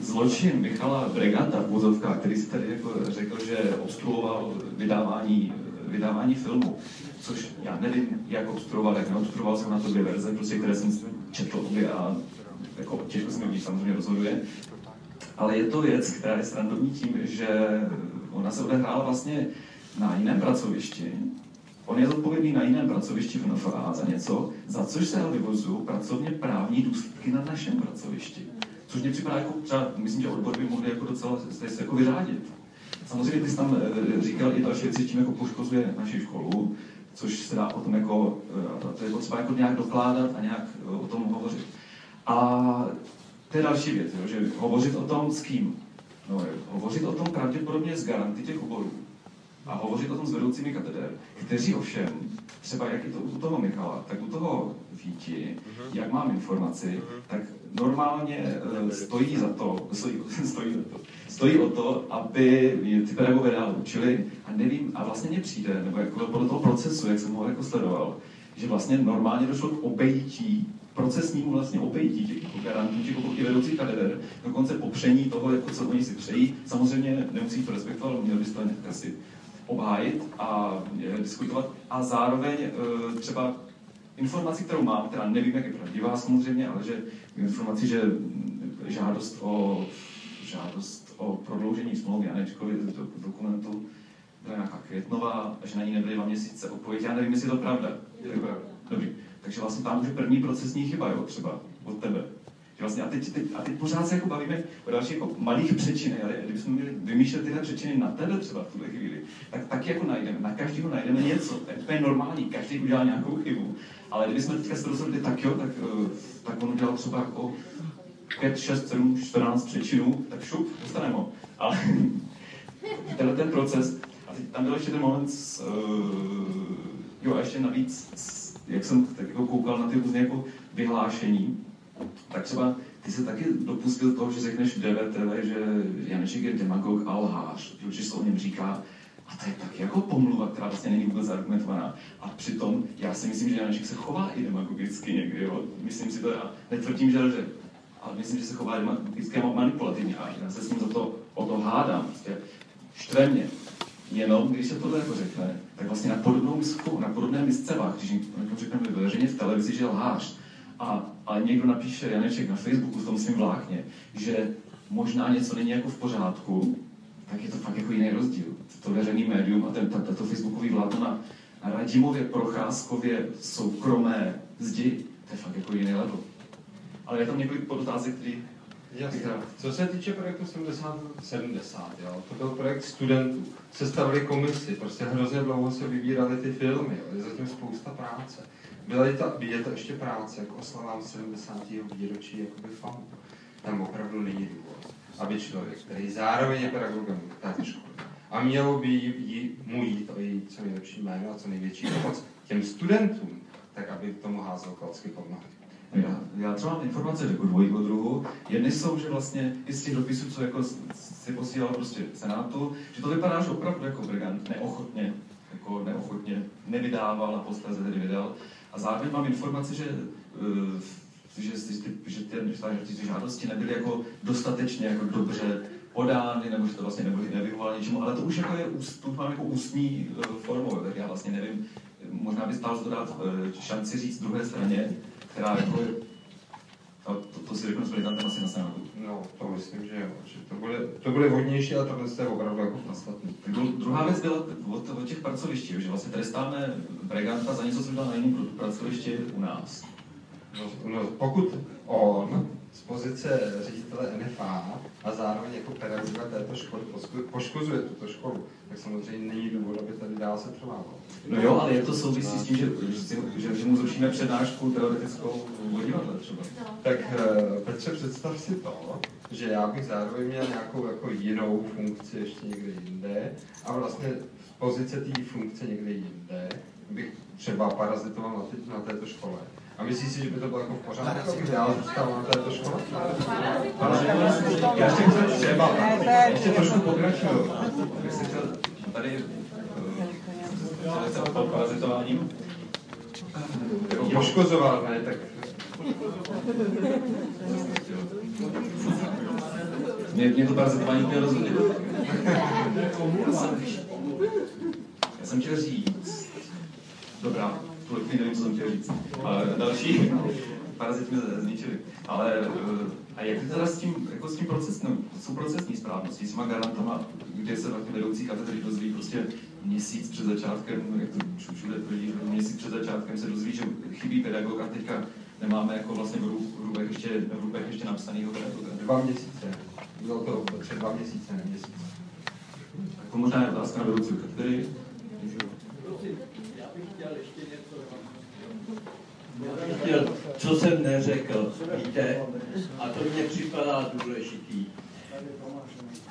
zločin Michala Breganta v vozovkách, který si tady jako řekl, že obstruoval vydávání, vydávání filmu, což já nevím, jak obstruoval, jak neobstruoval, jsem na to dvě verze, prostě, které jsem četl obě a jako těžko se mi samozřejmě rozhoduje. Ale je to věc, která je srandovní tím, že ona se odehrála vlastně na jiném pracovišti. On je zodpovědný na jiném pracovišti v NFA za něco, za což se vyvozují pracovně právní důsledky na našem pracovišti. Což mě připadá jako třeba, myslím, že odbor by mohli jako docela se, se jako vyřádit. Samozřejmě ty jsi tam e, říkal i další věci, čím jako poškozuje naši školu, což se dá potom jako, e, to je potřeba jako nějak dokládat a nějak o tom hovořit. A to je další věc, že hovořit o tom s kým? No, hovořit o tom pravděpodobně s garanty těch oborů a hovořit o tom s vedoucími katedr, kteří ovšem, třeba jak je to u toho Michala, tak u toho Víti, jak mám informaci, tak normálně uh, stojí za to, stojí, stojí, za to, stojí o to, aby ty pedagogové dál učili a nevím, a vlastně mě přijde, nebo jako podle toho procesu, jak jsem ho jako sledoval, že vlastně normálně došlo k obejití procesnímu vlastně obejití těch jako garantů, těch jako vedoucích kateder, dokonce popření toho, jako co oni si přejí. Samozřejmě nemusí to respektovat, měl byste to asi obhájit a e, diskutovat. A zároveň e, třeba informací, kterou mám, která nevím, jak je pravdivá samozřejmě, ale že informací, že žádost o, žádost o prodloužení smlouvy Janečkovi do dokumentu byla nějaká květnová, že na ní nebyly dva měsíce odpověď. Já nevím, jestli je to pravda. Je to pravda. Dobrý. Takže vlastně tam už je první procesní chyba, jo, třeba od tebe. Vlastně a, teď, teď, a teď pořád se jako bavíme o dalších jako malých přečinech, ale kdybychom měli vymýšlet tyhle přečiny na tebe třeba v tuhle chvíli, tak taky jako najdeme, na každého najdeme něco, to je normální, každý udělá nějakou chybu. Ale kdybychom teďka se rozhodli, tak jo, tak, eh, tak on udělal třeba jako 5, 6, 7, 14 přečinů, tak šup, dostaneme ho. Ale tenhle ten proces, a teď tam byl ještě ten moment, s, uh, jo a ještě navíc, s, jak jsem tak jako koukal na ty různé jako vyhlášení, tak třeba ty se taky dopustil toho, že řekneš v DVTV, že Janeček je demagog a lhář, že se o něm říká, a to je tak jako pomluva, která vlastně není vůbec argumentovaná. A přitom já si myslím, že Janeček se chová i demagogicky někdy, jo? Myslím si to, já netvrdím, že lže, ale myslím, že se chová demagogicky a manipulativně. A já se s ním za to o to hádám. Prostě štve. Jenom, když se tohle jako řekne, tak vlastně na podobnou misku, na podobné misce když jako řekneme veřejně v televizi, že lhář, a, a někdo napíše Janeček na Facebooku v tom svém vlákně, že možná něco není jako v pořádku, tak je to fakt jako jiný rozdíl. To veřejný médium a ten, tato Facebookový vládno na, na Radimově, Procházkově, soukromé zdi, to je fakt jako jiný level. Ale je tam několik podotázek, který Jasně. Co se týče projektu 70, 70 jo, to byl projekt studentů. Sestavili komisi, prostě hrozně dlouho se vybírali ty filmy, jo, je zatím spousta práce. Byla ta, je to ještě práce k oslavám 70. výročí jakoby FAMu. Tam opravdu není důvod, aby člověk, který zároveň je pedagogem této školy, a mělo by jí, mu jít o její co nejlepší jméno a co největší pomoc těm studentům, tak aby tomu házel klacky pod nohy. Já, já třeba mám informace jako dvojího druhu. Jedny jsou, že vlastně i z těch dopisů, co jako si posílal prostě Senátu, že to vypadá, že opravdu jako brigant neochotně, jako neochotně nevydával a posléze tedy vydal. A zároveň mám informace, že uh, že, že, ty, že, ty, že ty žádosti nebyly jako dostatečně jako dobře podány, nebo že to vlastně nebyly, nevyhovovalo něčemu, ale to už jako je, tu mám jako ústní uh, formou, tak já vlastně nevím, možná by stálo to dát uh, šanci říct druhé straně, která jako je, to, to, si řeknu s prezidentem asi na senátu. No, to myslím, že jo, že to bude, to bude vhodnější, ale tohle je opravdu jako podstatný. Druhá věc byla od, od těch pracovišť, že vlastně trestáme Breganta za něco, co udělal na jiném pracovišti u nás. No, no, pokud on z pozice ředitele NFA a zároveň jako pedagoga této školy poškozuje tuto školu, tak samozřejmě není důvod, aby tady dál se trvalo. No jo, ale je to souvisí s tím, že, že, že mu zrušíme přednášku teoretickou divadle třeba. Tak eh, Petře, představ si to, že já bych zároveň měl nějakou jako jinou funkci ještě někde jinde a vlastně z pozice té funkce někde jinde bych třeba parazitoval na, tý, na této škole. A myslíš si, že by to bylo jako v pořádku, abych dál zůstal na této škole? Já ještě chci třeba, ještě trošku pokračuju. Bych se chtěl tady parazitováním. Poškozoval, ne, tak... Mě, mě to parazitování úplně rozhodně. Já jsem chtěl říct, dobrá, chvíli nevím, co jsem chtěl říct, ale další parazit mě zničili. Ale a jak to teda s tím, jako s tím procesem, no, jsou procesní správnosti, s těma garantama, kde se vlastně vedoucí katedry dozví prostě měsíc před začátkem, jak to všude tvrdí, měsíc před začátkem se dozví, že chybí pedagog a teďka nemáme jako vlastně v hrubech ještě, v hrubech ještě napsanýho pedagoga. Dva měsíce. Bylo to před dva měsíce, ne měsíc. Tak to možná je otázka na vedoucí katedry. Já bych chtěl ještě chtěl, co jsem neřekl, víte, a to mě připadá důležitý.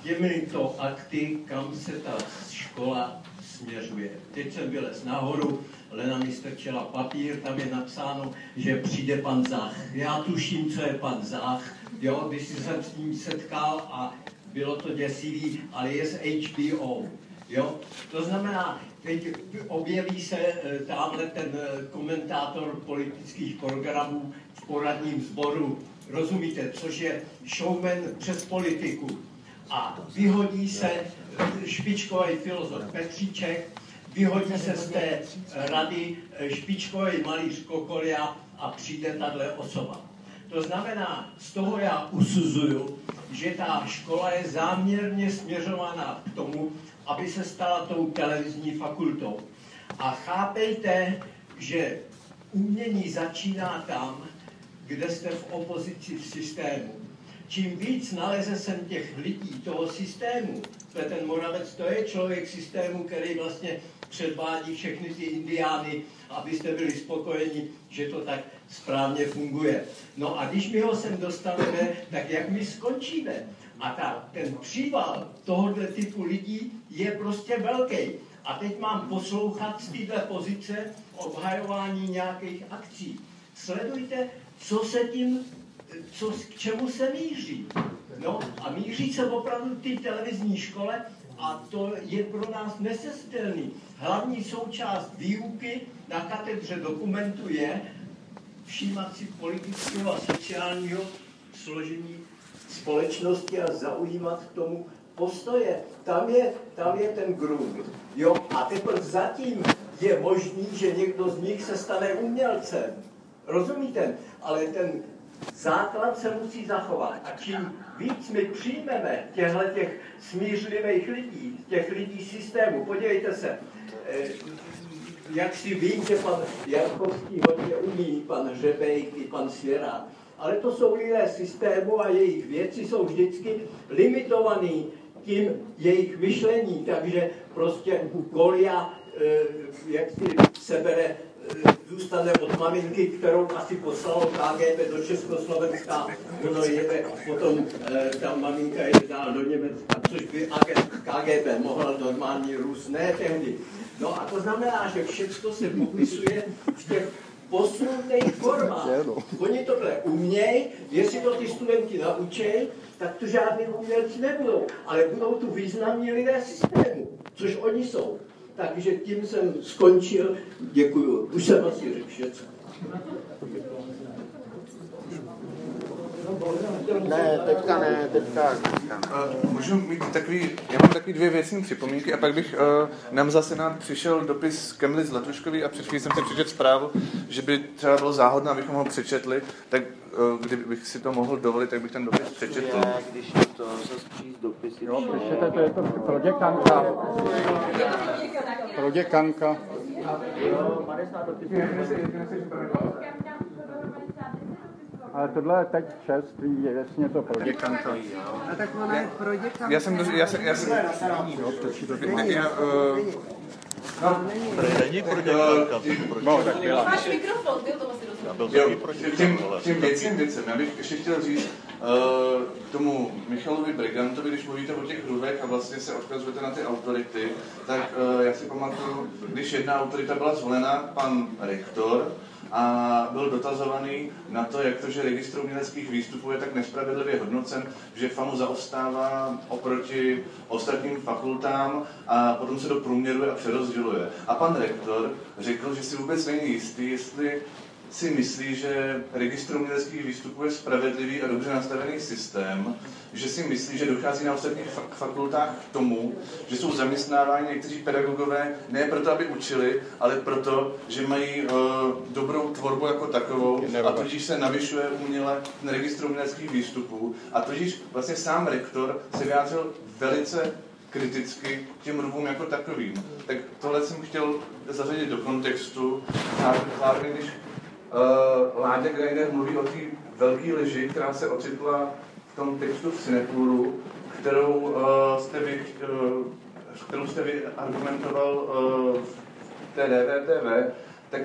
Těmito akty, kam se ta škola směřuje. Teď jsem vylez nahoru, Lena mi strčila papír, tam je napsáno, že přijde pan Zach. Já tuším, co je pan Zach, jo, když jsem s ním setkal a bylo to děsivý, ale je z HBO. Jo? To znamená, teď objeví se eh, tamhle ten eh, komentátor politických programů v poradním sboru, rozumíte, což je showman přes politiku. A vyhodí se eh, špičkový filozof Petříček, vyhodí se z té rady špičkový malíř Kokolia a přijde tahle osoba. To znamená, z toho já usuzuju, že ta škola je záměrně směřovaná k tomu, aby se stala tou televizní fakultou. A chápejte, že umění začíná tam, kde jste v opozici v systému. Čím víc naleze sem těch lidí toho systému, to je ten Moravec, to je člověk systému, který vlastně předvádí všechny ty indiány, abyste byli spokojeni, že to tak správně funguje. No a když my ho sem dostaneme, tak jak my skončíme? A ta, ten příval tohoto typu lidí je prostě velký. A teď mám poslouchat z této pozice obhajování nějakých akcí. Sledujte, co se tím, co, k čemu se míří. No a míří se opravdu ty televizní škole a to je pro nás nesestelný. Hlavní součást výuky na katedře dokumentu je všímat si politického a sociálního složení společnosti a zaujímat k tomu postoje. Tam je, tam je ten grunt. Jo? A teprve zatím je možný, že někdo z nich se stane umělcem. Rozumíte? Ale ten základ se musí zachovat. A čím víc my přijmeme těchto těch smířlivých lidí, těch lidí systému, podívejte se, eh, jak si vím, že pan Jarkovský hodně umí, pan Řebejk i pan Svěrák, ale to jsou lidé systému a jejich věci jsou vždycky limitovaný tím jejich myšlení, takže prostě Golia eh, jak si sebere zůstane od maminky, kterou asi poslalo KGB do Československa, ono jede a potom e, ta maminka jede dál do Německa, což by KGB mohla normální Rus, ne tehdy. No a to znamená, že všechno se popisuje v těch posunutých formách. Oni tohle umějí, jestli to ty studenti naučej, tak to žádný umělci nebudou, ale budou tu významní lidé systému, což oni jsou. Takže tím jsem skončil. Děkuju. Už jsem asi řekl všechno. Ne, teďka ne, teďka Uh, můžu mít takový, já mám takový dvě věcní připomínky a pak bych uh, nám zase nám přišel dopis Kemly z Latuškový a před chvílí jsem si přečetl zprávu, že by třeba bylo záhodné, abychom ho přečetli, tak uh, kdybych si to mohl dovolit, tak bych ten dopis přečetl. Já, když je to dopisy. Jo, to je to pro děkanka. Pro děkanka. Ale tohle je teď čerstvý, je jasně to pro děkanka. A tak ona je pro děkanka. Já jsem, do, já jsem, já jsem, Jo, točí to. Já, já, no, Není. Pro děkanka, No, tak byla. Máš mikrofon, ty to asi Já byl tím, ale- tím věcným věcem, já bych ještě chtěl říct k tomu Michalovi Brigantovi, když mluvíte o těch hrubech a vlastně se odkazujete na ty autority, tak já si pamatuju, když jedna autorita byla zvolena, pan rektor, a byl dotazovaný na to, jak to, že registr uměleckých výstupů je tak nespravedlivě hodnocen, že FAMu zaostává oproti ostatním fakultám a potom se do průměruje a přerozděluje. A pan rektor řekl, že si vůbec není jistý, jestli si myslí, že registr uměleckých výstupů je spravedlivý a dobře nastavený systém, že si myslí, že dochází na ostatních fak- fakultách k tomu, že jsou zaměstnáváni někteří pedagogové ne proto, aby učili, ale proto, že mají uh, dobrou tvorbu jako takovou a tudíž se navyšuje uměle ten registr uměleckých výstupů a tudíž vlastně sám rektor se vyjádřil velice kriticky k těm rvům jako takovým. Tak tohle jsem chtěl zařadit do kontextu. Zároveň, když uh, Láďa Greiner mluví o té velké leži, která se ocitla v tom textu v Sinepuru, kterou, uh, jste vy, uh, kterou jste vy argumentoval uh, v té DVTV, tak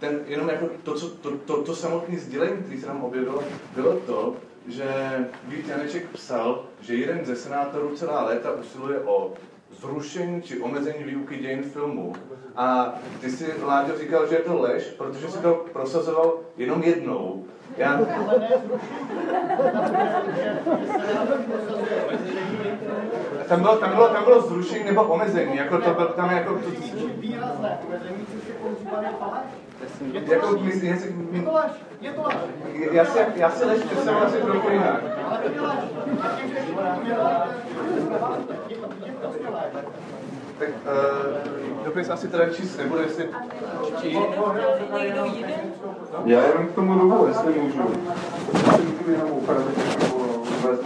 ten, jenom jako to, co, to, to, to samotné sdělení, které se nám objevilo, bylo to, že Vít Janeček psal, že jeden ze senátorů celá léta usiluje o zrušení či omezení výuky dějin filmu. A ty si, Láďo, říkal, že je to lež, protože si to prosazoval jenom jednou. Já... Tam bylo, tam, bylo, tam bylo zrušení nebo omezení, jako to byl tam jako... To, Výrazné omezení, což je používané jako, Je to lež. Je to lež. já, si, já si lež představuji asi trochu jinak. Ale to je lež. A tím, že je to lež. Tak uh, dopis asi teda číst nebude, jestli... Já jenom k tomu rovu, jestli můžu. Já si můžu jenom upravit na mysli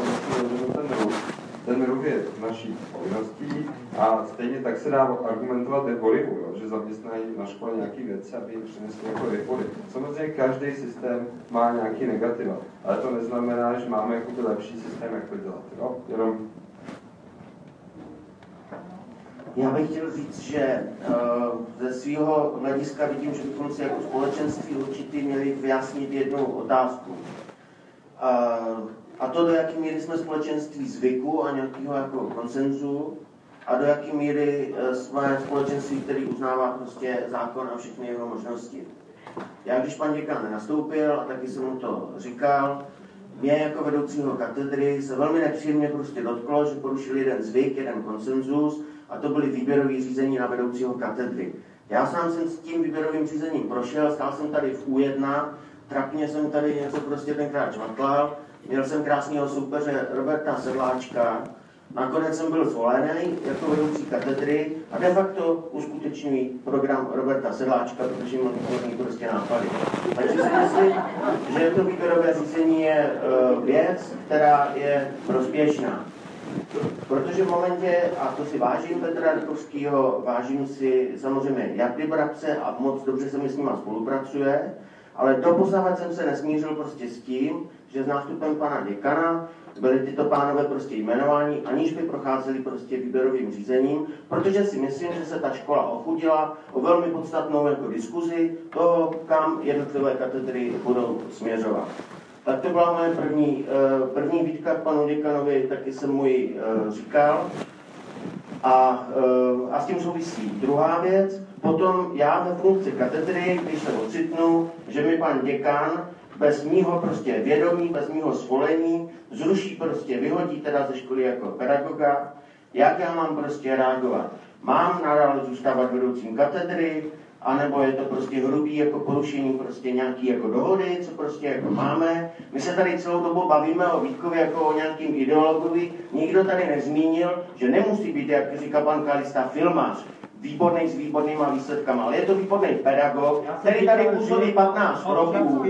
ten rov. Ten rov je naší povinností a stejně tak se dá argumentovat ve volivu, jo, že zaměstnají na škole nějaký věci, aby jim přinesli jako repody. Samozřejmě každý systém má nějaký negativa, ale to neznamená, že máme jakoby lepší systém, jak to dělat. Jo? Jenom Já bych chtěl říct, že uh, ze svého hlediska vidím, že bychom si jako společenství určitě měli vyjasnit jednu otázku. Uh, a to, do jaké míry jsme společenství zvyku a nějakého jako konsenzu a do jaké míry uh, jsme společenství, který uznává prostě zákon a všechny jeho možnosti. Já když pan děkan nastoupil, a taky jsem mu to říkal, mě jako vedoucího katedry se velmi nepříjemně prostě dotklo, že porušil jeden zvyk, jeden konsenzus, a to byly výběrové řízení na vedoucího katedry. Já sám jsem s tím výběrovým řízením prošel, stál jsem tady v U1, trapně jsem tady něco prostě tenkrát žvatlal, měl jsem krásného soupeře Roberta Sedláčka, nakonec jsem byl zvolený jako vedoucí katedry a de facto uskutečňují program Roberta Sedláčka, protože mám výborný prostě nápady. Takže si myslím, že to výběrové řízení je uh, věc, která je prospěšná. Protože v momentě, a to si vážím Petra Rykovského, vážím si samozřejmě Jardy Brabce a moc dobře se mi s nima spolupracuje, ale doposavat jsem se nesmířil prostě s tím, že s nástupem pana děkana byli tyto pánové prostě jmenováni, aniž by procházeli prostě výběrovým řízením, protože si myslím, že se ta škola ochudila o velmi podstatnou jako diskuzi toho, kam jednotlivé katedry budou směřovat. Tak to byla moje první, eh, první výtka k panu děkanovi, taky jsem mu ji eh, říkal. A, eh, a s tím souvisí druhá věc. Potom já ve funkci katedry, když se ocitnu, že mi pan děkan bez mýho prostě vědomí, bez mýho svolení, zruší prostě, vyhodí teda ze školy jako pedagoga, jak já mám prostě reagovat. Mám nadále zůstávat vedoucím katedry, anebo je to prostě hrubý jako porušení prostě nějaký jako dohody, co prostě jako máme. My se tady celou dobu bavíme o Vítkovi jako o nějakým ideologovi. Nikdo tady nezmínil, že nemusí být, jak říká pan Kalista, filmář výborný s výbornýma výsledkama, ale je to výborný pedagog, který tady působí 15 roků.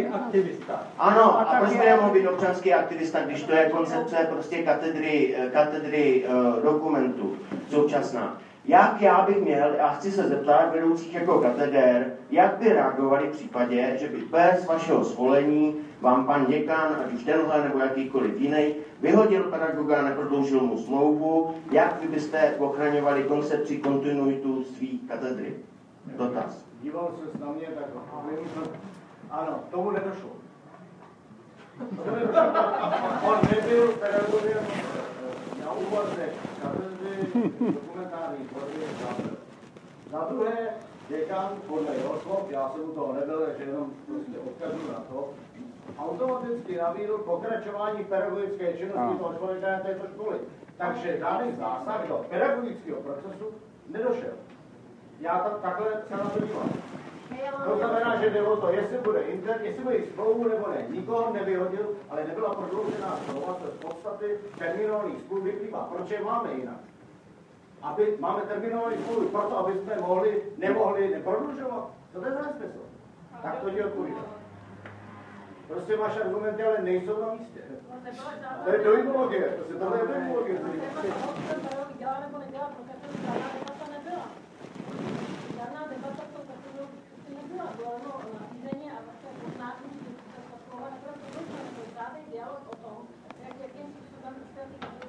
Ano, a proč by nemohl být občanský aktivista, když to je koncepce prostě katedry, katedry uh, dokumentu současná. Jak já bych měl, a chci se zeptat vedoucích jako katedér, jak by reagovali v případě, že by bez vašeho svolení vám pan děkan, ať už tenhle nebo jakýkoliv jiný, vyhodil pedagoga, neprodloužil mu smlouvu, jak vy byste ochraňovali koncepci kontinuitu svý katedry? Dotaz. Díval se na mě, tak ano, tomu nedošlo. On nebyl pedagogem na úvaze katedry dokumentární tvorby Za druhé, děkan podle jeho slov, já jsem u toho nebyl, takže jenom prostě odkazuju na to, automaticky nabídl pokračování pedagogické činnosti toho člověka této školy. Takže žádný zásah do pedagogického procesu nedošel. Já tam takhle se na to dívám. To znamená, že jde o to, jestli bude inter, jestli bude smlouvu nebo ne. Nikoho nevyhodil, ale nebyla prodloužená smlouva, to z podstaty terminální smluv vyplývá. Proč je máme jinak? Aby máme terminální smlouvy proto, aby jsme mohli, nemohli neprodlužovat. To je nesmysl. Tak to ti odpovídám. Prostě máš argumenty, ale nejsou na místě. To je dojmologie, tohle je dojmologie. Nebo protože žádná debata nebyla. Žádná to takovou nebyla. Bylo jenom a vlastně že dialog tom, jak, jakým způsobem prostě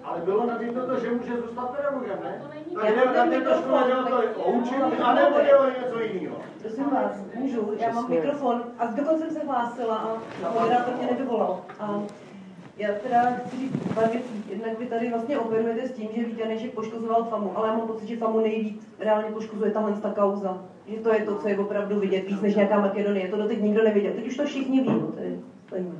ale bylo nabídnuto to, že může zůstat pedagogem, ne? To jde na této škole o to o učení, anebo o něco jiného. Prosím vás, můžu, já mám mikrofon a dokonce jsem se hlásila a moderátor mě nedovolal. A já teda chci říct dva věcí. Jednak vy tady vlastně operujete s tím, že Vít Janeček poškozoval FAMu, ale já mám pocit, že FAMu nejvíc reálně poškozuje tahle ta kauza. Že to je to, co je opravdu vidět, víc než nějaká Makedonie. To doteď nikdo neviděl. Teď už to všichni ví, no, to je zajímavé.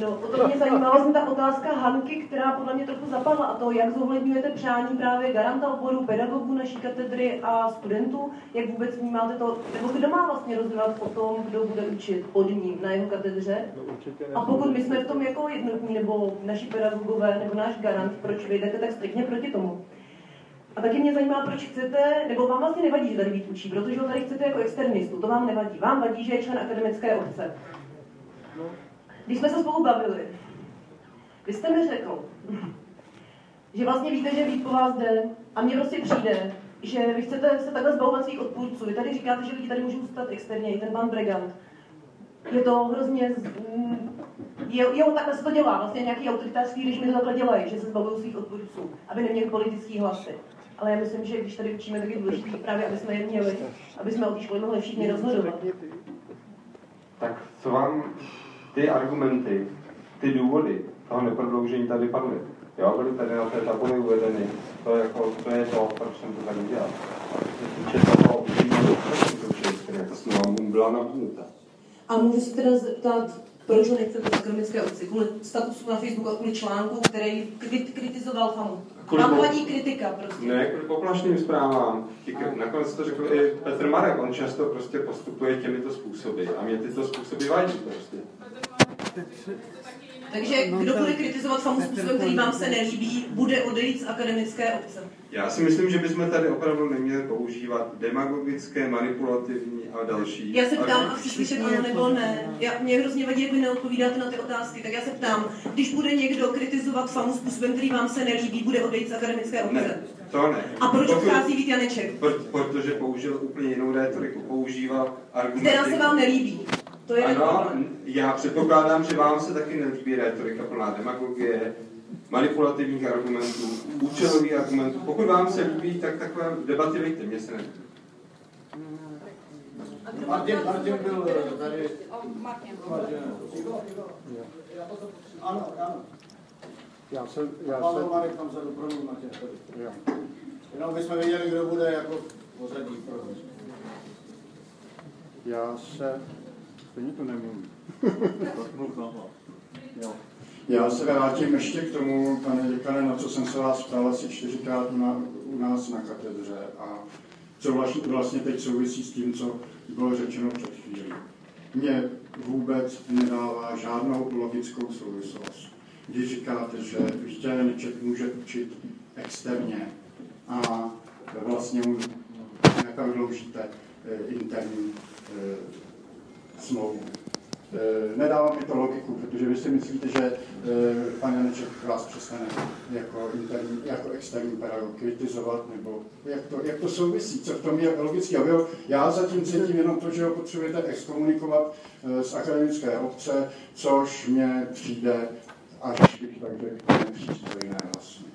No, potom mě zajímala vlastně ta otázka Hanky, která podle mě trochu zapadla, a to, jak zohledňujete přání právě garanta oboru, pedagogů naší katedry a studentů, jak vůbec vnímáte to, nebo kdo má vlastně rozhodovat o tom, kdo bude učit pod ním na jeho katedře? No, a pokud my jsme v tom jako jednotní, nebo naši pedagogové, nebo náš garant, proč vy jdete tak striktně proti tomu? A taky mě zajímá, proč chcete, nebo vám vlastně nevadí, že tady být učí, protože ho tady chcete jako externistu, to vám nevadí. Vám vadí, že je člen akademické obce. No. Když jsme se spolu bavili, vy jste mi řekl, že vlastně víte, že Vít po vás jde a mně prostě přijde, že vy chcete se takhle zbavovat svých odpůrců. Vy tady říkáte, že lidi tady můžou zůstat externě, i ten pan Bregant. Je to hrozně... Je, jo, takhle se to dělá. Vlastně nějaký autoritářský režimy to takhle dělají, že se zbavují svých odpůrců, aby neměli politický hlasy. Ale já myslím, že když tady učíme, tak je důležité právě, aby jsme je měli, aby jsme o té škole mohli všichni rozhodovat. Tak co vám ty argumenty, ty důvody toho neprodloužení tady padly. Jo, byly tady na té tabuli uvedeny. To, jako, to je to, proč jsem to tak udělal. A co se týče toho užívání jak smlouva mu byla nabídnuta. A můžu se teda zeptat, proč ho nechcete z akademické obci? Kvůli statusu na Facebooku a kvůli článku, který kritizoval FAMu. Vadí kritika prostě. Ne, kvůli poplašným zprávám. Nakonec to řekl i Petr Marek, on často prostě postupuje těmito způsoby a mě tyto způsoby vadí prostě. Takže kdo bude kritizovat FAMu způsobem, který vám se nelíbí, bude odejít z akademické obce? Já si myslím, že bychom tady opravdu neměli používat demagogické, manipulativní a další. Já se ptám a chci slyšet ano nebo ne. Já, mě hrozně vadí, jak vy neodpovídáte na ty otázky, tak já se ptám, když bude někdo kritizovat FAMu způsobem, který vám se nelíbí, bude odejít z akademické obce? Ne, to ne. A proč odchází Vít Janeček? Protože použil úplně jinou rétoriku, používal argumenty. Která se vám nelíbí. To je ano, já předpokládám, že vám se taky nelíbí retorika plná demagogie, manipulativních argumentů, účelových argumentů. Pokud vám se líbí, tak takové debaty veďte, mně se nelíbí. Martin, Martin byl tady. Martin. Ano, ano. Já jsem, já Pavel jsem, Marek tam vzadu, promiň Martin, tady. jo. Jenom bychom věděli, kdo bude jako pořadí pro. Já se, stejně to. Jo. Já se vrátím ještě k tomu, pane děkane, na co jsem se vás ptal asi čtyřikrát na, u nás na katedře a co vlastně, vlastně teď souvisí s tím, co bylo řečeno před chvílí. Mně vůbec nedává žádnou logickou souvislost. Když říkáte, že vzděleneček může učit externě a vlastně mu nějak vydloužíte eh, interní eh, smlouvu. Eh, Nedává mi to logiku, protože vy si myslíte, že eh, pan Janeček vás přestane jako, interní, jako externí pedagog kritizovat, nebo jak to, jak to souvisí, co v tom je ho- já zatím cítím jenom to, že ho potřebujete exkomunikovat eh, z akademické obce, což mě přijde, až bych tak řekl, nepřístojné vlastně.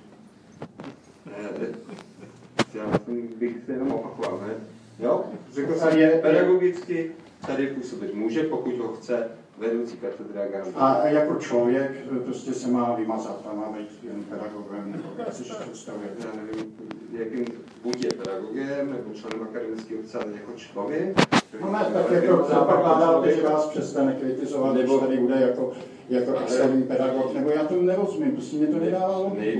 Já jsem- bych se jenom opakoval, ne? Jo, řekl jsem, je- pedagogicky tady působit může, pokud ho chce vedoucí katedry a jako člověk eh, prostě se má vymazat a má být jen pedagogem, nebo jak si to představujete. Já nevím, jakým buď je pedagogem, nebo členem akademického obce, ale jako člověk. No ne, tak jako předpokládáte, že vás přestane kritizovat, nebo tady bude jako, jako externí pedagog, nebo já to nerozumím, prostě mě to nedává logiku.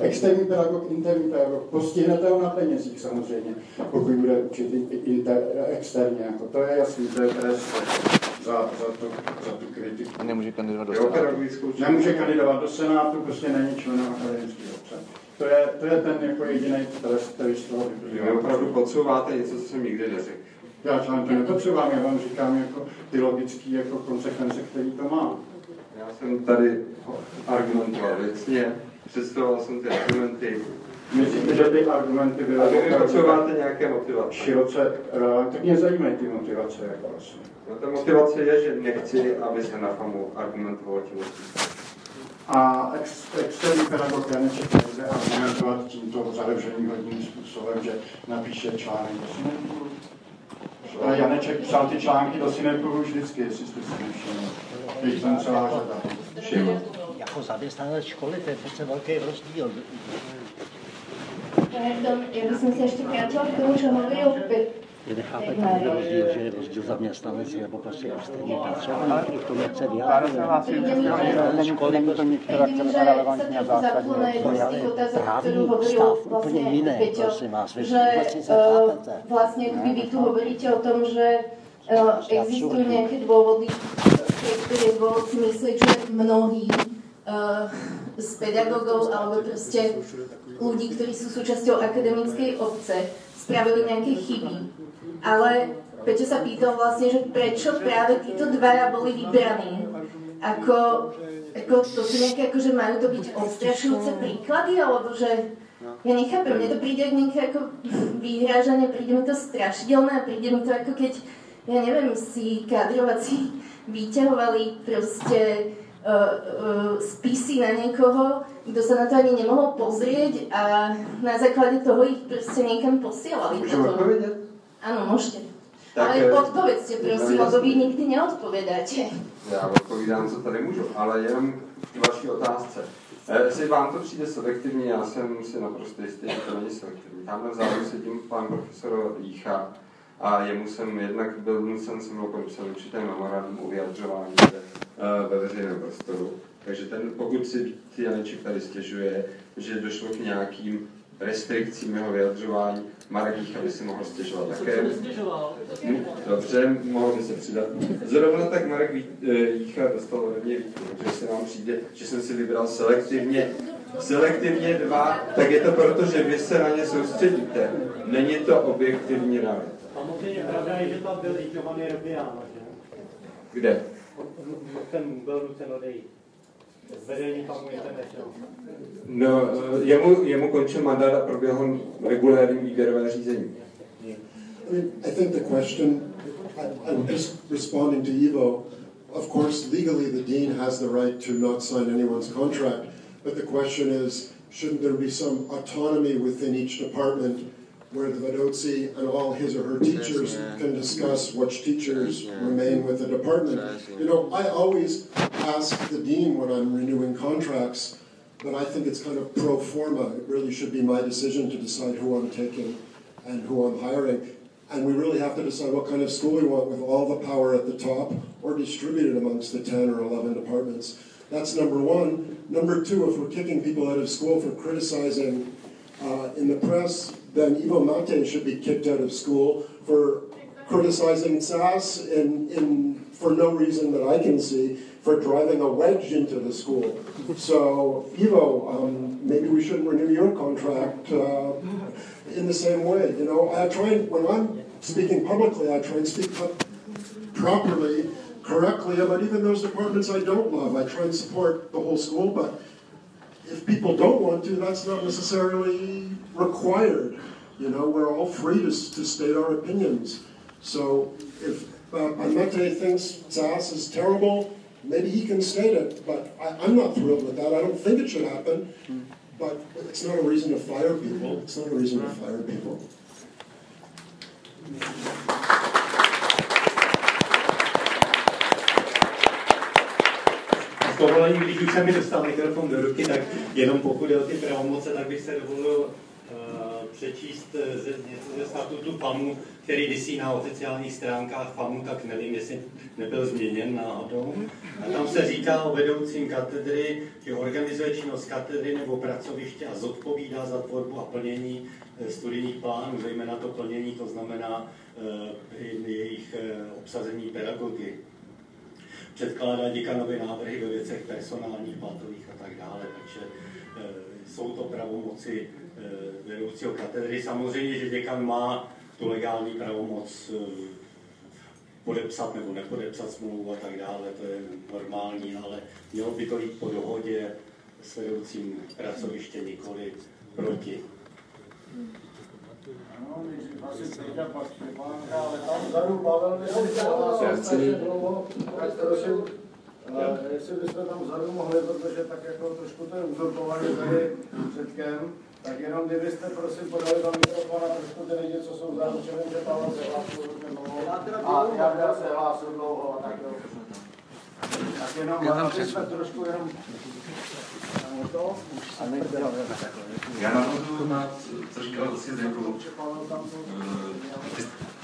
Externí pedagog, interní pedagog, postihnete ho na penězích samozřejmě, pokud bude učit i- inter, externě, jako to je jasný, to je trest za, za, to, za tu kritiku. A nemůže kandidovat do Senátu. Nemůže kandidovat do Senátu, prostě není členem akademického obce. To je, to je ten jako jediný trest, který z toho Vy vyplývá. opravdu podsouváte něco, co jsem nikdy neřekl. Já vám to nepotřebám, já vám říkám jako ty logické jako konsekvence, které to má. Já jsem tady argumentoval věcně, představoval jsem ty argumenty. Myslíte, že ty argumenty byly A vy potřebujete nějaké motivace. široce, relevantní? tak mě zajímají ty motivace, jako vlastně. No, ta motivace je, že nechci, aby se na FAMu argumentovalo tím. A ex, externí pedagog Janeček nebude argumentovat tímto zavřeným hodním způsobem, že napíše článek do Sinepuru. A Janeček psal ty články do Sinepuru vždycky, jestli jste si nevšimli. Teď tam celá řada. Všiml. Jako zaměstnanec školy, to je přece velký rozdíl. Pardon, já bych se ještě vrátila k tomu, že hovoril Pe- Vy nechápete ten rozdíl, že je rozdíl zaměstnanec nebo prostě externí pracovník, i v tom, jak se prostě se stav úplně vlastně Peťo, prosím vás, vy eh, vlastně tu hovoríte o tom, že eh, existují nějaké důvody, které je dôvod si myslet, že mnohí eh, z pedagogov alebo prostě ľudí, ktorí sú súčasťou akademickej obce, spravili nejaké chyby. Ale Peťo sa pýtal vlastne, že prečo práve títo dvaja boli vybraní. Ako, ako to sú nejaké, akože majú to byť odstrašujúce príklady, alebo že ja nechápem, mne to príde ako nejaké ako vyhrážanie, príde mi to strašidelné a príde mi to ako keď, ja neviem, si kadrovací vyťahovali proste uh, spisy na niekoho, kto sa na to ani nemohol pozrieť a na základe toho ich proste niekam posielali. Můžu odpovědět? Áno, môžete. Tak, Ale eh, odpovedzte, prosím, no, lebo vy nikdy neodpovedáte. Já odpovídám, co tady můžu, ale jenom k vaší otázce. Eh, Jestli vám to přijde selektivní, já jsem si naprosto jistý, že to není selektivní. Tamhle vzadu sedím pan profesor Jícha a jemu jsem jednak byl nucen se mnou podepsat určité memorandum o vyjadřování ve, eh, ve veřejném prostoru. Takže ten, pokud si Janeček tady stěžuje, že došlo k nějakým restrikcím jeho vyjadřování, Marek Jícha by si mohl stěžovat také. jsem. No, Dobře, mohl by se přidat. Zrovna tak Marek eh, Jícha dostal ode mě výtku, takže se vám přijde, že jsem si vybral selektivně, selektivně dva, tak je to proto, že vy se na ně soustředíte. Není to objektivní realita. Kde? Ten byl nucen odejít. Z vedení FAMu International. No, jemu, jemu končil mandát a proběhlo regulérní výběrové řízení. I think the question I, I'm just responding to Evo. Of course, legally, the dean has the right to not sign anyone's contract, but the question is, shouldn't there be some autonomy within each department where the Vadotsi and all his or her teachers can discuss which teachers remain with the department? You know, I always ask the dean when I'm renewing contracts, but I think it's kind of pro forma. It really should be my decision to decide who I'm taking and who I'm hiring. And we really have to decide what kind of school we want with all the power at the top or distributed amongst the 10 or 11 departments. That's number one. Number two, if we're kicking people out of school for criticizing uh, in the press, then Ivo Mate should be kicked out of school for criticizing SAS in, for no reason that I can see for driving a wedge into the school. So, Ivo, um, maybe we shouldn't renew your contract uh, in the same way. You know, I try and, when I'm speaking publicly, I try and speak properly, correctly about even those departments I don't love. I try and support the whole school, but if people don't want to, that's not necessarily required. You know, we're all free to, to state our opinions. So if uh, Amete thinks SAS is terrible, maybe he can state it, but I, am not thrilled with that. I don't think it should happen, but it's not a reason to fire people. It's not a reason to fire people. S dovolením, když už se mi dostal mikrofon do ruky, tak jenom pokud je o ty pravomoce, tak bych se dovolil uh, přečíst ze, něco ze statutu FAMu, který vysí na oficiálních stránkách FAMu, tak nevím, jestli nebyl změněn náhodou. A tam se říká o vedoucím katedry, že organizuje činnost katedry nebo pracoviště a zodpovídá za tvorbu a plnění eh, studijních plánů, zejména to plnění, to znamená jejich obsazení pedagogy předkládá děkanovi návrhy ve věcech personálních, platových a tak dále. Takže e, jsou to pravomoci e, vedoucího katedry. Samozřejmě, že děkan má tu legální pravomoc e, podepsat nebo nepodepsat smlouvu a tak dále, to je normální, ale mělo by to jít po dohodě s vedoucím pracoviště, nikoli proti. Dlouho, tak prosím, jestli bychom tam vzadu mohli, protože tak jako trošku to je uzurpovaný tady předkem, tak jenom kdybyste prosím podali do mikrofona trošku ty lidi, co jsou vzadu, že vím, že Pavel se hlásil hodně dlouho a já se hlásil dlouho a tak jo. Tak jenom, aby jsme trošku jenom já navazuju na co říkal vlastně Zdenku. Ty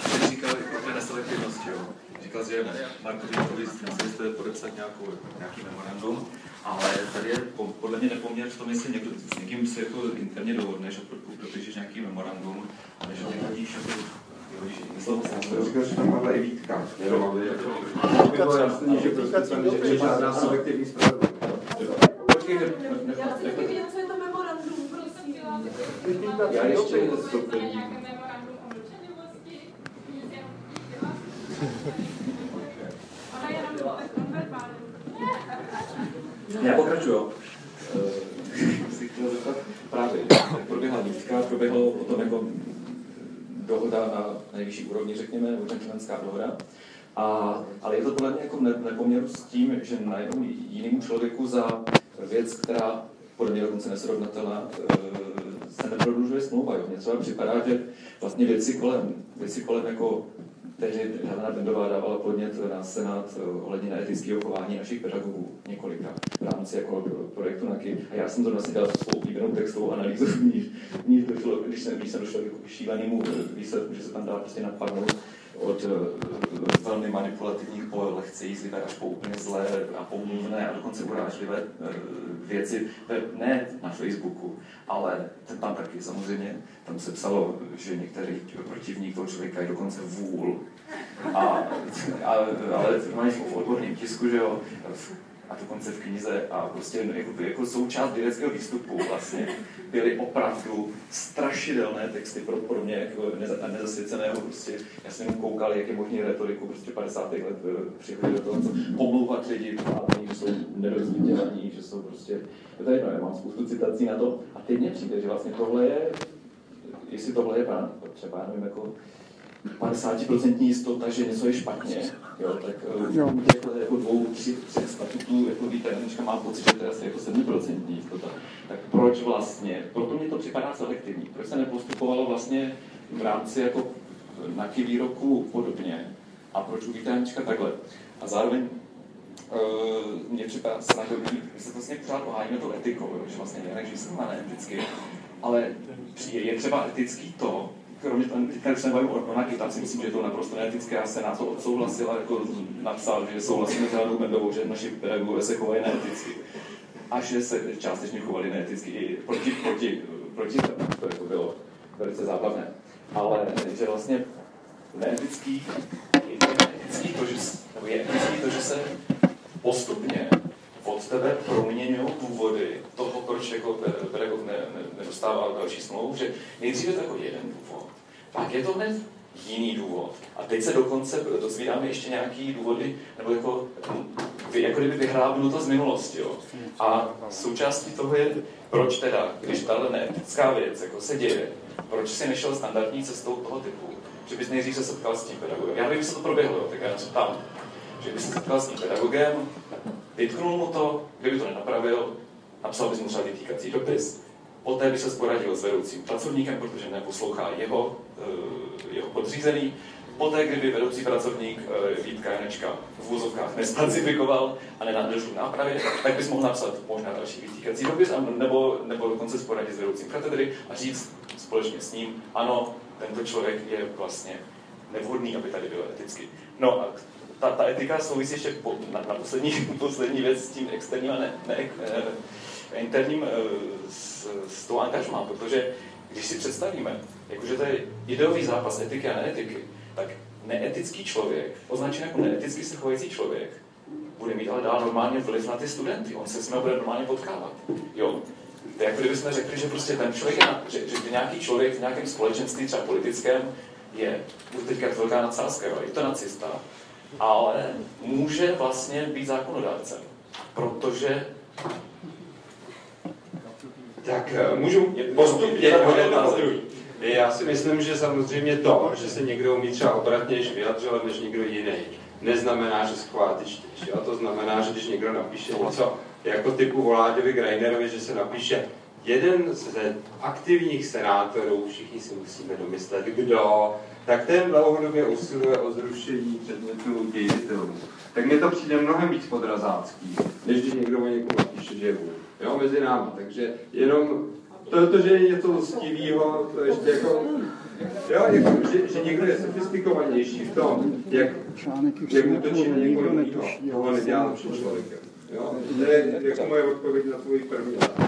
jsi říkal o té neselektivnosti, jo. Říkal, že Marko Vítkovi musíte podepsat nějakou, nějaký memorandum, ale tady je podle mě nepoměr v tom, jestli někdo, s někým si jako interně dohodneš a propíšeš nějaký memorandum, ale že vyhodíš jako říkal, že tam padla i výtka. Bylo jasný, že prostě tam je žádná selektivní spravedlnost. Já ještě doplním. Já pokračuju. si chtěl zeptat právě, jak proběhla výtka, proběhlo potom jako dohoda na nejvyšší úrovni, řekněme, nebo gentlemanská dohoda. A, ale je to podle mě jako nepoměru s tím, že najednou jinému člověku za věc, která podle mě dokonce nesrovnatelná, eh, se neprodlužuje smlouva. Jo. Mně třeba připadá, že vlastně věci kolem, věci kolem jako tehdy Helena Bendová dávala podnět na Senát eh, ohledně neetického chování našich pedagogů několika v rámci jako projektu NAKY. A já jsem to vlastně dělal svou oblíbenou textovou analýzu, v ní, došlo, když jsem, když jsem došel k šílenému výsledku, že se tam dá prostě napadnout od uh, velmi manipulativních po lehce jízlivé až po úplně zlé a pomluvné a dokonce urážlivé uh, věci, ne na Facebooku, ale ten tam taky samozřejmě, tam se psalo, že některý protivník toho člověka je dokonce vůl. A, a, ale v odborném tisku, že jo, a dokonce v knize a prostě jako, jako součást vědeckého výstupu vlastně byly opravdu strašidelné texty pro, pro mě jako nezasvěceného prostě. Já jsem koukal, jak je možný retoriku prostě 50. let eh, přichodit do toho, co pomlouvat lidi, že jsou nedozvědělaní, že jsou prostě, to je jedno, já mám spoustu citací na to a teď mně přijde, že vlastně tohle je, jestli tohle je třeba, nevím, jako 50% jistota, že něco je špatně, jo, tak u těchto jako dvou, tři, třech statutů, jako víte, dneška mám pocit, že to je asi jako 7% jistota. Tak proč vlastně? Proto mě to připadá selektivní. Proč se nepostupovalo vlastně v rámci jako na výroku podobně a proč u vítáníčka takhle? A zároveň uh, mě připadá srandovní, my se vlastně pořád ohájíme to etikou, že vlastně Janek Žísková neeticky, ale je třeba etický to, kromě teďka se nebavím o Ronaky, tam si myslím, že je to naprosto neetické, já se na to odsouhlasil a jako napsal, že souhlasíme s Hanou Bendovou, že naši pedagogové se chovají neeticky. A že se částečně chovali neeticky i proti, proti, proti to jako bylo velice zábavné. Ale že vlastně neetický, je to neetický to, že, je to, že se postupně od tebe proměňují důvody toho, proč jako pedagog ne, ne, nedostává další smlouvu, že nejdříve to jako jeden důvod, pak je to hned jiný důvod. A teď se dokonce dozvídáme ještě nějaký důvody, nebo jako, jako kdyby vyhrábnu to z minulosti. Jo. A součástí toho je, proč teda, když tahle neetická věc jako se děje, proč si nešel standardní cestou toho typu, že bys nejdřív se setkal s tím pedagogem. Já že se to proběhlo, tak já se ptám, že bys se setkal s tím pedagogem, vytknul mu to, kdyby to nenapravil, napsal bys mu třeba vytýkací dopis, poté by se poradil s vedoucím pracovníkem, protože neposlouchá jeho, eh, jeho podřízený, poté, kdyby vedoucí pracovník eh, Vítka Janečka v úzovkách nespacifikoval a nedošlo nápravě, tak bys mohl napsat možná další vytýkací dopis, nebo, nebo dokonce sporadit s vedoucím katedry a říct společně s ním, ano, tento člověk je vlastně nevhodný, aby tady byl eticky. No a ta, ta etika souvisí ještě po, na, na poslední, poslední věc s tím externím a ne, ne, eh, interním eh, s, s tou angažmá, protože když si představíme, jakože to je ideový zápas etiky a neetiky, tak neetický člověk, označený jako neeticky se chovající člověk, bude mít ale dál normálně vliv na ty studenty. On se s nimi bude normálně potkávat. Jo? To je jako kdybychom řekli, že prostě ten člověk na, že, že nějaký člověk v nějakém společenství, třeba politickém, je, to teďka velká nadsázka, jo, je to nacista, ale může vlastně být zákonodárcem, protože tak eh, můžu postupně Já si myslím, že samozřejmě to, že se někdo umí třeba obratnější vyjadřovat než někdo jiný, neznamená, že čtyř. Jo? To znamená, že když někdo napíše něco jako typu Voláďovi Greinerovi, že se napíše jeden z aktivních senátorů, všichni si musíme domyslet, kdo, tak ten dlouhodobě usiluje o zrušení předmětu dějitelů. Tak mně to přijde mnohem víc podrazácký, než když někdo o někomu napíše, že je. Jo, mezi námi. Takže jenom to, že je něco lstivého, to ještě jako Jo, jako, že, že někdo je sofistikovanější v tom, jak, jak útočí na někoho jiného, toho nedělá před člověkem. Jo? To je jako moje odpověď na tvůj první otázku.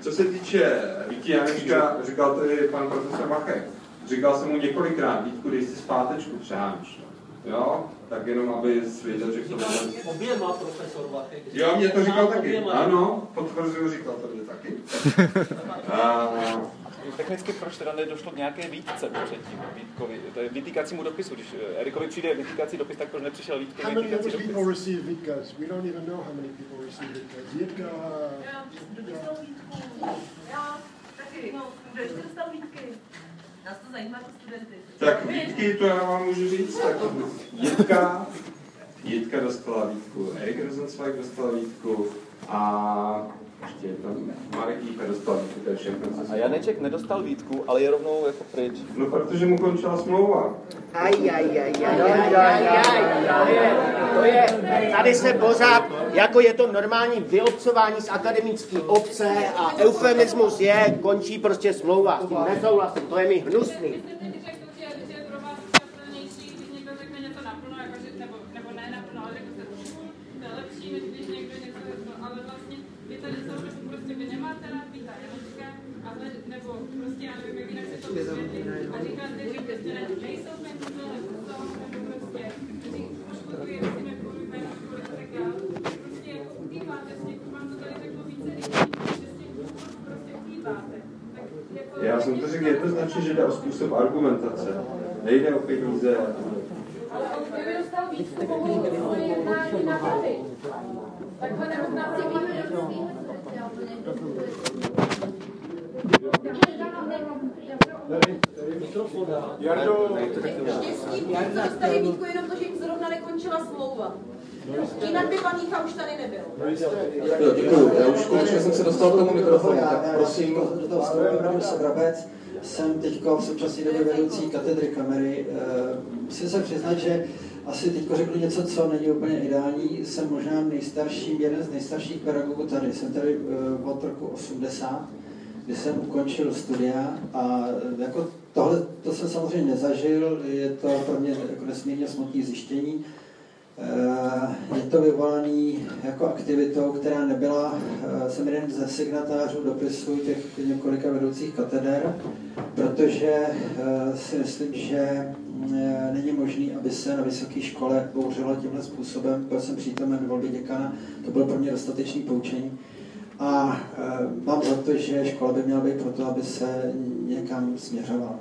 Co se týče Víti Janečka, říkal to i pan profesor Machek. Říkal jsem mu několikrát, Vítku, dej si zpátečku, přámíš. Jo? Tak jenom, aby věděl, že to bude... Oběma profesor Machek. Jo, mě to říkal taky. Ano, potvrzuju, říkal to mě taky. A, Technicky proč teda nedošlo k nějaké výtce předtím, Vítkovi, to je vytýkacímu dopisu, když Erikovi přijde vytýkací dopis, tak proč nepřišel Vítkovi How many vytýkací dopis? people receive Vitkas? We don't even know how many people receive Vitkas. Jitka, Já taky, no, kdo ještě dostal výtky? Nás to zajímá jako studenty. tak Vítky, to já vám můžu říct, tak Jitka, Jitka dostala Vítku, Erik Rosenzweig dostala Vítku a ještě tam Marek Jíper dostal to je všechno, co A se Janeček nedostal Vítku, ale je rovnou jako pryč. No, protože mu končila smlouva. Aj, aj, aj, aj, aj, aj, aj, to je, to je, tady se pořád, jako je to normální vyobcování z akademické obce a eufemismus je, končí prostě smlouva, s tím nesouhlasím, to je mi hnusný. Já jsem to řekl jednoznačně, že jde o způsob argumentace. Nejde o peníze. Ale on dostal víc, jednání. Jardo, Štěstí, co dostali Vítku, jenom to, že jim zrovna nekončila smlouva. Jinak by pan Jícha už tady nebyl. Jo, děkuju. Já už konečně jsem se dostal k tomu mikrofonu, tak prosím. Brabec. Jsem teď v současné době vedoucí katedry kamery. Eh, Musím se přiznat, že asi teď řeknu něco, co není úplně ideální. Jsem možná nejstarší, jeden z nejstarších pedagogů tady. Jsem tady eh, od roku 80, kdy jsem ukončil studia a eh, jako tohle to jsem samozřejmě nezažil, je to pro mě jako nesmírně smutné zjištění. Eh, Je to vyvolaný jako aktivitou, která nebyla, eh, jsem jeden ze signatářů dopisu těch několika vedoucích kateder, protože eh, si myslím, že není možné, aby se na vysoké škole bouřilo tímhle způsobem. Byl jsem přítomen v volbě děkana, to bylo pro mě dostatečné poučení. A mám za to, že škola by měla být proto, aby se někam směřovala.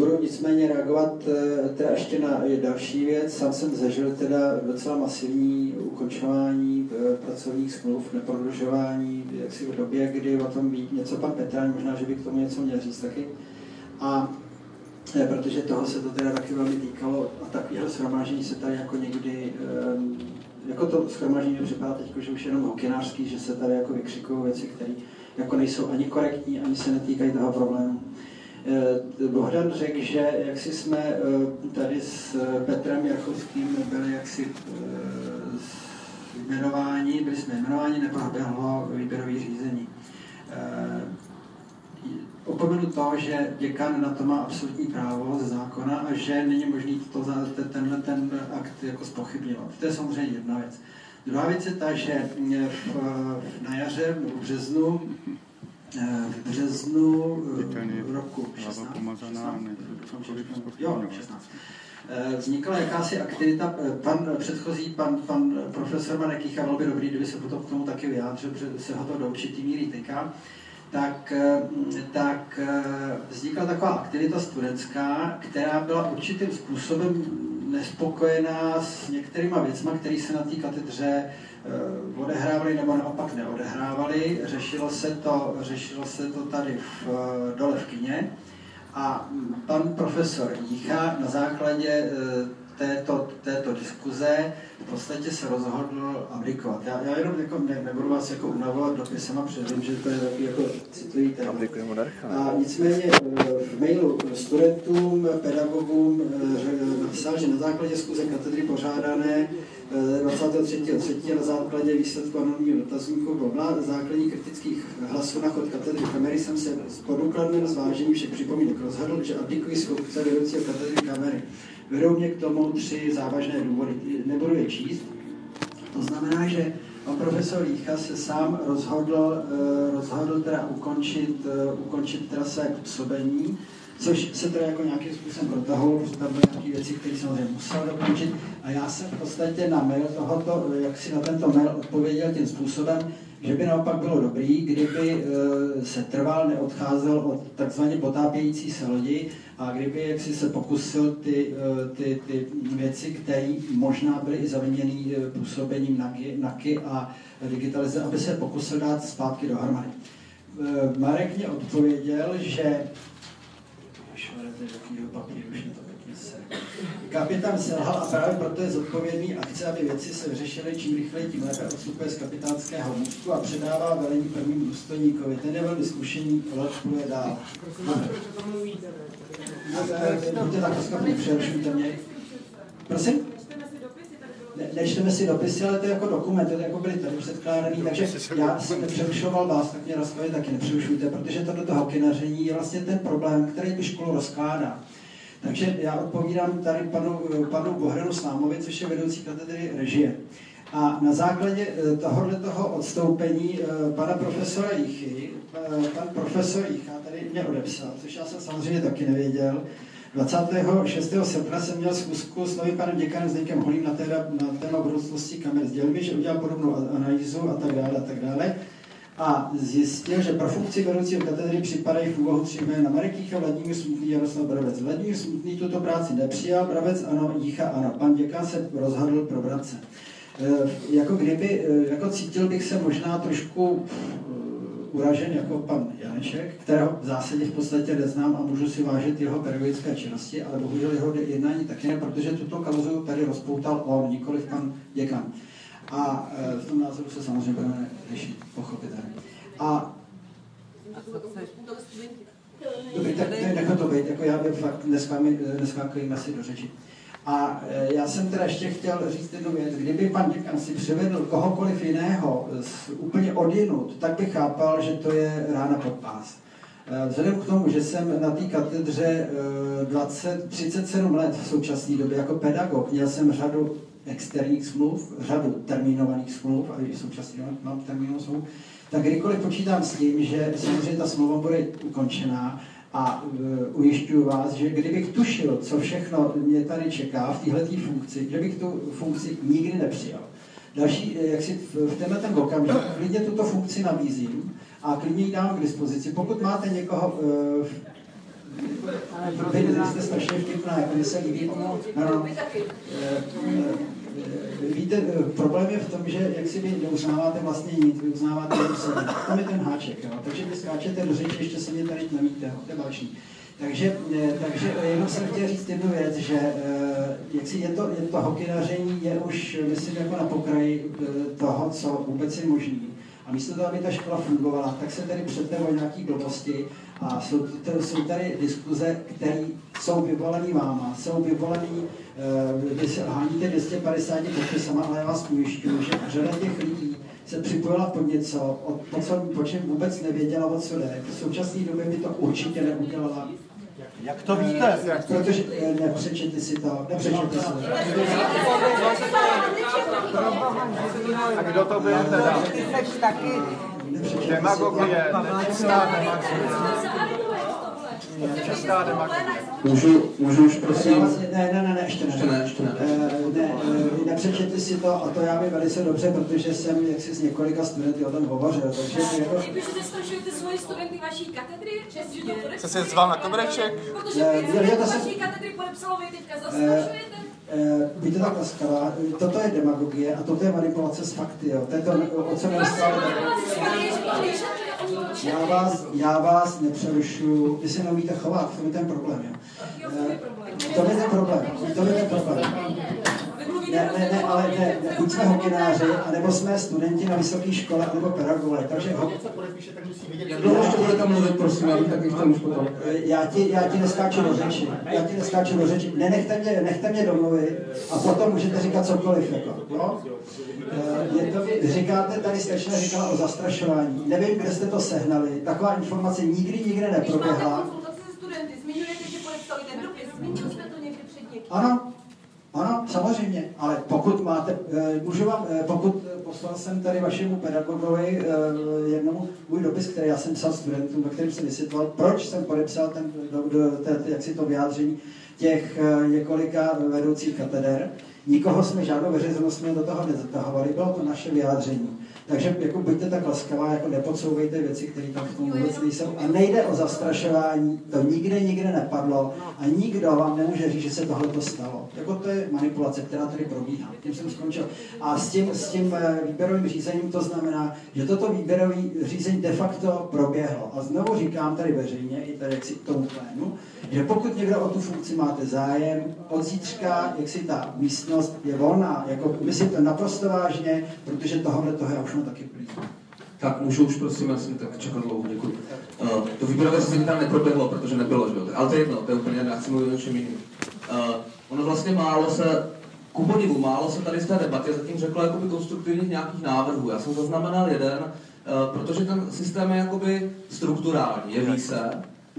Budu nicméně reagovat eh, teda ještě na další věc. Sám jsem zažil teda docela masivní ukončování eh, pracovních smluv, neprodlužování, jaksi v době, kdy o tom ví něco pan Petrán, možná, že by k tomu něco měl říct taky. A eh, protože toho se to teda taky velmi týkalo a takového shromáždění se tady jako někdy, jako to shromáždění mi připadá teď, že už jenom hokinářský, že se tady jako vykřikují věci, které jako nejsou ani korektní, ani se netýkají toho problému. Eh, Bohdan řekl, že jak si jsme eh, tady s Petrem Jarchovským byli jaksi eh, jmenováni, byli jsme jmenováni, neproběhlo výběrové řízení. Eh, Opomenu to, že děkan na to má absolutní právo ze zákona a že není možný to, tenhle ten akt jako spochybňovat. To je samozřejmě jedna věc. Druhá věc je ta, že eh, v, na jaře v březnu eh, v březnu eh, roku 16, 16, jo, 16. Eh, Vznikla jakási aktivita, eh, pan předchozí, pan, pan profesor Marek Jícha, byl by dobrý, kdyby se potom k tomu taky vyjádřil, protože se ho to do určitý míry týká, tak, eh, tak eh, vznikla taková aktivita studentská, která byla určitým způsobem nespokojená s některýma věcmi, které se na té katedře eh, odehrávaly nebo naopak neodehrávaly. Řešilo se to, řešilo se to tady v, eh, dole v kině. A pan profesor Jícha na základě eh, této, této diskuze v podstatě se rozhodl abdikovat. Já, já jenom jako ne, nebudu vás jako unavovat dopisem a předvím, že to je takový jako citlivý téma. A nicméně eh, v mailu studentům, pedagogům eh, ře- napsal, že na základě zkuze katedry pořádané eh, 23.3. na základě výsledku anonimního dotazníku Bobla základních kritických hlasů na chod katedry kamery jsem se po důkladném zvážení všech připomínek rozhodl, že abdikuji z funkce vedoucího katedry kamery. Vedou mě k tomu tři závažné důvody. Nebudu je číst. To znamená, že pan profesor Jícha se sám rozhodl, eh, rozhodl teda ukončit, eh, ukončit teda své působení, což se teda jako nějakým způsobem protahovalo, protože tam byly nějaké věci, které samozřejmě musel dokončit. A já jsem v podstatě na mail tohoto, jak si na tento mail odpověděl tím způsobem, že by naopak bylo dobrý, kdyby eh, se trval, neodcházel od takzvaně potápějící se lodi a kdyby jaksi se pokusil ty, eh, ty, ty věci, které možná byly i zaviněny eh, působením NAKY, a digitalizace, aby se pokusil dát zpátky dohromady. Marek mě odpověděl, že takového papíru, už je. Kapitán selhal a právě proto je zodpovědný a chce, aby věci se vyřešily čím rychleji, tím lépe odstupuje z kapitánského můstku a předává velení prvnímu důstojníkovi. Ten je velmi zkušený, pluje dál. Buďte tak laskaví, přerušujte mě. Prosím? Ne, nečteme si dopisy, ale to je jako dokument, to je jako byly tady předkládaný, takže já jsem nepřerušoval vás, tak mě laskavě taky nepřerušujte, protože tohle toho kinaření je vlastně ten problém, který tu školu rozkládá. Takže já odpovídám tady panu, panu Bohranu Slámovi, což je vedoucí katedry režie. A na základě eh, tohohle toho odstoupení eh, pana profesora Jíchy, eh, pan profesor Jícha tady mě odepsal, což já jsem samozřejmě taky nevěděl. 26. srpna jsem měl schůzku s novým panem děkanem Zdeňkem Holím na, téma, na téma budoucnosti kamer. Sdělil mi, že udělal podobnou analýzu a tak dále a tak dále. A zjistil, že pro funkci vedoucího katedry připadají v úvahu tři jména Marek Jícha, Vladimír Smutný, Jaroslav Bravec. Vladimír Smutný tuto práci nepřijal, Bravec ano, Jícha ano. Pan děkan se rozhodl pro Bravce. E, jako kdyby, e, jako cítil bych se možná trošku uražen jako pan Janeček, kterého v zásadě v podstatě neznám a můžu si vážit jeho pedagogické činnosti, ale bohužel jeho jednání taky ne, protože tuto kauzu tady rozpoutal on, nikoli pan děkan. A e, v tom názoru se samozřejmě budeme řešit, pochopitelně. A Dobrý, tak nechme to být, jako já bych fakt neskákujeme si do řeči. A e, já jsem teda ještě chtěl říct jednu věc. Kdyby pan děkan si přivedl kohokoliv jiného z, úplně odjinut, tak bych chápal, že to je rána pod pás. E, vzhledem k tomu, že jsem na té katedře 20, 37 let v současné době jako pedagog, měl jsem řadu externích smluv, řadu termínovaných smluv, a i současně mám termínovanou smluv, tak kdykoliv počítám s tím, že samozřejmě ta smlouva bude ukončená a uh, ujišťuju vás, že kdybych tušil, co všechno mě tady čeká v této funkci, že bych tu funkci nikdy nepřijal. Další, eh, jak si v, tenhle ten okamžik, klidně tuto funkci nabízím a klidně ji dám k dispozici. Pokud máte někoho, uh, jste strašně vtipná, jako mi se líbí, no, no, no, Víte, eh, problém je v tom, že jak si vy neuznáváte vlastně nic, vy uznáváte jenom sebe. Tam je ten háček, jo? takže vy skáčete do řeči, ještě se mě tady nemíte, to je vážný. Takže, eh, takže eh, jenom jsem chtěl říct jednu věc, že jak si je to, je to hokinaření je už, myslím, jako na pokraji toho, co vůbec je možný. A místo toho, aby ta škola fungovala, tak se tady přete o nějaký blbosti a jsou, to, jsou tady diskuze, které jsou vyvolené váma, jsou vyvolené, uh, vy se háníte 250 podpisama, ale já vás ujišťuju, že řada těch lidí se připojila pod něco, o, po, co, po čem vůbec nevěděla, o co jde. V současné době by to určitě neudělala. Jak to víte? To... Protože nepřečtěte si to, nepřečtěte si to. A kdo to byl teda? Demagogie, demagogie. Můžu, můžu už prosím? Ne, ne, ne, ne, ještě ne. Ještě ne, ještě ne. Uh, ne, uh, nepřečetli si to a to já vím velice dobře, protože jsem jaksi s několika studenty o tom hovořil. Takže jako... Vy zastrašujete svoje studenty vaší katedry? Jste se zval na kobereček? Protože pět vaší katedry podepsalo, vy teďka zastrašujete? Uh, víte tak laskavá, toto je demagogie a toto je manipulace s fakty, jo. To je to, o co neustále... Já vás, já vás nepřerušuju, vy se neumíte chovat, to je ten problém, jo. To je ten problém, to je ten problém. Ne, ne, ne, ale ne, ne buď jsme hokináři, anebo jsme studenti na vysoké škole, nebo pedagogové, takže ho... Jak dlouho ještě budete mluvit, prosím, já bych taky chtěl už potom. Já ti, já ti neskáču do řeči, já ti neskáču do řeči, nenechte mě, nechte mě domluvit a potom můžete říkat cokoliv, jako, jo? Je to, vy říkáte, tady strašně říkala o zastrašování. Nevím, kde jste to sehnali. Taková informace nikdy nikde neproběhla. Zmiňujete, že podepsali ten dopis. Zmínil jste to někdy před někým. Ano, ano, samozřejmě, ale pokud máte, eh, můžu vám, eh, pokud poslal jsem tady vašemu pedagogovi eh, jednomu můj dopis, který já jsem psal studentům, ve kterém jsem vysvětloval, proč jsem podepsal ten, do, do, ten, jak si to vyjádření těch několika vedoucích kateder. Nikoho jsme žádnou veřejnost jsme do toho nezatahovali, bylo to naše vyjádření. Takže jako buďte tak laskavá, jako nepodsouvejte věci, které tam v tom vůbec nejsou. A nejde o zastrašování, to nikde, nikde nepadlo a nikdo vám nemůže říct, že se tohle to stalo. Jako to je manipulace, která tady probíhá. Tím jsem skončil. A s tím, s tím eh, výběrovým řízením to znamená, že toto výběrové řízení de facto proběhlo. A znovu říkám tady veřejně, i tady jak si k tomu plénu, že pokud někdo o tu funkci máte zájem, od zítřka, jak si ta místnost je volná, jako myslím to naprosto vážně, protože tohle toho já už mám taky plný. Tak můžu už prosím, já jsem tak čekal dlouho, děkuji. Uh, to výběrové řízení tam neproběhlo, protože nebylo, že jo? Ale to je jedno, to je úplně, já chci mluvit o čem jiným. Uh, ono vlastně málo se, ku podivu, málo se tady z té debaty zatím řeklo jakoby konstruktivních nějakých návrhů. Já jsem zaznamenal jeden, uh, protože ten systém je jakoby strukturální, jeví se,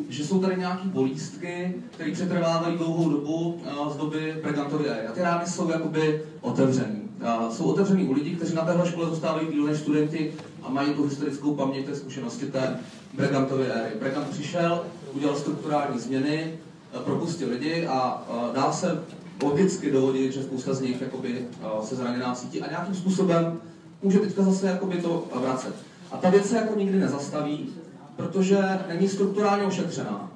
že jsou tady nějaké bolístky, které přetrvávají dlouhou dobu z doby Bregantovy éry. A ty rány jsou jakoby otevřený. Jsou otevřený u lidí, kteří na téhle škole zůstávají díl než studenti a mají tu historickou paměť té zkušenosti té Bregantovy éry. Bregant přišel, udělal strukturální změny, propustil lidi a dá se logicky dovodit, že spousta z nich jakoby, se zraněná cítí a nějakým způsobem může teďka zase jakoby to vracet. A ta věc se jako nikdy nezastaví, protože není strukturálně ošetřená.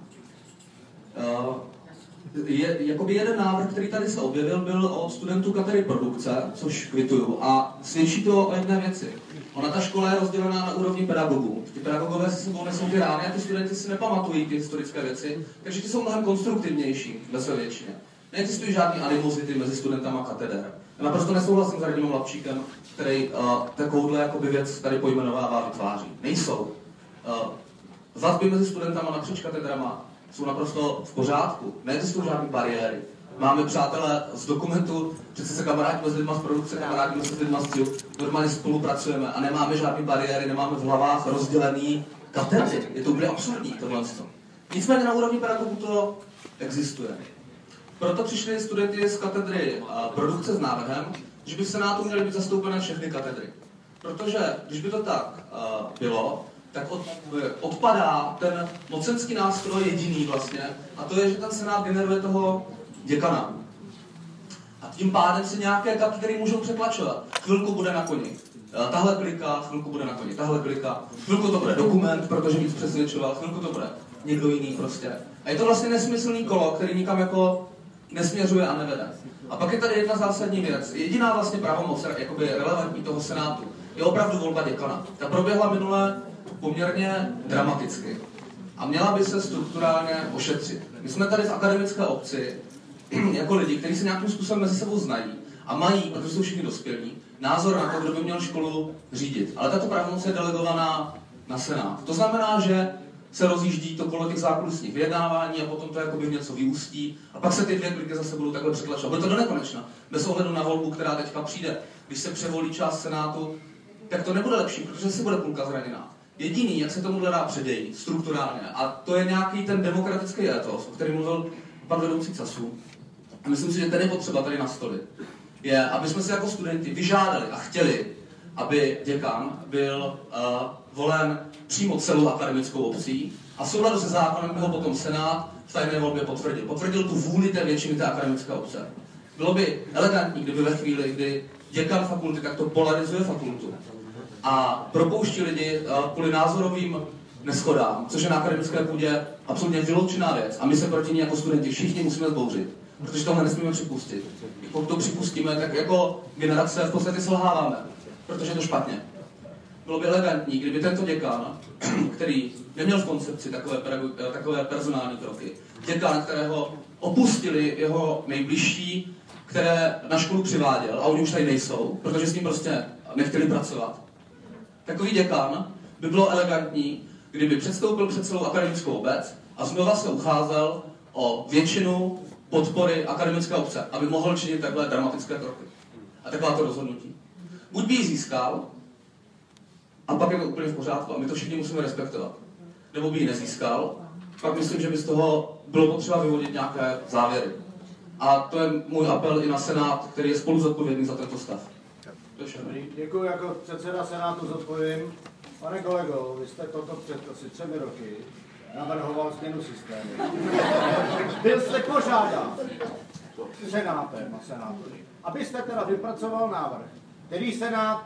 Je, jakoby jeden návrh, který tady se objevil, byl od studentů katedry produkce, což kvituju, a svědčí to o jedné věci. Ona ta škola je rozdělená na úrovni pedagogů. Ty pedagogové si sebou nesou ty rány a ty studenti si nepamatují ty historické věci, takže ty jsou mnohem konstruktivnější ve své většině. Neexistují žádné animozity mezi studentama kateder. Já naprosto nesouhlasím s Radimem Lapčíkem, který uh, takovouhle jakoby věc tady pojmenovává, vytváří. Nejsou. Uh, vazby mezi studentama napříč katedrama jsou naprosto v pořádku. Neexistují žádné bariéry. Máme přátelé z dokumentu, přece se kamarádíme s lidma z produkce, kamarádíme se s lidma z cílu, normálně spolupracujeme a nemáme žádné bariéry, nemáme v hlavách rozdělený katedry. Je to úplně absurdní tohle. Nicméně na úrovni pedagogů to existuje. Proto přišli studenti z katedry produkce s návrhem, že by v Senátu měly být zastoupené všechny katedry. Protože když by to tak bylo, tak od, odpadá ten mocenský nástroj jediný vlastně, a to je, že ten Senát generuje toho děkana. A tím pádem si nějaké katedry můžou přeplačovat. Chvilku bude na koni. Tahle klika, chvilku bude na koni, tahle klika, chvilku to bude dokument, protože víc přesvědčoval, chvilku to bude někdo jiný prostě. A je to vlastně nesmyslný kolo, který nikam jako nesměřuje a nevede. A pak je tady jedna zásadní věc. Jediná vlastně pravomoc, jakoby relevantní toho Senátu, je opravdu volba děkana. Ta proběhla minule poměrně dramaticky. A měla by se strukturálně ošetřit. My jsme tady v akademické obci jako lidi, kteří se nějakým způsobem mezi sebou znají a mají, protože jsou všichni dospělí, názor na to, kdo by měl školu řídit. Ale tato pravomoc je delegovaná na Senát. To znamená, že se rozjíždí to kolo těch zákulisních vyjednávání a potom to jakoby něco vyústí a pak se ty dvě kliky zase budou takhle přetlačovat. Bude to do nekonečna, bez ohledu na volbu, která teďka přijde. Když se převolí část Senátu, tak to nebude lepší, protože se bude půlka zraněná. Jediný, jak se tomu dá předejít, strukturálně, a to je nějaký ten demokratický etos, o kterém mluvil pan vedoucí CASu, a myslím si, že ten je potřeba tady nastolit, je, aby jsme se jako studenti vyžádali a chtěli, aby děkan byl uh, volen přímo celou akademickou obcí a v souladu se zákonem ho potom Senát v tajné volbě potvrdil. Potvrdil tu vůli té většiny té akademické obce. Bylo by elegantní, kdyby ve chvíli, kdy děkan fakulty takto polarizuje fakultu a propouští lidi uh, kvůli názorovým neschodám, což je na akademické půdě absolutně vyloučená věc. A my se proti ní jako studenti všichni musíme zbouřit, protože tohle nesmíme připustit. Pokud to připustíme, tak jako generace v podstatě selháváme, protože je to špatně bylo by elegantní, kdyby tento děkan, který neměl v koncepci takové, eh, takové personální kroky, děkan, kterého opustili jeho nejbližší, které na školu přiváděl, a oni už tady nejsou, protože s ním prostě nechtěli pracovat. Takový děkan by bylo elegantní, kdyby předstoupil před celou akademickou obec a znova se ucházel o většinu podpory akademické obce, aby mohl činit takhle dramatické kroky. A taková to rozhodnutí. Buď by ji získal, a pak je to úplně v pořádku a my to všichni musíme respektovat. Nebo by ji nezískal, pak myslím, že by z toho bylo potřeba vyvodit nějaké závěry. A to je můj apel i na Senát, který je spolu zodpovědný za tento stav. Děkuji, jako předseda Senátu zodpovím. Pane kolego, vy jste toto před asi třemi roky navrhoval změnu systému. Byl jste požádán senátem a senátory, abyste teda vypracoval návrh, který Senát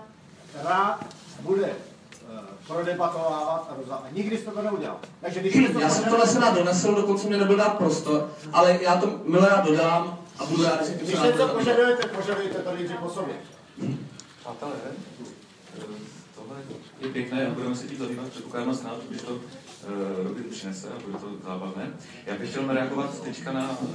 rád bude uh, prodebatovávat a rozhodovat. A nikdy jste to neudělal. Takže když to já jsem to na Senát donesl, dokonce mě nebyl dát prostor, ale já to milé rád dodám a budu rád, že Když něco požadujete, požadujete to nejdřív po sobě. Přátelé, tohle je pěkné a budeme se tím zabývat, předpokládám snad, když to uh, Robin přinese a bude to zábavné. Já bych chtěl reagovat teďka na uh,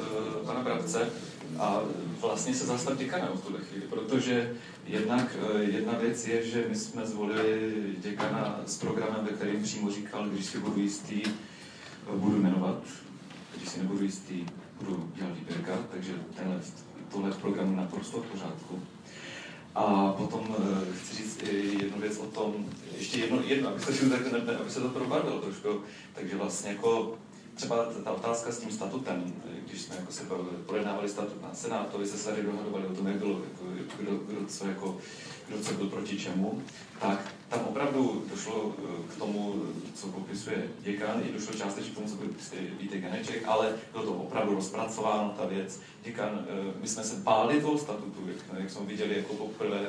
pana Brabce a vlastně se zastat děkana v tuhle chvíli, protože jednak jedna věc je, že my jsme zvolili děkana s programem, ve kterém přímo říkal, když si budu jistý, budu jmenovat, když si nebudu jistý, budu dělat výběrka, takže tenhle, tohle v programu naprosto v pořádku. A potom uh, chci říct jednu věc o tom, ještě jedno, jedno aby, se, tak, aby se to probarvilo trošku. Takže vlastně jako třeba ta otázka s tím statutem, když jsme jako se projednávali statut na Senátu, vy se tady dohadovali o tom, jak bylo, jako, kdo, kdo, co, jako, kdo co byl proti čemu, tak tam opravdu došlo eh, k tomu, co popisuje děkan, i došlo částečně k tomu, co popisuje Vítek Janeček, ale bylo to opravdu rozpracováno, ta věc. Děkan, eh, my jsme se báli toho statutu, jak, jak jsme viděli jako poprvé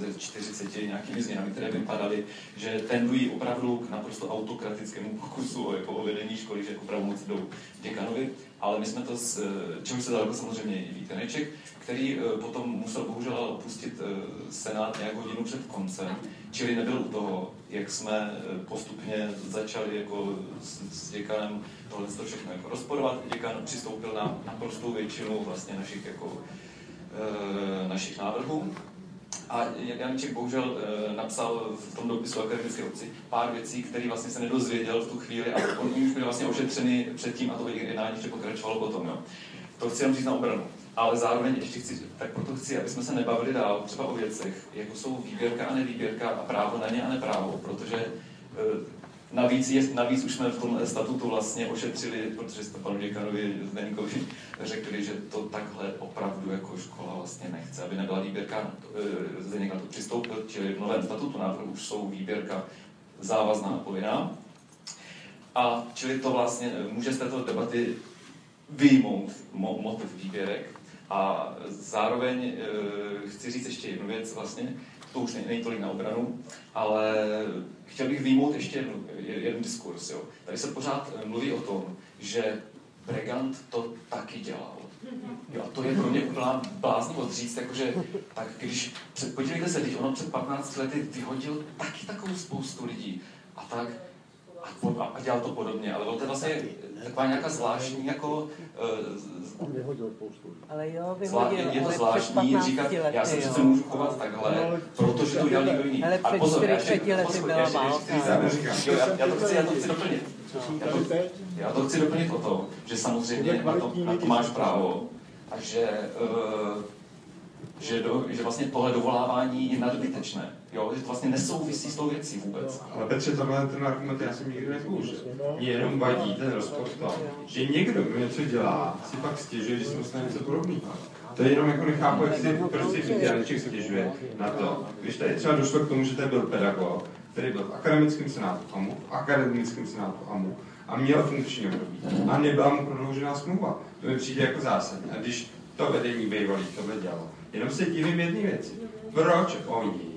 ze 40 nějakými změnami, které vypadaly, že tendují opravdu k naprosto autokratickému pokusu o, jako vedení školy, že jako pravomoci jdou děkanovi, ale my jsme to, s, eh, čemu se daleko samozřejmě i Vít Janeček, který potom musel bohužel opustit Senát nějak hodinu před koncem, čili nebyl u toho, jak jsme eh, postupně začali jako s, s děkanem tohle to všechno jako rozporovat. Děkan přistoupil na naprostou většinu vlastně našich, jako, e, našich návrhů. A Janček bohužel e, napsal v tom dopisu akademické obci pár věcí, které vlastně se nedozvěděl v tu chvíli a oni už byli vlastně ošetřeny předtím a to jednání ještě pokračovalo potom. Jo. To chci jenom říct na obranu ale zároveň ještě chci, tak proto chci, aby jsme se nebavili dál třeba o věcech, jako jsou výběrka a nevýběrka a právo na ně a neprávo, protože e, navíc, je, navíc už jsme v tom statutu vlastně ošetřili, protože jste panu děkanovi Zdeníkovi řekli, že to takhle opravdu jako škola vlastně nechce, aby nebyla výběrka, e, Zdeník na to přistoupil, čili v novém statutu návrhu už jsou výběrka závazná a povinná. A čili to vlastně může z této debaty vyjmout motiv výběrek, a zároveň e, chci říct ještě jednu věc vlastně, to už není tolik na obranu, ale chtěl bych výjmout ještě jednu, jeden diskurs. Jo. Tady se pořád eh, mluví o tom, že Bregant to taky dělal. Jo, to je pro mě úplná bláznivost říct, jakože, tak když, podívejte se, když ono před 15 lety vyhodil taky takovou spoustu lidí a tak, a, a dělal to podobně, ale to vlastně taková nějaká zvláštní, jako... Uh, vyhodil spoustu. Ale jo, vyhodil, je, to zvláštní říkat, lety, já se přece můžu chovat takhle, no, protože to udělal někdo jiný. Ale před 4 lety byla válka. Já to chci, já to chci doplnit. Já to, já to chci doplnit o to, že samozřejmě na to, na to máš právo a že, uh, že, do, že vlastně tohle dovolávání je nadbytečné Jo, že to vlastně nesouvisí s tou věcí vůbec. Ale Petře, tohle ten argument já jsem nikdy nepoužil. Mě jenom vadí ten rozpor že někdo, kdo něco dělá, si pak stěžuje, že se dostane něco podobného. To je jenom jako nechápu, jak si, proč si Janeček stěžuje na to. Když tady třeba došlo k tomu, že tady byl pedagog, který byl v akademickém senátu AMU, v akademickém senátu AMU a měl funkční období a nebyla mu prodloužená smlouva. To mi přijde jako zásadní. A když to vedení bývalý tohle dělalo, jenom se divím jedné věci. Proč oni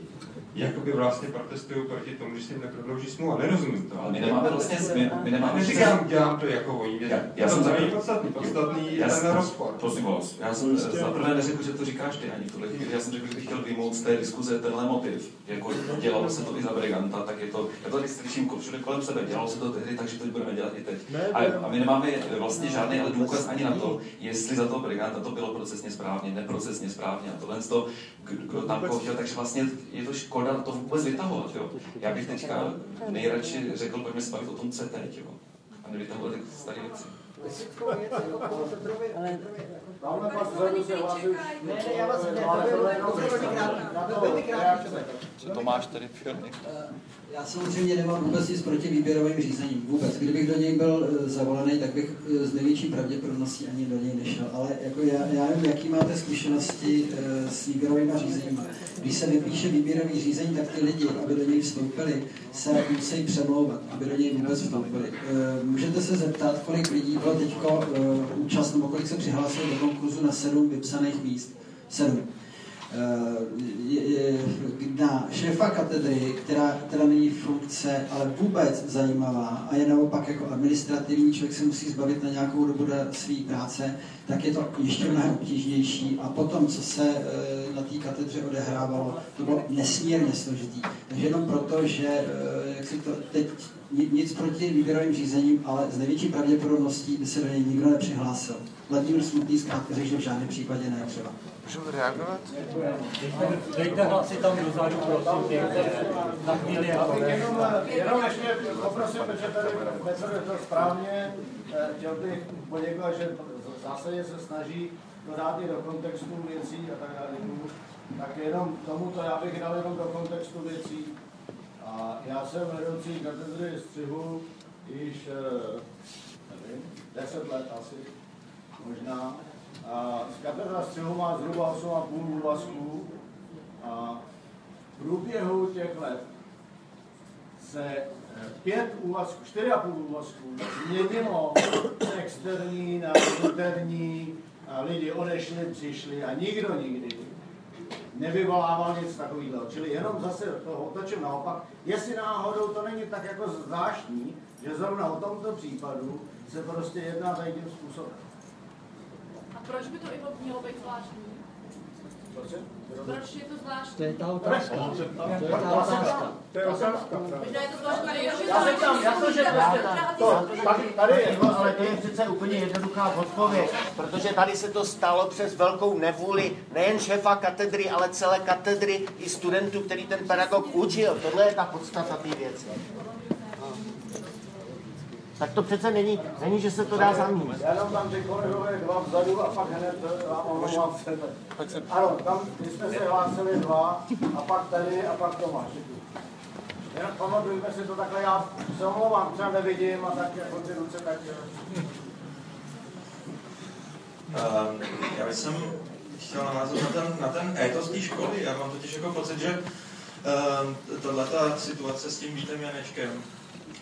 jakoby vlastně protestují proti tomu, že se jim neprodlouží smlouva. Nerozumím to. Ale my nemáme vlastně... My, my nemáme Neříkám, dělám to jako oni. Já, já jsem to není podstatný. Podstatný je ten rozpor. Prosím vás, já jsem za prvé neřekl, že to říkáš ty ani v tuhle chvíli. Já jsem řekl, že bych chtěl vyjmout z té diskuze tenhle motiv. Jako dělalo se to i za Briganta, tak je to, já to tady slyším všude kolem sebe, dělalo se to tehdy, takže to budeme dělat i teď. A, a my nemáme vlastně žádný ale důkaz ani na to, jestli za toho Briganta to bylo procesně správně, neprocesně správně. A tohle to, kdo tam chtěl, takže vlastně je to škoda to vůbec vytahovat. Jo. Já bych teďka nejradši řekl, pojďme se bavit o tom, co je teď. Jo. A nevytahovat ty staré věci. Ale... Co to máš tady firmy? Já samozřejmě nemám vůbec nic proti výběrovým řízením. Vůbec. Kdybych do něj byl eh, zavolený, tak bych z největší pravděpodobností ani do něj nešel. Ale jako já, já nevím, jaký máte zkušenosti eh, s výběrovými řízeními. Když se vypíše výběrový řízení, tak ty lidi, aby do něj vstoupili, se musí přemlouvat, aby do něj vůbec vstoupili. Můžete se zeptat, kolik lidí bylo teď účast, nebo kolik se přihlásilo do konkurzu na sedm vypsaných míst? Sedm. Eh, na šéfa katedry, která, která není funkce, ale vůbec zajímavá a je naopak jako administrativní, člověk se musí zbavit na nějakou dobu své práce, tak je to ještě mnohem obtížnější. A potom, co se eh, na té katedře odehrávalo, to bylo nesmírně složitý. Takže jenom proto, že eh, jak si to teď nic proti výběrovým řízením, ale z největší pravděpodobností by se do něj nikdo nepřihlásil. Vladimír Smutný zkrátka řekl, že v žádném případě ne třeba. Můžu reagovat? Dejte hlasy tam dozadu, prosím, pěkně. Na chvíli jenom, jenom ještě poprosím, protože tady Petr to správně, eh, chtěl bych poděkovat, že v zásadě se snaží to dát i do kontextu věcí a tak dále. Tak jenom tomuto já bych dal jenom do kontextu věcí. A já jsem vedoucí katedry střihu již, eh, nevím, 10 let asi, možná. A z katedra střihu má zhruba 8,5 úvazků a v průběhu těch let se eh, pět úvazků, čtyři a půl úvazků změnilo externí na interní a lidi odešli, přišli a nikdo nikdy nevyvolával nic takového. Čili jenom zase to otočím naopak, jestli náhodou to není tak jako zvláštní, že zrovna o tomto případu se prostě jedná tady tím způsobem. A proč by to i mělo být zvláštní? Proč je to zvláštní? To je ta otázka. To je ta otázka. To je otázka. Možná je to zvláštní, že Já říkám, jako, že To, tady, tady je, no, ale to je přece úplně jednoduchá odpověď, protože tady se to stalo přes velkou nevůli nejen šéfa katedry, ale celé katedry i studentů, který ten pedagog učil. Tohle je ta podstata té věci. Tak to přece není, není, že se to dá zamít. Já jenom tam ty kolegové dva vzadu a pak hned eh, a omlouvám se. Ano, tam my jsme se hlásili dva a pak tady a pak Tomáš. Jenom pamatujme si to takhle, já se omlouvám, třeba nevidím a tak jako ty ruce tak... Um, já bych jsem chtěl navázat na ten, na ten étos té školy. Já mám totiž jako pocit, že um, tato situace s tím Vítem Janečkem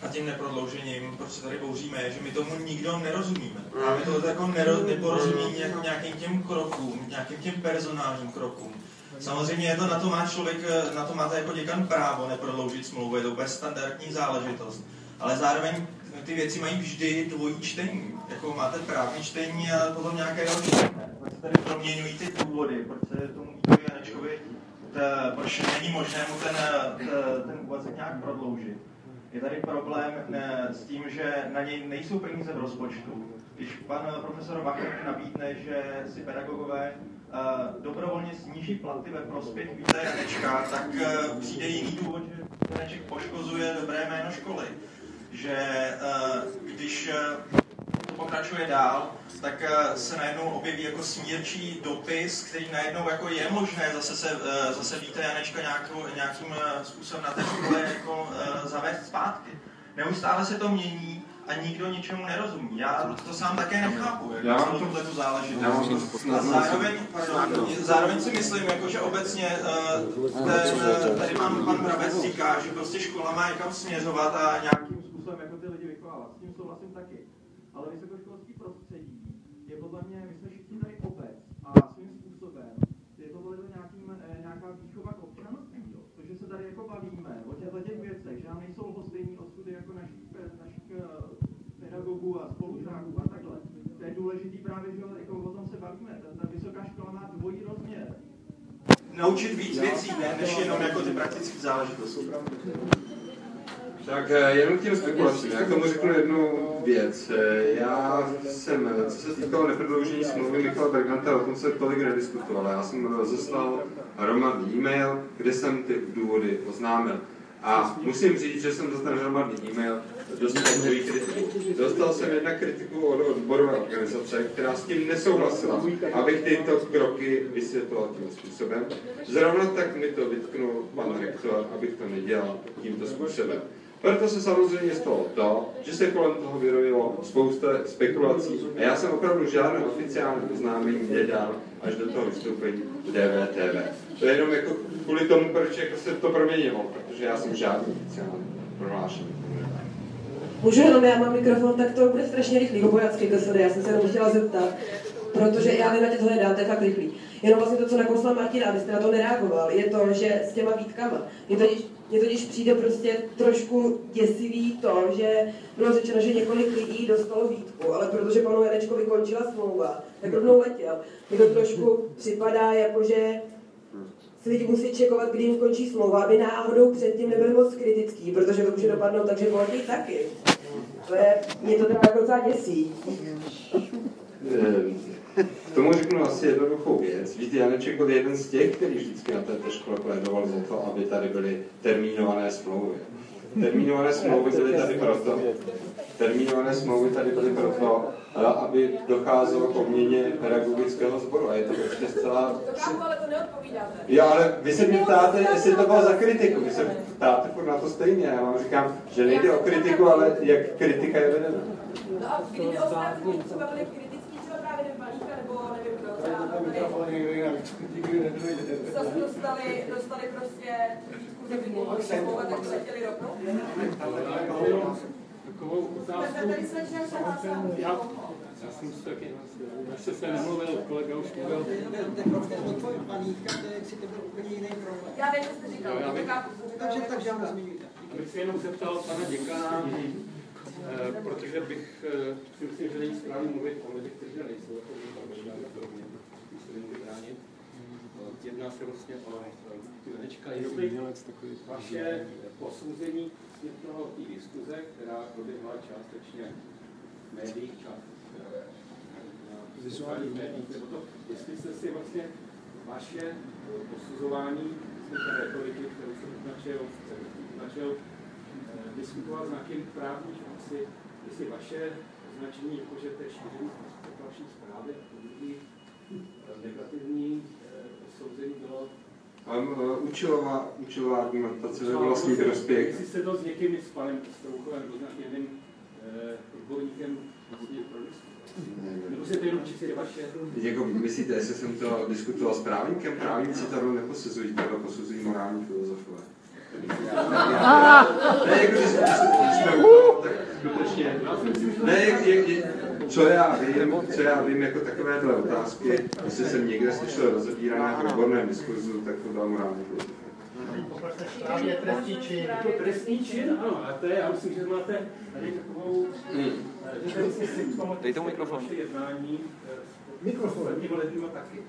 a tím neprodloužením, proč se tady bouříme, je, že my tomu nikdo nerozumíme. A my to jako nero, neporozumění jako nějakým těm krokům, nějakým těm personálním krokům. Samozřejmě je to na to má člověk, na to máte jako děkan právo neprodloužit smlouvu, je to úplně standardní záležitost. Ale zároveň ty věci mají vždy dvojí čtení. Jako máte právní čtení a potom nějaké další. Pak se tady proměňují ty důvody, proč se tomu Vítovi Janečkovi, ta, proč není možné mu ten, ten úvazek nějak prodloužit. Je tady problém ne, s tím, že na něj nejsou peníze v rozpočtu. Když pan profesor Vakr nabídne, že si pedagogové uh, dobrovolně sníží platy ve prospěch Víta Janečka, tak uh, přijde jiný důvod, že Janeček poškozuje dobré jméno školy. Že uh, když pokračuje dál, tak se najednou objeví jako smírčí dopis, který najednou jako je možné zase se, zase víte Janečka nějakou, nějakým způsobem na té škole jako zavést zpátky. Neustále se to mění a nikdo ničemu nerozumí. Já to sám také nechápu, jak Já mám to- tu záležitost. mám A zároveň, pardon, zároveň si myslím, jako, že obecně ten, eh, tady pan, pan Brabec říká, že prostě škola má někam směřovat a nějakým způsobem jako ty lidi vychovávat. S tím souhlasím taky. Ale vysokoškolský prostředí je podle mě, my jsme všichni tady obec a svým způsobem je to podle mě nějakým, eh, nějaká výchova k občanství, jo. To, že se tady jako bavíme o těchto těch věcech, že nám nejsou lhostejní osudy jako našich, našich eh, pedagogů a spolužáků a takhle. To je důležitý právě, že jako o tom se bavíme. Ta, ta vysoká škola má dvojí rozměr. Naučit víc věcí, ne, než jenom jako ty praktické záležitosti. Tak eh, jenom k těm spekulacím. Já k tomu řeknu jednu věc. Eh, Já jsem, eh, co se týkalo neprodloužení smlouvy Michala Berganta, o tom se tolik nediskutoval. Já jsem rozeslal hromadný e-mail, kde jsem ty důvody oznámil. A musím říct, že jsem ten hromadný e-mail dostal kritiku. Dostal jsem jednak kritiku od odborové organizace, která s tím nesouhlasila, abych tyto kroky vysvětloval tím způsobem. Zrovna tak mi to vytknul pan rektor, abych to nedělal tímto způsobem. Proto se samozřejmě stalo to, že se kolem toho vyrojilo spousta spekulací a já jsem opravdu žádné oficiální oznámení nedal až do toho vystoupení v DVTV. To je jenom jako kvůli tomu, proč jako se to proměnilo, protože já jsem žádný oficiální prohlášení. Můžu jenom, já mám mikrofon, tak to bude strašně rychlý, obojacký to se já jsem se jenom chtěla zeptat, protože já vím, ať to nedám, to je fakt rychlý. Jenom vlastně to, co nakousla Martina, abyste na to nereagoval, je to, že s těma výtkama. Mně totiž, mně totiž přijde prostě trošku děsivý to, že bylo řečeno, že několik lidí dostalo výtku, ale protože panu Janečkovi končila smlouva, tak rovnou letěl. Mně to trošku připadá jako, že si lidi musí čekovat, kdy jim končí smlouva, aby náhodou předtím nebyli moc kritický, protože to může dopadnout tak, že taky. To je, mě to teda docela děsí. K tomu řeknu asi jednoduchou věc. Víte, Janeček byl jeden z těch, který vždycky na této škole plédoval za to, aby tady byly termínované smlouvy. Termínované smlouvy byly tady proto, termínované smlouvy tady byly proto, a aby docházelo k obměně pedagogického sboru. A je to prostě zcela... Ale to neodpovídáte. Jo, ale vy se mě ptáte, jestli to bylo za kritiku. Vy se ptáte furt na to stejně. Já vám říkám, že nejde o kritiku, ale jak kritika je vedena. No a kdyby ostatní kritický třeba to právě Baníka, nebo nevím kdo, třeba tady zase dostali, dostali prostě výtku, a tak chtěli rovnou. Takovou otázku. Se. Já, já jsem si taky, ještě se nemluvil, kolega už mluvil. Já vím, že jste říkal, Jo, já to vím. chápu. Takže, takže já nezmiňujte. Abych se jenom zeptal pana děkana, eh, protože bych eh, si myslím, že není správně mluvit o lidech, kteří nejsou jako možná podobně, se nemůže bránit. Eh, Jedná se vlastně o eh, ty Janečka, jestli vaše posouzení toho té diskuze, která proběhla částečně v médiích, sociálních médiích, nebo to, jestli jste si vlastně vaše posuzování té retoriky, kterou jsem označil, označil eh, diskutovat s nějakým právním, jestli, jestli vaše označení, jako že to je šíření falšní zprávy eh, negativní posouzení bylo eh, účelová, účelová argumentace ve vlastní prospěch. Jestli se to s někým, s panem Strouchovem, nebo s nějakým eh, odborníkem vlastně prodiskutoval. Nebo se to jenom čistě vaše... Jako myslíte, jestli jsem to diskutoval s právníkem? Právníci tohle neposuzují, tohle posuzují morální filozofové. Ne, jako, že jsme. Ne, jak, jak, co já vím, co já vím jako takovéhle otázky, jestli jsem někde slyšel rozebírané v odborném diskurzu, tak to morální filozofie. Právě trestný čin. Jako trestný čin, ano, a to je, já myslím, že máte tady takovou... Dejte mu mikrofon. jednání Mikrofon. taky.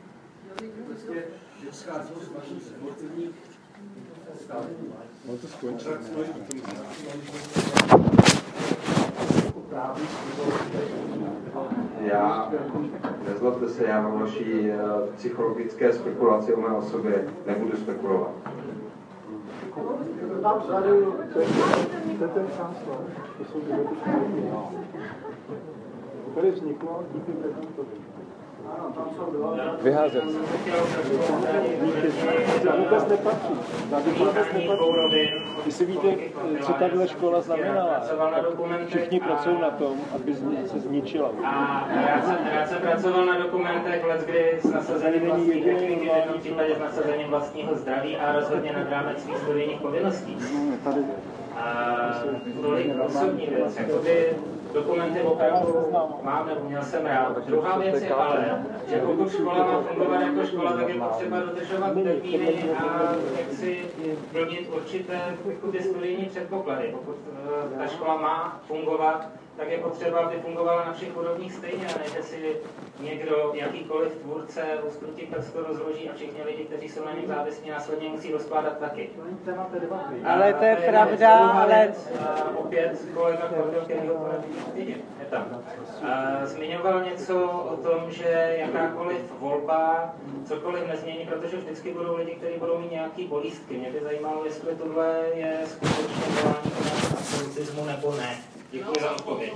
Prostě, že schází s vaším stavem. No to skončí. Já, nezlobte se, já na vaší eh, psychologické spekulaci o mé osobě nebudu spekulovat. To je ten část, to jsou. Tady vzniklo díky Petantovi. Vyházet. To vůbec nepatří. Vůbec nepatří. Vy si víte, co tahle škola znamenala. Všichni pracují na tom, aby se zničila. A rád jsem, jsem pracoval na dokumentech let, kdy s nasazením vlastní techniky, v jednom případě s nasazením vlastního zdraví a rozhodně nad rámec svých studijních povinností. A tolik osobní věc, jakoby dokumenty opravdu mám nebo měl jsem rád. Druhá věc je ale, že pokud škola má fungovat jako škola, tak je potřeba dodržovat termíny a jak si plnit určité studijní předpoklady. Pokud eh, ta škola má fungovat, tak je potřeba, aby fungovala na všech úrovních stejně, a ne, že si někdo, jakýkoliv tvůrce rozkrutí prstu rozloží a všichni lidi, kteří jsou na něm závislí, následně musí rozkládat taky. Ale to je pravda, ale- opět kolega Kordel, který ho je tam. A zmiňoval něco o tom, že jakákoliv volba cokoliv nezmění, protože vždycky budou lidi, kteří budou mít nějaký bolístky. Mě by zajímalo, jestli tohle je skutečně volání absolutismu nebo ne. Děkuji za odpověď.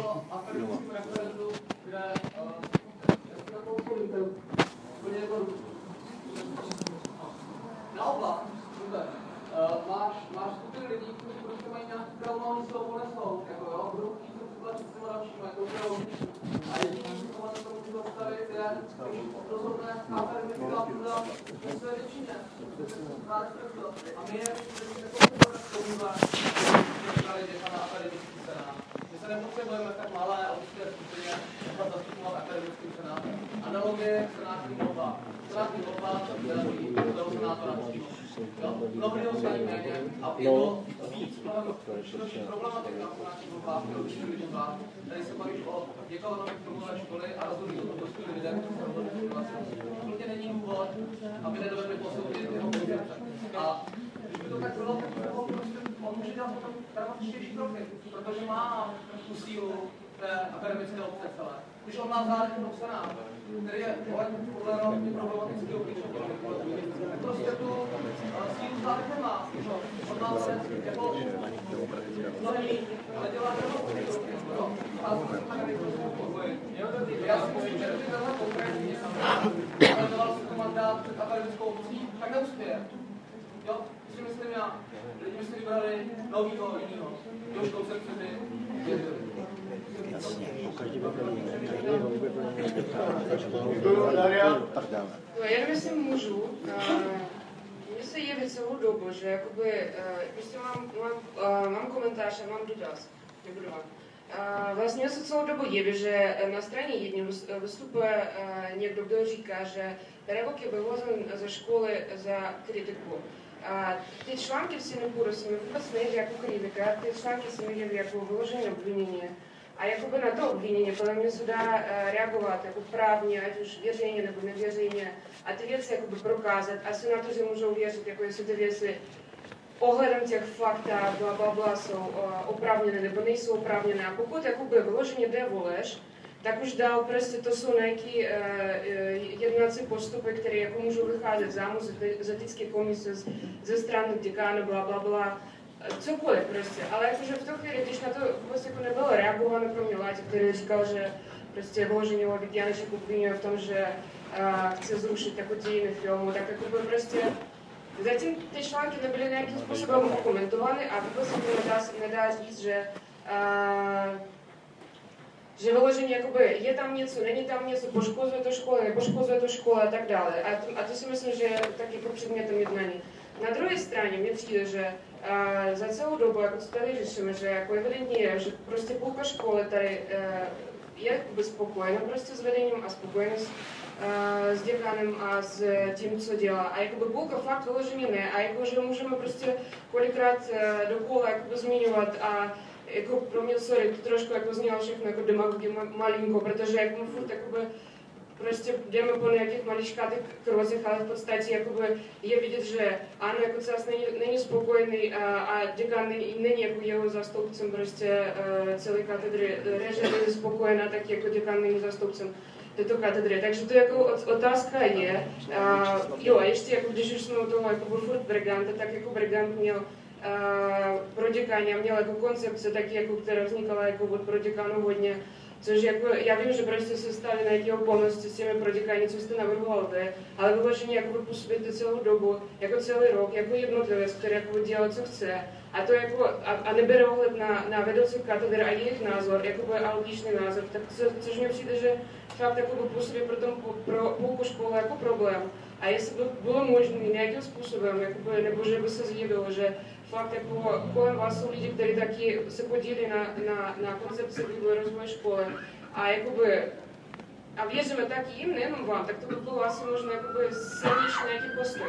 Naopak, máš, máš skupinu lidí, kteří prostě mají nějaký trauma, z toho ponesou, jako jo, budou chtít to připlatit s těma dalšíma, jako jo. A jediný, co máte tomu můžu zastavit, je, když rozhodne akademická půda ve své většině. A my je používáme, že dali děka na akademický senát. My se nepotřebujeme tak malé a úzké skupině, jako zastupovat akademický senát. Analogie k senátní volba. Senátní volba dělají toho senátora přímo. Jo, mnohdy ho staní méně a je to víc problematika v senátních volbách, v rozlišných volbách. Tady se bavíš o děkanové promluvé školy a rozhodují o dostup lidem, kteří se rozhodují situaci. Absolutně není důvod, aby nedovedli posoudit jeho. A když by to tak bylo, tak by to prostě on může dělat potom dramatičtější kroky, protože má tu sílu té akademické obce celé. Když on má zároveň do senát, který je podle relativně problematického klíčového tak prostě tu eh, sílu zároveň nemá. On má se jako mnohem líp, ale dělá dramatický kroky. A já si myslím, že kdyby tenhle konkrétně realizoval si to mandát před akademickou obcí, tak neuspěje. Jo, si myslím já. Lidi by si vybrali novýho, jinýho. Už koncepci by věřili. Každý by byl jiný, každý by byl jiný. Děkuju, Daria. No, já jestli můžu. Mně se jeví celou dobu, že jakoby, prostě mám, mám, mám komentář a mám dotaz. Nebudu vám. Vlastně se celou dobu jeví, že na straně jedním vystupuje někdo, kdo říká, že pedagog je vyvozen ze školy za kritiku. A ty články v Sinepuru se mi vůbec nejeví jako kritika, ty články se mi jeví jako vyložené obvinění. A jakoby na to obvinění podle mě se dá reagovat jako právně, ať už věřejně nebo nevěřejně. A ty věci jakoby prokázat. Asi na to, že můžou věřit, jako jestli ty věci ohledem těch fakt a bla, bla, bla jsou oprávněné nebo tak už dál prostě to jsou nějaké uh, jednací postupy, které jako můžou vycházet zámu z etické komise, ze strany děkána, bla, bla, bla, cokoliv prostě. Ale jakože v tu chvíli, když na to vůbec jako nebylo reagováno, kromě Láti, který říkal, že prostě vyloženě Olbit Janeček obvinuje v tom, že uh, chce zrušit jako dějiny filmu, tak jako by prostě Zatím ty články nebyly nějakým způsobem komentovány a vůbec se nedá, nedá říct, že uh, že vyloženě jakoby je tam něco, není tam něco, poškozuje to škola, nepoškozuje to škola a tak dále. A to, a to si myslím, že je tak jako předmětem jednání. Na druhé straně mi přijde, že uh, za celou dobu, jako co tady řešíme, že jako evidentně je, že prostě půlka školy tady uh, je jakoby spokojena prostě s vedením a spokojená s, uh, s děkanem a s tím, co dělá. A jakoby půlka fakt vyloženě ne. A jakože můžeme prostě kolikrát uh, dokola jakoby zmiňovat a jako pro mě, sorry, to trošku jako znělo všechno jako demagogie malinko, protože jako furt jakoby prostě jdeme po nějakých maličkátých krozích, ale v podstatě jakoby je vidět, že ano, jako celás není, není spokojený a, a děkan není, jako jeho zastoupcem prostě uh, celé katedry. Reže není spokojená, tak jako děkan není zastoupcem této katedry. Takže to jako otázka je. Uh, jo, a ještě jako když už jsme u toho jako furt Briganta, tak jako Brigant měl pro děkáně měl jako koncepce taky, jako, která vznikala jako od proděkánů hodně, což jako, já vím, že prostě se stali na nějaké okolnosti s těmi proděkáni, co jste navrhoval vy, ale vyloženě jako působíte celou dobu, jako celý rok, jako jednotlivec, který jako dělá, co chce. A to jako, a, a nebere ohled na, na vedoucí katedry a jejich názor, jako by alodičný názor, tak co, což mi přijde, že fakt jako působí pro, tom, pro půlku školy jako problém. A jestli by bylo možné nějakým způsobem, jakoby, nebo že by se zjevilo, že fakt jako kolem vás jsou lidi, kteří taky se podílí na, na, na koncepci vývoje rozvoje školy a jakoby a věříme taky jim, nejenom vám, tak to by bylo asi možná jakoby silnější nějaký postoj.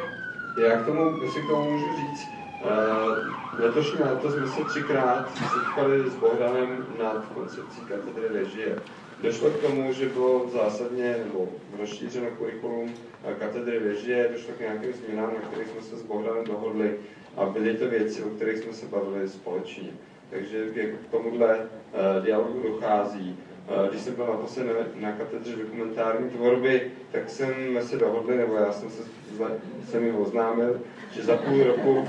Já k tomu, jestli k tomu můžu říct, uh, letošní léto jsme se třikrát setkali s Bohdanem nad koncepcí katedry režie. Došlo k tomu, že bylo zásadně nebo rozšířeno kurikulum katedry režie, došlo k nějakým změnám, na kterých jsme se s Bohdanem dohodli a byly to věci, o kterých jsme se bavili společně. Takže k tomuhle uh, dialogu dochází. Uh, když jsem byl naposled na, na katedře dokumentární tvorby, tak jsme se dohodli, nebo já jsem se jsem jim oznámil, že za půl roku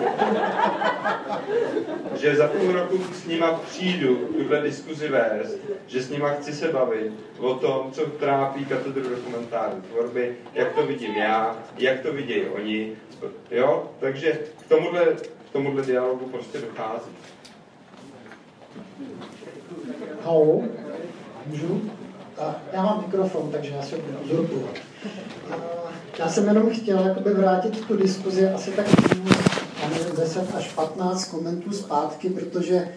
že za půl roku s nima přijdu tuhle diskuzi vést, že s nima chci se bavit o tom, co trápí katedru dokumentární tvorby, jak to vidím já, jak to vidějí oni, jo, takže k tomuhle, k tomuhle dialogu prostě dochází. Halo, můžu? Já mám mikrofon, takže já si ho budu. Já jsem jenom chtěl jakoby vrátit tu diskuzi asi tak minus 10 až 15 komentů zpátky, protože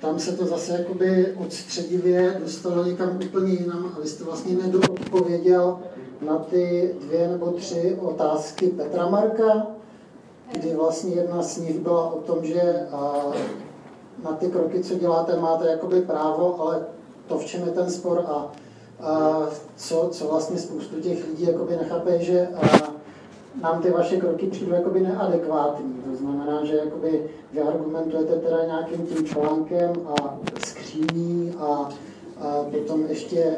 tam se to zase jakoby odstředivě dostalo někam úplně jinam a vy jste vlastně nedopověděl na ty dvě nebo tři otázky Petra Marka, kdy vlastně jedna z nich byla o tom, že na ty kroky, co děláte, máte jakoby právo, ale to, v čem je ten spor a co, co vlastně spoustu těch lidí jakoby nechápe, že nám ty vaše kroky přijdou jakoby neadekvátní. To znamená, že jakoby vy argumentujete teda nějakým tím článkem a skříní a, a potom, ještě,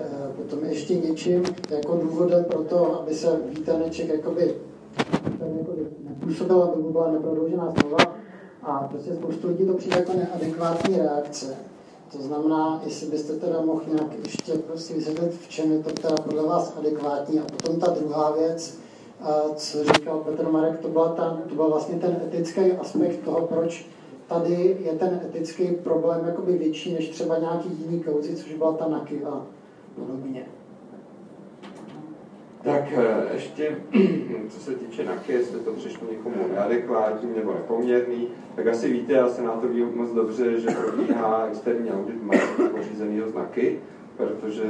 potom ještě něčím jako důvodem pro to, aby se vítaneček jakoby, jakoby nepůsobil, aby byla neprodloužená slova. A prostě spoustu lidí to přijde jako neadekvátní reakce. To znamená, jestli byste teda mohl nějak ještě prostě vysvětlit, v čem je to teda podle vás adekvátní. A potom ta druhá věc, co říkal Petr Marek, to, byla ta, to byl vlastně ten etický aspekt toho, proč tady je ten etický problém jakoby větší než třeba nějaký jiný kauzy, což byla ta NAKY a podobně. Tak eh, ještě, co se týče NAKY, jestli to přišlo někomu neadekvátní nebo nepoměrný, tak asi víte, já se na to ví moc dobře, že probíhá externí audit majetku pořízeného znaky, protože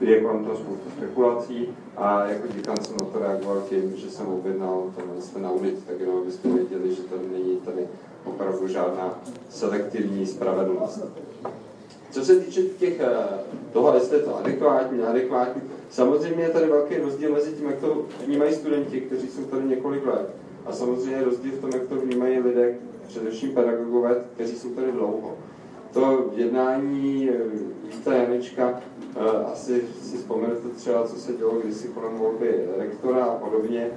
je kolem toho spoustu spekulací a jako děkan jsem na to reagoval tím, že jsem objednal ten audit, tak jenom abyste věděli, že tady není tady opravdu žádná selektivní spravedlnost. Co se týče těch, eh, toho, jestli je to adekvátní, neadekvátní, samozřejmě je tady velký rozdíl mezi tím, jak to vnímají studenti, kteří jsou tady několik let. A samozřejmě je rozdíl v tom, jak to vnímají lidé, především pedagogové, kteří jsou tady dlouho. To jednání eh, Víta Janečka, eh, asi si vzpomenete třeba, co se dělo kdysi kolem volby rektora a podobně,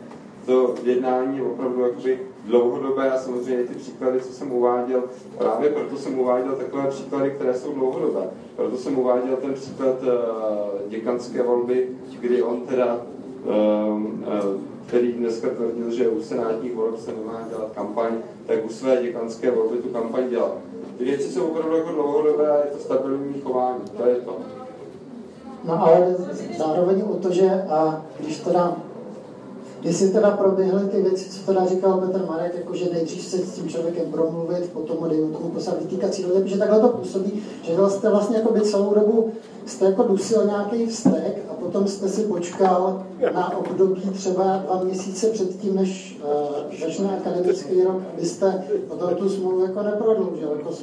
to jednání opravdu jakoby dlouhodobé a samozřejmě ty příklady, co jsem uváděl, právě proto jsem uváděl takové příklady, které jsou dlouhodobé. Proto jsem uváděl ten příklad uh, děkanské volby, kdy on teda, uh, uh, který dneska tvrdil, že u senátních voleb se nemá dělat kampaň, tak u své děkanské volby tu kampaň dělal. Ty věci jsou opravdu jako dlouhodobé a je to stabilní chování, to je to. No ale zároveň o to, že a když teda Jestli teda proběhly ty věci, co teda říkal Petr Marek, jako že nejdřív se s tím člověkem promluvit, potom ho dejme tomu poslat vytýkací dole, protože takhle to působí, že jste vlastně jako by celou dobu jste jako dusil nějaký vztek a potom jste si počkal na období třeba dva měsíce předtím, než uh, začne akademický rok, abyste potom tu smlouvu jako neprodloužil. Jako...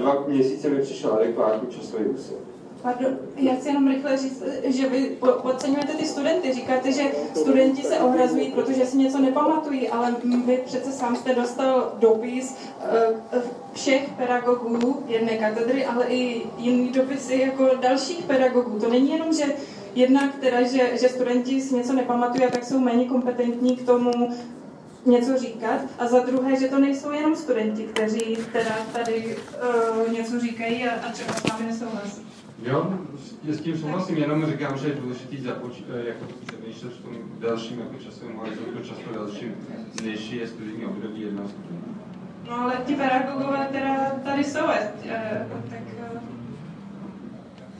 Dva měsíce mi přišel adekvátní časový úsil. Pardon, já chci jenom rychle říct, že vy podceňujete ty studenty. Říkáte, že studenti se ohrazují, protože si něco nepamatují, ale vy přece sám jste dostal dopis eh, všech pedagogů jedné katedry, ale i jiný dopisy jako dalších pedagogů. To není jenom, že jednak teda, že, že studenti si něco nepamatují a tak jsou méně kompetentní k tomu něco říkat a za druhé, že to nejsou jenom studenti, kteří teda tady uh, něco říkají a, a třeba s vámi nesouhlasí. Jo, s tím souhlasím, jenom říkám, že je důležité započ- eh, jako přemýšlet v tom dalším jako časovém horizontu, často dalším, než je studijní období jedna studia. No ale ti pedagogové teda tady jsou, eh, tak... Eh.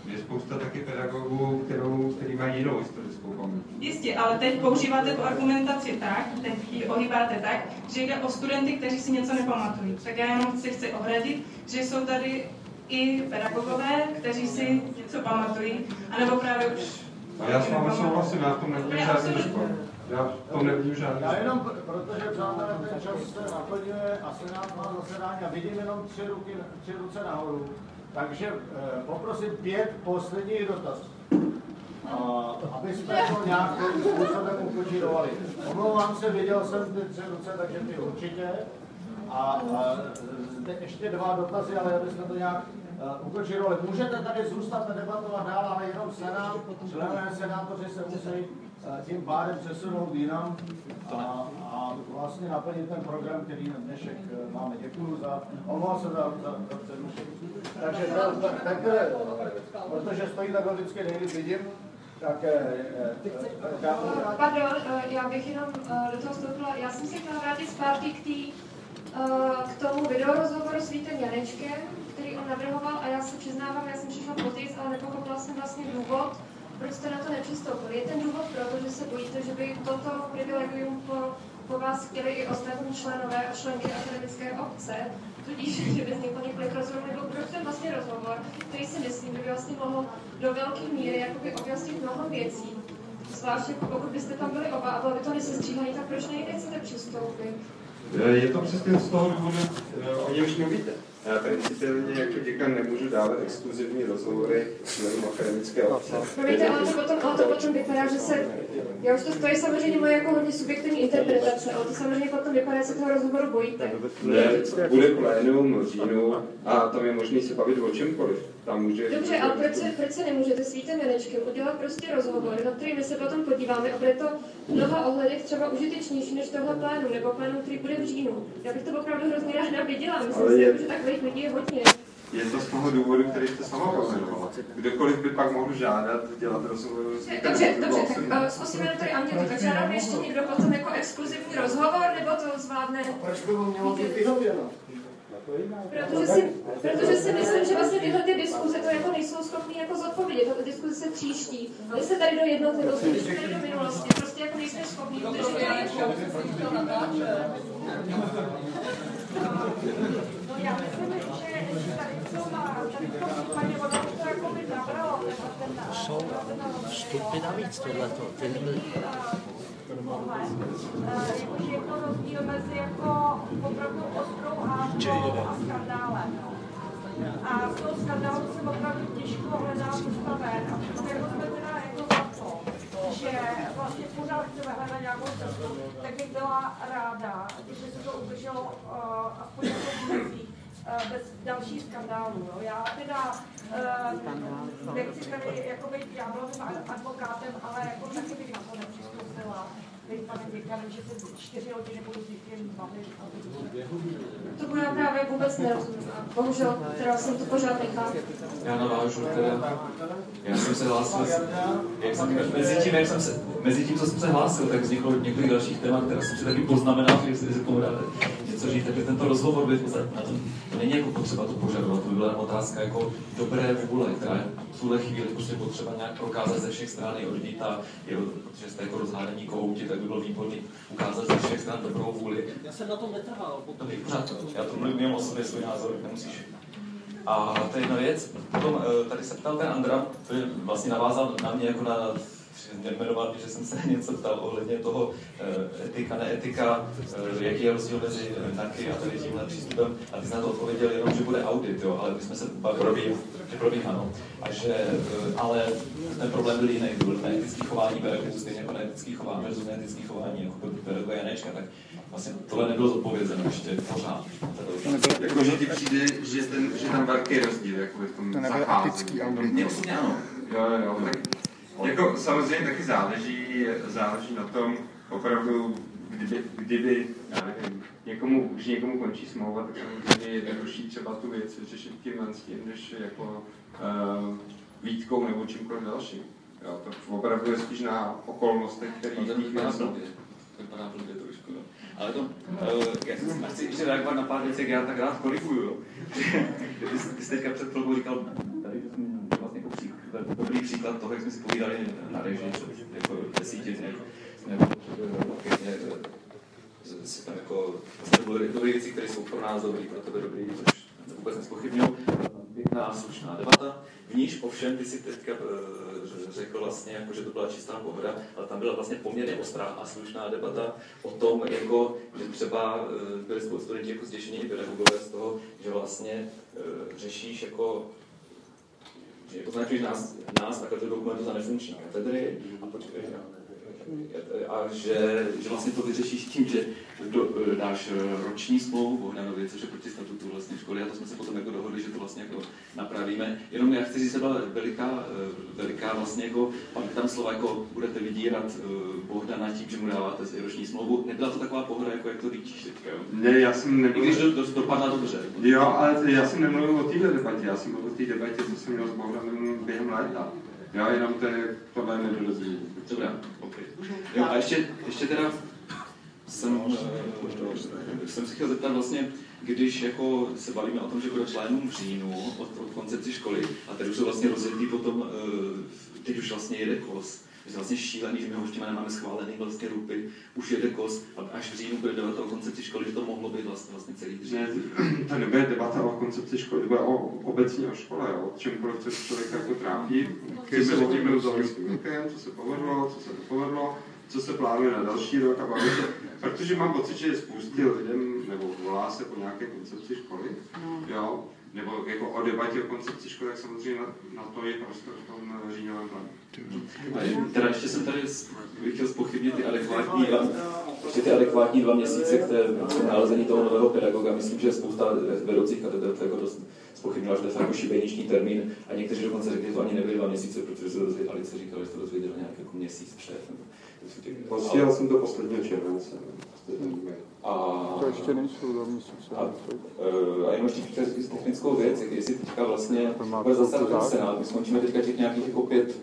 Je spousta taky pedagogů, kterou, který mají jinou historickou paměť. Jistě, ale teď používáte tu argumentaci tak, teď ji ohýbáte tak, že jde o studenty, kteří si něco nepamatují. Tak já jenom si chci ohradit, že jsou tady i pedagogové, kteří si něco pamatují, anebo právě už... A já s vámi souhlasím, já v tom nevidím žádný rozpor. Já v tom nevidím žádný Já jenom, protože přátelé, ten čas se naplňuje a Senát má zasedání a vidím jenom tři, ruky, tři ruce nahoru. Takže eh, poprosím pět posledních dotazů. A, aby jsme to nějakým způsobem ukočírovali. Omlouvám se, viděl jsem ty tři ruce, takže ty určitě. A, a ještě dva dotazy, ale abychom to nějak uh, ukočírovali. Můžete tady zůstat a debatovat dál, ale jenom Senát, členové senátoři se musí uh, tím pádem přesunout jinam a, a vlastně naplnit ten program, který na dnešek uh, máme. Děkuji za, omlouvám se za, za, za přerušení. Takže to, tak, tak, protože stojí tak vždycky nejlíp vidím, tak, Pardon, já bych jenom do toho vstoupila. Já jsem se chtěla vrátit zpátky k té k tomu videorozhovoru s Vítem Janečkem, který on navrhoval a já se přiznávám, já jsem přišla později, ale nepochopila jsem vlastně důvod, proč jste na to nepřistoupili. Je ten důvod proto, že se bojíte, že by toto privilegium po, po vás chtěli i ostatní členové a členky akademické obce, tudíž, že by vznikl několik rozhovorů, nebo proč ten vlastně rozhovor, který si myslím, by vlastně mohl do velké míry jakoby objasnit mnoho věcí, zvláště pokud byste tam byli oba a bylo by to nesestříhaný, tak proč nejde chcete přistoupit? Je to přesně z toho důvodu, eh, o němž mluvíte. Já principiálně jako děkan nemůžu dávat exkluzivní rozhovory členům akademické obce. Promiňte, ale to potom, ale to potom vypadá, že se... Já už to, to je samozřejmě moje jako hodně subjektivní interpretace, ale to samozřejmě potom vypadá, že se toho rozhovoru bojíte. Ne, bude plénum v říjnu a tam je možné se bavit o čemkoliv. Tam může... Dobře, ale proč se, proč se nemůžete s Vítem Janečkem udělat prostě rozhovor, na který my se potom podíváme a bude to v mnoha ohledech třeba užitečnější než tohle plénu, nebo plénu, který bude v říjnu. Já bych to opravdu hrozně ráda viděla, myslím si, je... že takových lidí je hodně. Je to z toho důvodu, který jste sama pojmenovala. Kdokoliv by pak mohl žádat dělat rozhovor Dobře, dobře, tak uh, zkusíme na tady anketu. Tak žádám ještě někdo potom jako exkluzivní rozhovor, nebo to zvládne? A proč by mělo být vyhověno? Protože si, protože si myslím, že vlastně tyhle ty diskuze to jako nejsou schopný jako zodpovědět. Tato diskuze se tříští. Vy se tady do jednotlivosti, vy se tady do minulosti. Prostě jako nejsme schopní udržet. No já myslím, že tady v tom, tady v tom případě ono to jako by nabralo. To jsou vstupy navíc tohleto. Ty nebyly... Jakože je to rozdíl mezi jako opravdu ostrou hádkou a skandálem. A z toho skandálu se opravdu těžko hledá cesta ven. A jako jsme teda jako za to, že vlastně pořád chceme hledat nějakou cestu, tak bych byla ráda, když se to udrželo uh, aspoň jako bez dalších skandálů. Jo. Já teda uh, nechci tady jako být ďáblovým advokátem, ale jako taky bych na to nepřistoupila. Děkanem, že se čtyři hodiny budu s někým bavit. To bude právě vůbec nerozumím. Bohužel, teda jsem to pořád nechala. Já navážu teda, já jsem se hlásil, jak jsem, mezi, tím, jak jsem se, mezi tím, co jsem se hlásil, tak vzniklo několik dalších témat, které jsem si taky poznamenal, že si tomu říct, takže tento rozhovor by to, není jako potřeba to požadovat, to by byla otázka jako dobré vůle, která je v tuhle chvíli prostě potřeba nějak prokázat ze všech stran, i odmítá, jo, protože jste jako rozhádení kohouti, tak by bylo výborné ukázat ze všech stran dobrou vůli. Já jsem na tom netrval. Dobrý, pořád, já to mluvím jenom o sobě, svůj názor, nemusíš. A to je jedna věc. Potom eh, tady se ptal ten Andra, který vlastně navázal na mě jako na jmenoval, že jsem se něco ptal ohledně toho eh, etika, neetika, eh, jaký je rozdíl mezi NAKY a tady tímhle přístupem. A ty jsi na to odpověděl jenom, že bude audit, jo, ale my jsme se bavili, probíhá, že probíhá, no. A že, ale ten problém byl jiný, byl neetický chování pedagogů, stejně jako neetický chování, versus neetický chování, jako pedagoga Janečka, tak vlastně tohle nebylo zodpovězeno ještě pořád. Jako, že ti přijde, že, ten, že tam velký rozdíl jako v tom To nebyl etický audit. Ano. Jo, jo, tak jako samozřejmě taky záleží, záleží na tom, opravdu, kdyby, kdyby já nevím, někomu, když někomu končí smlouva, tak samozřejmě je jednodušší třeba tu věc řešit tím s tím, než jako uh, výtkou nebo čímkoliv dalším. Jo, to opravdu je spíš na okolnostech, které No, vypadá blbě. Trošku, no. Ale to, uh, já já chci ještě reagovat na pár věcí, jak já tak rád koriguju, jo. Ty jsi- teďka před chvilkou říkal, tady to jsem příklad, dobrý příklad toho, jak jsme si povídali na režii, jako desíti dny, nebo pěkně, eh, si tam jako, byly dobré věci, které jsou pro nás dobrý, pro tebe dobrý, což vůbec nespochybnuju. Pěkná, slušná debata. V níž ovšem ty si teďka eh, řekl vlastně, jako, že to byla čistá pohoda, ale tam byla vlastně poměrně ostrá a slušná debata o tom, jako, že třeba eh, byli spolu studenti jako zděšení i pedagogové z toho, že vlastně řešíš jako že označuješ nás, nás takhle do dokumentu za nefunkční katedry a, počkej, a že, že vlastně to vyřešíš tím, že do, dáš roční smlouvu Bohdanovi, což je proti statutu vlastně školy a to jsme se potom jako dohodli, že to vlastně jako napravíme. Jenom já chci říct, že byla veliká, veliká vlastně jako, pak tam slova jako budete vydírat Bohdana tím, že mu dáváte roční smlouvu. Nebyla to taková pohoda, jako jak to líčíš teďka, jo? Ne, já jsem I nemluvil... když do, do, dopadla dobře. Jo, ale to, já jsem nemluvil o téhle debatě, já jsem mluvil o té debatě, co jsem měl s Bohdanem během léta. Jo, jenom to je tohle nedorozumění. Dobrá, OK. Jo, a ještě, ještě teda jsem, eh, jsem si chtěl zeptat vlastně, když jako se bavíme o tom, že bude plénum v říjnu o, o koncepci školy, a teď už jsou vlastně rozjetý potom, eh, teď už vlastně jede kos, je vlastně šílený, že my ho ještě nemáme schválený vlastně rupy, už jede kos a až v říjnu bude debata o koncepci školy, že to mohlo být vlastně, vlastně celý dřív. Ne, to nebude debata o koncepci školy, to bude o, obecně o škole, jo, o čemkoliv, co člověka jako trápí. Co se o tím rokem, co se povedlo, co se nepovedlo, co se plánuje na další rok a baví se. Protože mám pocit, že je spousty lidem, nebo volá se po nějaké koncepci školy, jo, nebo jako o debatě o koncepci školy, tak samozřejmě na, na to je prostor v tom eh, říjnovém plánu. A je- teda ještě jsem tady bych chtěl spochybnit ty adekvátní dva, ještě ty adekvátní dva měsíce k té k nalezení toho nového pedagoga. Myslím, že spousta vedoucích katedr to jako dost spochybnila, že to je fakt jako šibeniční termín a někteří dokonce řekli, že to ani nebyly dva měsíce, protože se dozvěděli, Alice říkala, že to dozvěděla nějak jako měsíc před. Posílal jsem to posledního července. A, To ještě nejsou dva měsíce. a, eh, a jenom ještě technickou věc, jestli teďka vlastně bude zase ten senát, my skončíme teďka těch nějakých jako pět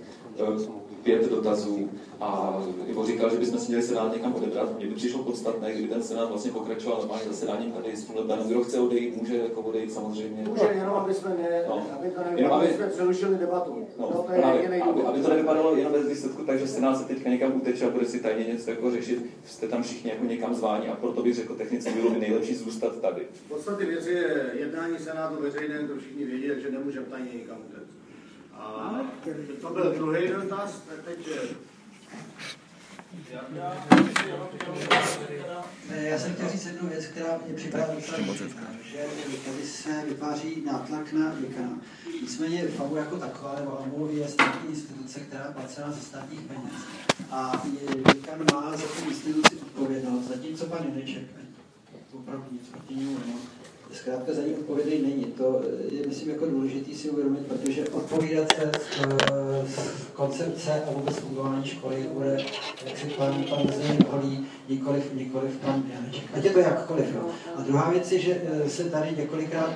pět dotazů a Ivo říkal, že bychom si měli senát někam odebrat. Mně by přišlo podstatné, kdyby ten senát vlastně pokračoval normálně zasedáním tady s tímhle plénem. Kdo chce odejít, může jako odejít samozřejmě. Může, jenom aby jsme, ne, no. aby to nevypadalo, aby jsme přerušili debatu. No, to je právě, aby, aby, to nevypadalo jenom bez výsledku, takže senát se teďka někam uteče a bude si tajně něco jako řešit. Jste tam všichni jako někam zváni a proto bych řekl, technicky bylo by nejlepší zůstat tady. V podstatě věci je jednání senátu veřejné, to všichni vědí, že nemůžeme tajně nikam utéct. A to byl druhý dotaz, teď já jsem chtěl říct jednu věc, která mě připadá docela důležitá, že tady se vytváří nátlak na děkana. Nicméně FAMU jako taková, nebo AMU je státní instituce, která je placena ze státních peněz. A děkan má za tu instituci odpovědnost, zatímco pan Jeneček, opravdu nic proti němu zkrátka za ní odpovědný není. To je, myslím, jako důležitý si uvědomit, protože odpovídat se z, z koncepce a vůbec fungování školy bude, jak si pan, pan holí, nikoliv, nikoliv pan Janeček. Ať je to jakkoliv. Jo. A druhá věc je, že se tady několikrát,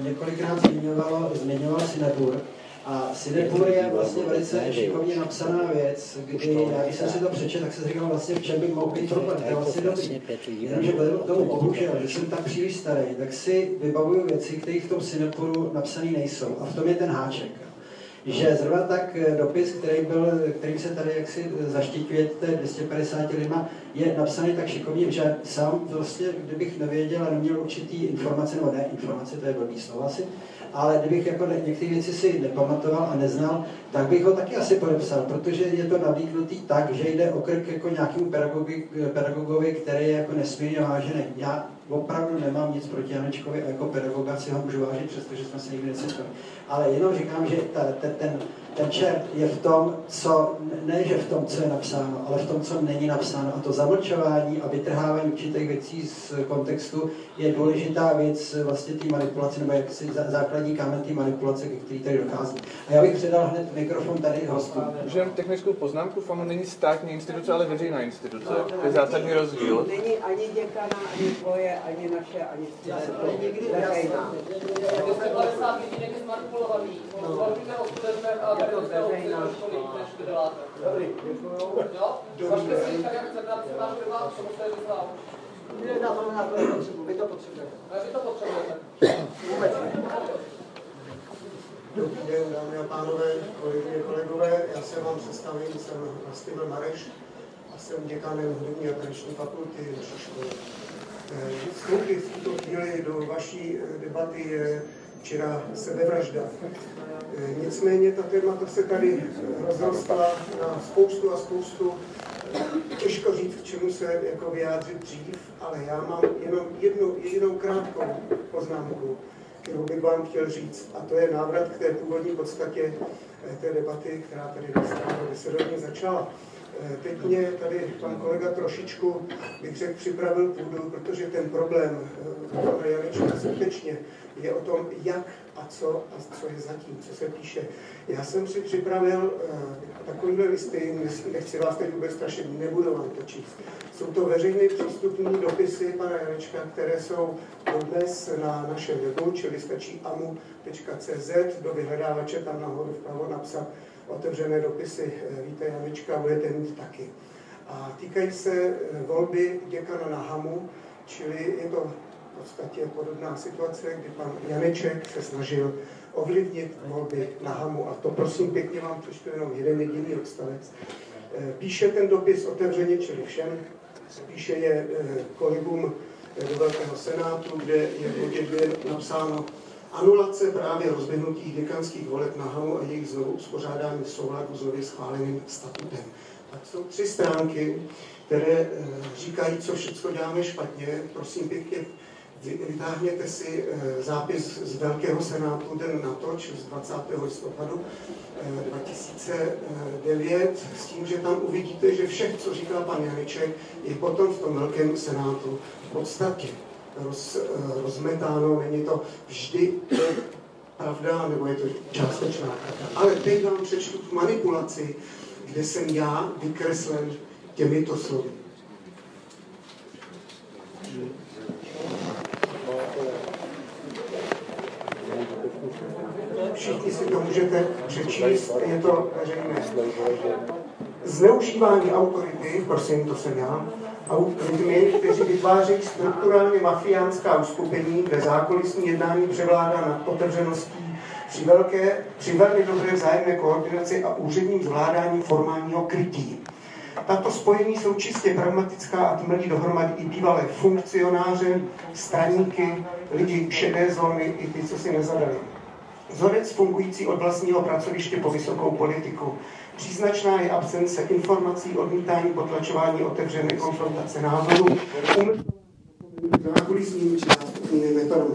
několikrát zmiňovalo, zmiňoval Sinebur, a Sinepur je vlastně velice šikovně napsaná věc, kdy když jsem si to přečetl, tak jsem říkal vlastně, v čem by mohl být problém. To je vlastně dobrý. Jenomže vzhledem k tomu, bohužel, že jsem tak příliš starý, tak si vybavuju věci, které v tom Sinepuru napsané nejsou. A v tom je ten háček že zrovna tak dopis, který byl, kterým se tady jaksi zaštiťujete 250 lidma, je napsaný tak šikovně, že sám vlastně, kdybych nevěděl a neměl určitý informace, nebo ne informace, to je blbý slovo asi, ale kdybych jako některé věci si nepamatoval a neznal, tak bych ho taky asi podepsal, protože je to nabídnutý tak, že jde o krk jako nějakému pedagogi, pedagogovi, který je jako nesmírně vážený. Já opravdu nemám nic proti Janečkovi a jako pedagoga si ho můžu vážit, přestože jsme se nikdy nesetkali. Ale jenom říkám, že ta, ten, ten, ten čert je v tom, co, ne že v tom, co je napsáno, ale v tom, co není napsáno. A to zamlčování a vytrhávání určitých věcí z kontextu je důležitá věc vlastně té manipulace, nebo jaksi základní kámen té manipulace, ke který tady dochází. A já bych předal hned mikrofon tady hostu. Můžu jen technickou poznámku, FAMU není státní instituce, ale veřejná instituce. To je zásadní rozdíl. Není ani děkana, ani tvoje, ani naše, ani veřejná. Když jste 50 lidí někdy zmanipulovaný, mluvíte o studentech a Dobrý, děkuju. Jo? Važte si tak, jak chcete, vám firma, co musíte na to, na to to potřebujete. Ne, to potřebujete. Vůbec ne. Den, dámy a pánové, kolegyně, kolegové. Já se vám představím, jsem Vlastimil Mareš a jsem děkanem hudební a taneční fakulty naší školy. Vstupy v tuto chvíli do vaší debaty je včera sebevražda. Nicméně ta témata se tady rozrostla na spoustu a spoustu těžko říct, k čemu se jako vyjádřit dřív, ale já mám jenom jednu jedinou krátkou poznámku, kterou bych vám chtěl říct, a to je návrat k té původní podstatě té debaty, která tady dnes začala. Teď mě tady pan kolega trošičku, bych řekl, připravil půdu, protože ten problém pana Janička skutečně je o tom, jak a co a co je zatím, co se píše. Já jsem si připravil uh, takovýhle listy, nechci vás teď vůbec strašit, nebudu vám to číst. Jsou to veřejně přístupné dopisy pana Janečka, které jsou dnes na našem webu, čili stačí amu.cz, do vyhledávače tam nahoru vpravo napsat otevřené dopisy Víte Janečka, budete mít taky. A týkají se volby děkana na Hamu, čili je to v podstatě podobná situace, kdy pan Janeček se snažil ovlivnit volby na Hamu. A to prosím pěkně vám přečtu jenom jeden jediný odstavec. Píše ten dopis otevřeně, čili všem, píše je kolegům do Velkého senátu, kde je v napsáno anulace právě rozběhnutých děkanských voleb na Hamu a jejich znovu uspořádání v souladu s nově schváleným statutem. Tak jsou tři stránky, které říkají, co všechno děláme špatně. Prosím pěkně, vytáhněte si zápis z Velkého senátu den na to, z 20. listopadu 2009, s tím, že tam uvidíte, že vše, co říkal pan Janiček, je potom v tom Velkém senátu v podstatě roz, rozmetáno. Není to vždy pravda, nebo je to částečná pravda. Ale teď vám přečtu tu manipulaci, kde jsem já vykreslen těmito slovy. všichni si to můžete přečíst, je to veřejné. Zneužívání autority, prosím, to jsem já, lidmi, kteří vytvářejí strukturálně mafiánská uskupení, kde zákulisní jednání převládá nad otevřeností při, velké, při velmi dobré vzájemné koordinaci a úředním zvládání formálního krytí. Tato spojení jsou čistě pragmatická a tmelí dohromady i bývalé funkcionáře, straníky, lidi šedé zóny i ty, co si nezadali. Vzorec fungující od vlastního pracoviště po vysokou politiku. Příznačná je absence informací, odmítání, potlačování, otevřené konfrontace názorů, zákulisními či nástupními metodami.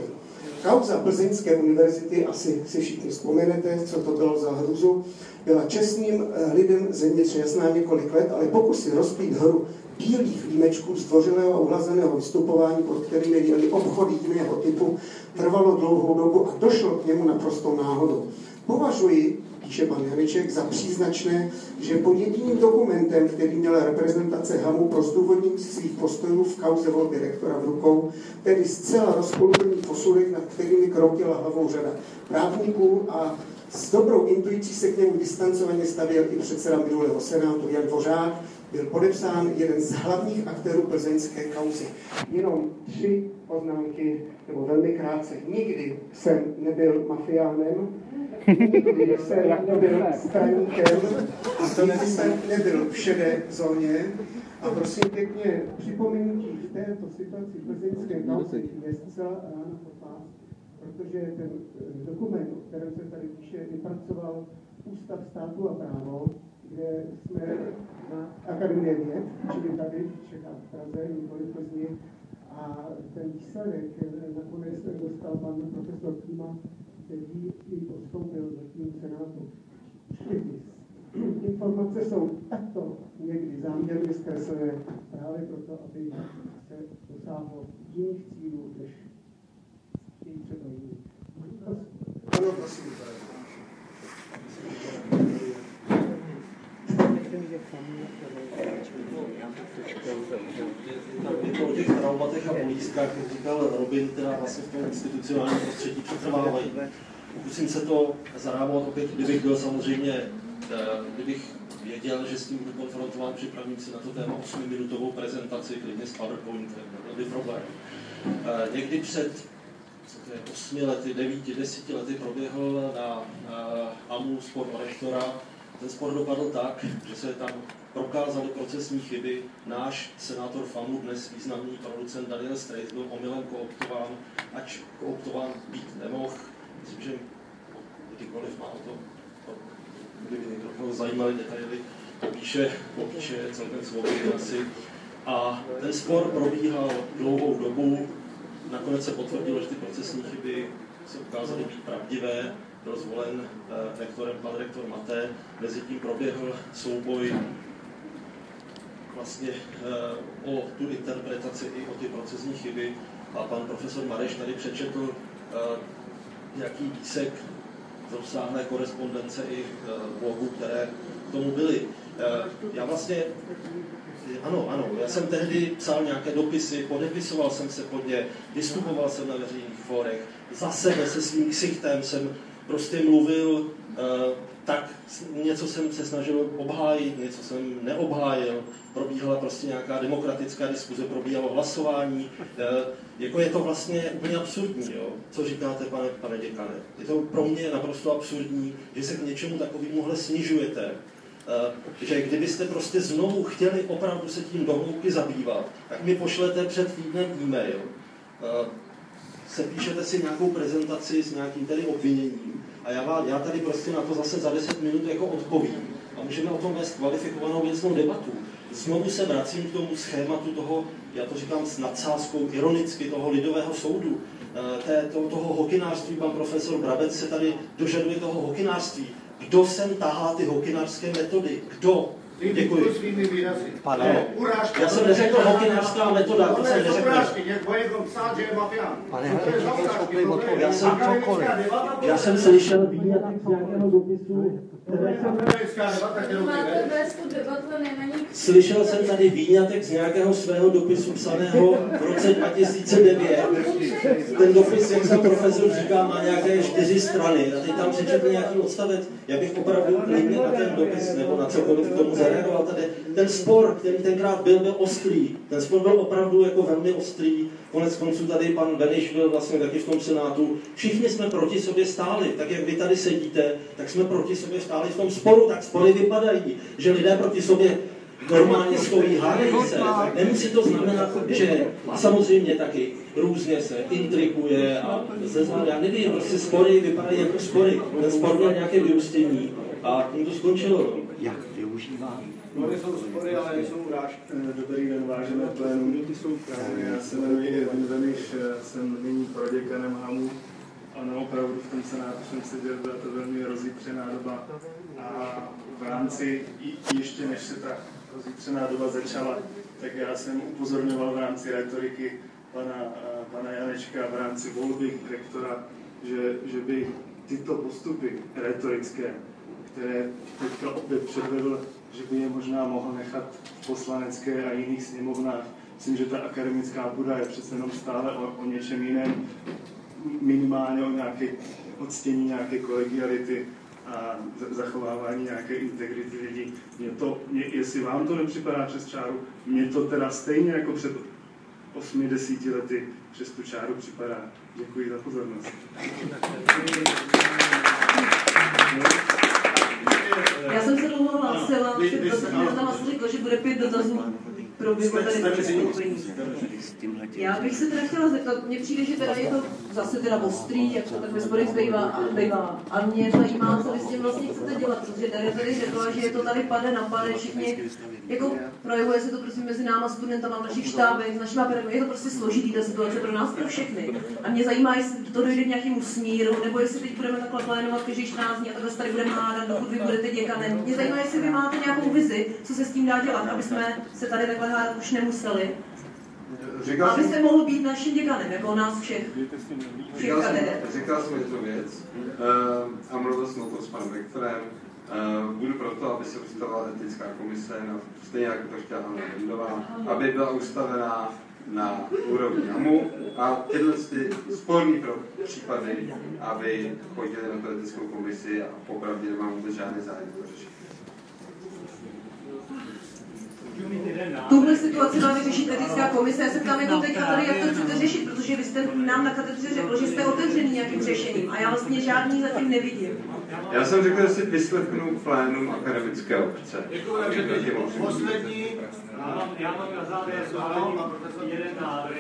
Kauza Plzeňské univerzity, asi si všichni vzpomenete, co to bylo za hruzu, byla čestným eh, lidem země jasná několik let, ale pokusy rozpít hru bílých límečků zdvořilého a uhlazeného vystupování, pod kterými jeli obchody jiného typu, trvalo dlouhou dobu a došlo k němu naprostou náhodou. Považuji píše pan Janeček, za příznačné, že pod jediným dokumentem, který měla reprezentace HAMu pro zdůvodnění svých postojů v kauze volby rektora v rukou, tedy zcela rozpoluplný posudek, nad kterými kroutila hlavou řada právníků a s dobrou intuicí se k němu distancovaně stavěl i předseda minulého senátu Jan Dvořák, byl podepsán jeden z hlavních aktérů plzeňské kauzy. Jenom tři poznámky, nebo velmi krátce. Nikdy jsem nebyl mafiánem, nikdy jsem nebyl straníkem, nikdy jsem nebyl v šedé zóně. A prosím pěkně, připomenutí v této situaci plzeňské kauzy je zcela ráno popás, protože ten eh, dokument, o kterém se tady píše, vypracoval Ústav státu a právo, kde jsme na Akademie věd, čili tady v Čechách v Praze, nikoli v Plzni. A ten výsledek nakonec dostal pan profesor Klima, který ji postoupil do tím senátu. Informace jsou takto někdy záměrně zkreslené právě proto, aby se dosáhlo jiných cílů, než chtějí třeba jiní. Ano, prosím. Je to o těch traumatech a bolístkách, jak říkal Robin, která vlastně v tom institucionálním prostředí přetrvávají. Pokusím se to zarámovat opět, kdybych byl samozřejmě, eh, kdybych věděl, že s tím budu konfrontován, připravím si na to téma 8-minutovou prezentaci, klidně s PowerPointem, nebyl by problém. Eh, někdy před co to je, 8 lety, 9, 10 lety proběhl na, na AMU spor rektora ten spor dopadl tak, že se tam prokázaly procesní chyby. Náš senátor FAMu, dnes významný producent Daniel Strejs, byl omylem kooptován, ač kooptován být nemohl. Myslím, že kdykoliv má o to, kdyby někdo zajímali detaily, popíše, popíše celkem svobodně asi. A ten spor probíhal dlouhou dobu, nakonec se potvrdilo, že ty procesní chyby se ukázaly být pravdivé, byl zvolen eh, rektorem pan rektor Maté, mezi tím proběhl souboj vlastně eh, o tu interpretaci i o ty procesní chyby a pan profesor Mareš tady přečetl eh, nějaký výsek z obsáhlé korespondence i blogu, které k tomu byly. Já vlastně ano, ano, já jsem tehdy psal nějaké dopisy, podepisoval jsem se pod ně, vystupoval jsem na veřejných fórech, za sebe se svým ksichtem jsem prostě mluvil, eh, tak něco jsem se snažil obhájit, něco jsem neobhájil, probíhala prostě nějaká demokratická diskuze, probíhalo hlasování. Eh, jako je to vlastně úplně absurdní, jo? co říkáte, pane, pane děkane. Je to pro mě naprosto absurdní, že se k něčemu takovému snižujete. Eh, že kdybyste prostě znovu chtěli opravdu se tím dohloubky zabývat, tak mi pošlete před týdnem e-mail sepíšete si nějakou prezentaci s nějakým tedy obviněním a já, vám, já tady prostě na to zase za 10 minut jako odpovím a můžeme o tom vést kvalifikovanou věcnou debatu. Znovu se vracím k tomu schématu toho, já to říkám s nadsázkou, ironicky, toho lidového soudu, eh, té, to, toho hokinářství, pan profesor Brabec se tady dožaduje toho hokinářství. Kdo sem tahá ty hokinářské metody? Kdo? Děkuji. svými výrazy. Pane, urážka. já jsem neřekl hokinářská metoda, to jsem neřekl. urážky, někdo psát, že je mafián. Pane, je je Já jsem, debata, já jsem slyšel výňatek z nějakého dopisu, Slyšel jsem tady výňatek z nějakého svého dopisu psaného v roce 2009. Ten dopis, jak jsem profesor říká, má nějaké čtyři strany a teď tam přečetl nějaký odstavec. Já bych opravdu klidně na ten dopis nebo na cokoliv k tomu zareagoval. Tady ten spor, který tenkrát byl, byl ostrý. Ten spor byl opravdu jako velmi ostrý. Konec konců tady pan Beniš byl vlastně taky v tom senátu. Všichni jsme proti sobě stáli. Tak jak vy tady sedíte, tak jsme proti sobě stáli v tom sporu. Tak spory vypadají, že lidé proti sobě normálně stojí, hádají se. Nemusí to znamenat, že a samozřejmě taky různě se intrikuje a se já nevím, prostě spory vypadají jako spory. Ten spor měl nějaké vyústění a tím to skončilo. Jak využívá? Spory jsou spory, ale nejsou urážky. Dobrý den, vážené plénum. Já se jmenuji Edwin Veniš, jsem nyní proděkanem HAMu a no, opravdu v tom senátu jsem seděl, byla to velmi rozjitřená doba a v rámci, i- ještě než se ta rozjitřená doba začala, tak já jsem upozorňoval v rámci retoriky pana, eh, pana Janečka v rámci volby rektora, že, že by tyto postupy retorické, které teďka opět předvedl, že by je možná mohl nechat v poslanecké a jiných sněmovnách. Myslím, že ta akademická půda je přece jenom stále o, o něčem jiném, minimálně o nějaké odstění nějaké kolegiality a za- zachovávání nějaké integrity lidí. Mě to, mě, jestli vám to nepřipadá přes čáru, mně to teda stejně jako před 8-10 lety přes tu čáru připadá. Děkuji za pozornost. Já jsem se dlouho hlásila, protože tam asi že bude pět dotazů pro Jste- tady vystoupení. Já bych se teda chtěla zeptat, mně přijde, že teda je to zase teda ostrý, jak to tak ve sporech bývá, bývá. A mě zajímá, co vy s tím vlastně chcete dělat, protože tady tady řekla, že je to tady pade na pade, všichni, jako projevuje se to prostě mezi náma studentama v našich štábech, s našimi pedagogy, je to prostě složitý ta situace pro nás, pro všechny. A mě zajímá, jestli to dojde k nějakému smíru, nebo jestli teď budeme takhle plénovat každý 14 dní a takhle tady budeme hádat, dokud vy budete děkanem. Mě zajímá, jestli vy máte nějakou vizi, co se s tím dá dělat, aby jsme se tady takhle hádat už nemuseli. Říkal Aby jsem- mohl být naším děkanem, jako nás všech. Říkal jsem, říkal jsem jednu věc uh, a mluvil jsem o tom s panem rektorem. Uh, budu proto, aby se ustavala etická komise, na, stejně jako to chtěla Anna Bendová, aby byla ustavená na úrovni AMU a tyhle ty sporný pro případy, aby chodili na tu etickou komisi a popravdě nemám vůbec žádný zájem to řešit. Tuhle situaci má vyřešit etická komise. Já se ptám jako teďka tady, jak to chcete řešit, protože vy jste nám na katedře řekl, že jste otevřený nějakým řešením a já vlastně žádný zatím nevidím. Já jsem řekl, že si vyslechnu plénum akademické obce. Teď poslední. Já mám, na závěr závěr jeden návrh,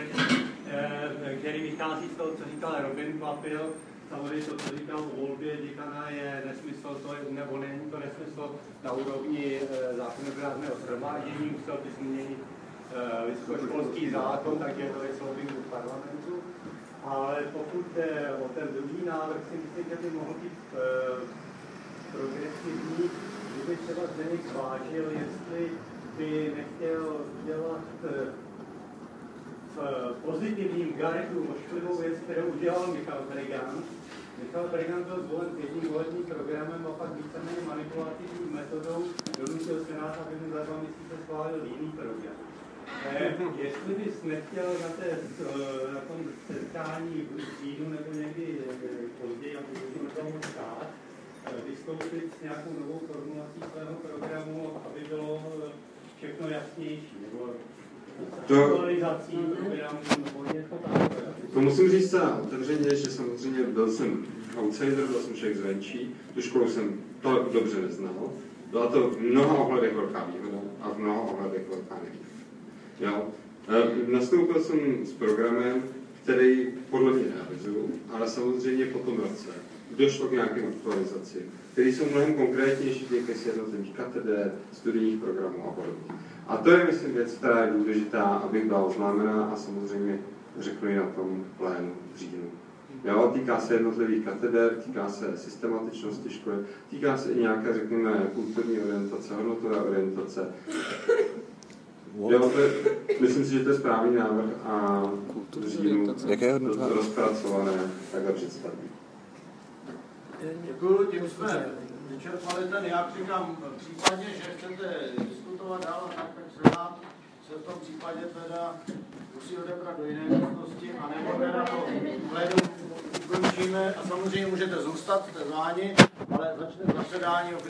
eh, který vychází z toho, co říkal Robin Papil. Samozřejmě to, co říkal o volbě děkana, je nesmysl, to je, nebo není to nesmysl na úrovni eh, zákonodárného shromáždění, musel by změnit eh, vysokoškolský zákon, tak je to věc lobbingu v parlamentu. Ale pokud jde o ten druhý návrh, si myslím, že by mohl být eh, progresivní, kdyby třeba Zdeněk zvážil, jestli by nechtěl dělat v pozitivním garetu ošklivou věc, kterou udělal Michal Bregan. Michal Bregan byl zvolen s jedním volebním programem a pak víceméně manipulativní metodou donutil Senát, aby mu za dva měsíce schválil jiný program. Eh, jestli bys nechtěl na, té, eh, na tom setkání v říjnu nebo někdy eh, později, aby se to mohl stát, eh, vystoupit s nějakou novou formulací svého programu, aby bylo všechno jasnější, nebo To- takového. To musím říct zcela otevřeně, že samozřejmě byl jsem outsider, byl jsem člověk zvenčí, tu školu jsem to dobře neznal. Byla to v mnoha ohledech velká výhoda a v mnoha ohledech velká nevýhoda. Jo? E, Nastoupil jsem s programem, který podle mě realizuju, ale samozřejmě po tom roce došlo k nějakým aktualizaci, které jsou mnohem konkrétnější, týkají se jednotlivých katedr, studijních programů a podobně. A to je, myslím, věc, která je důležitá, abych byla oznámená a samozřejmě řeknu ji na tom plénu v říjnu. Jo, týká se jednotlivých kateder, týká se systematičnosti školy, týká se i nějaké, řekněme, kulturní orientace, hodnotové orientace. Jo, to je, myslím si, že to je správný návrh a v říjnu Jaké to, to rozpracované takhle představit. Děkuji, tím jsme vyčerpali ten, já říkám, v případě, že chcete diskutovat dál, tak, tak Senát se v tom případě teda musí odebrat do jiné místnosti, anebo teda to plénum ukončíme. A samozřejmě můžete zůstat, jste zváni, ale začne zasedání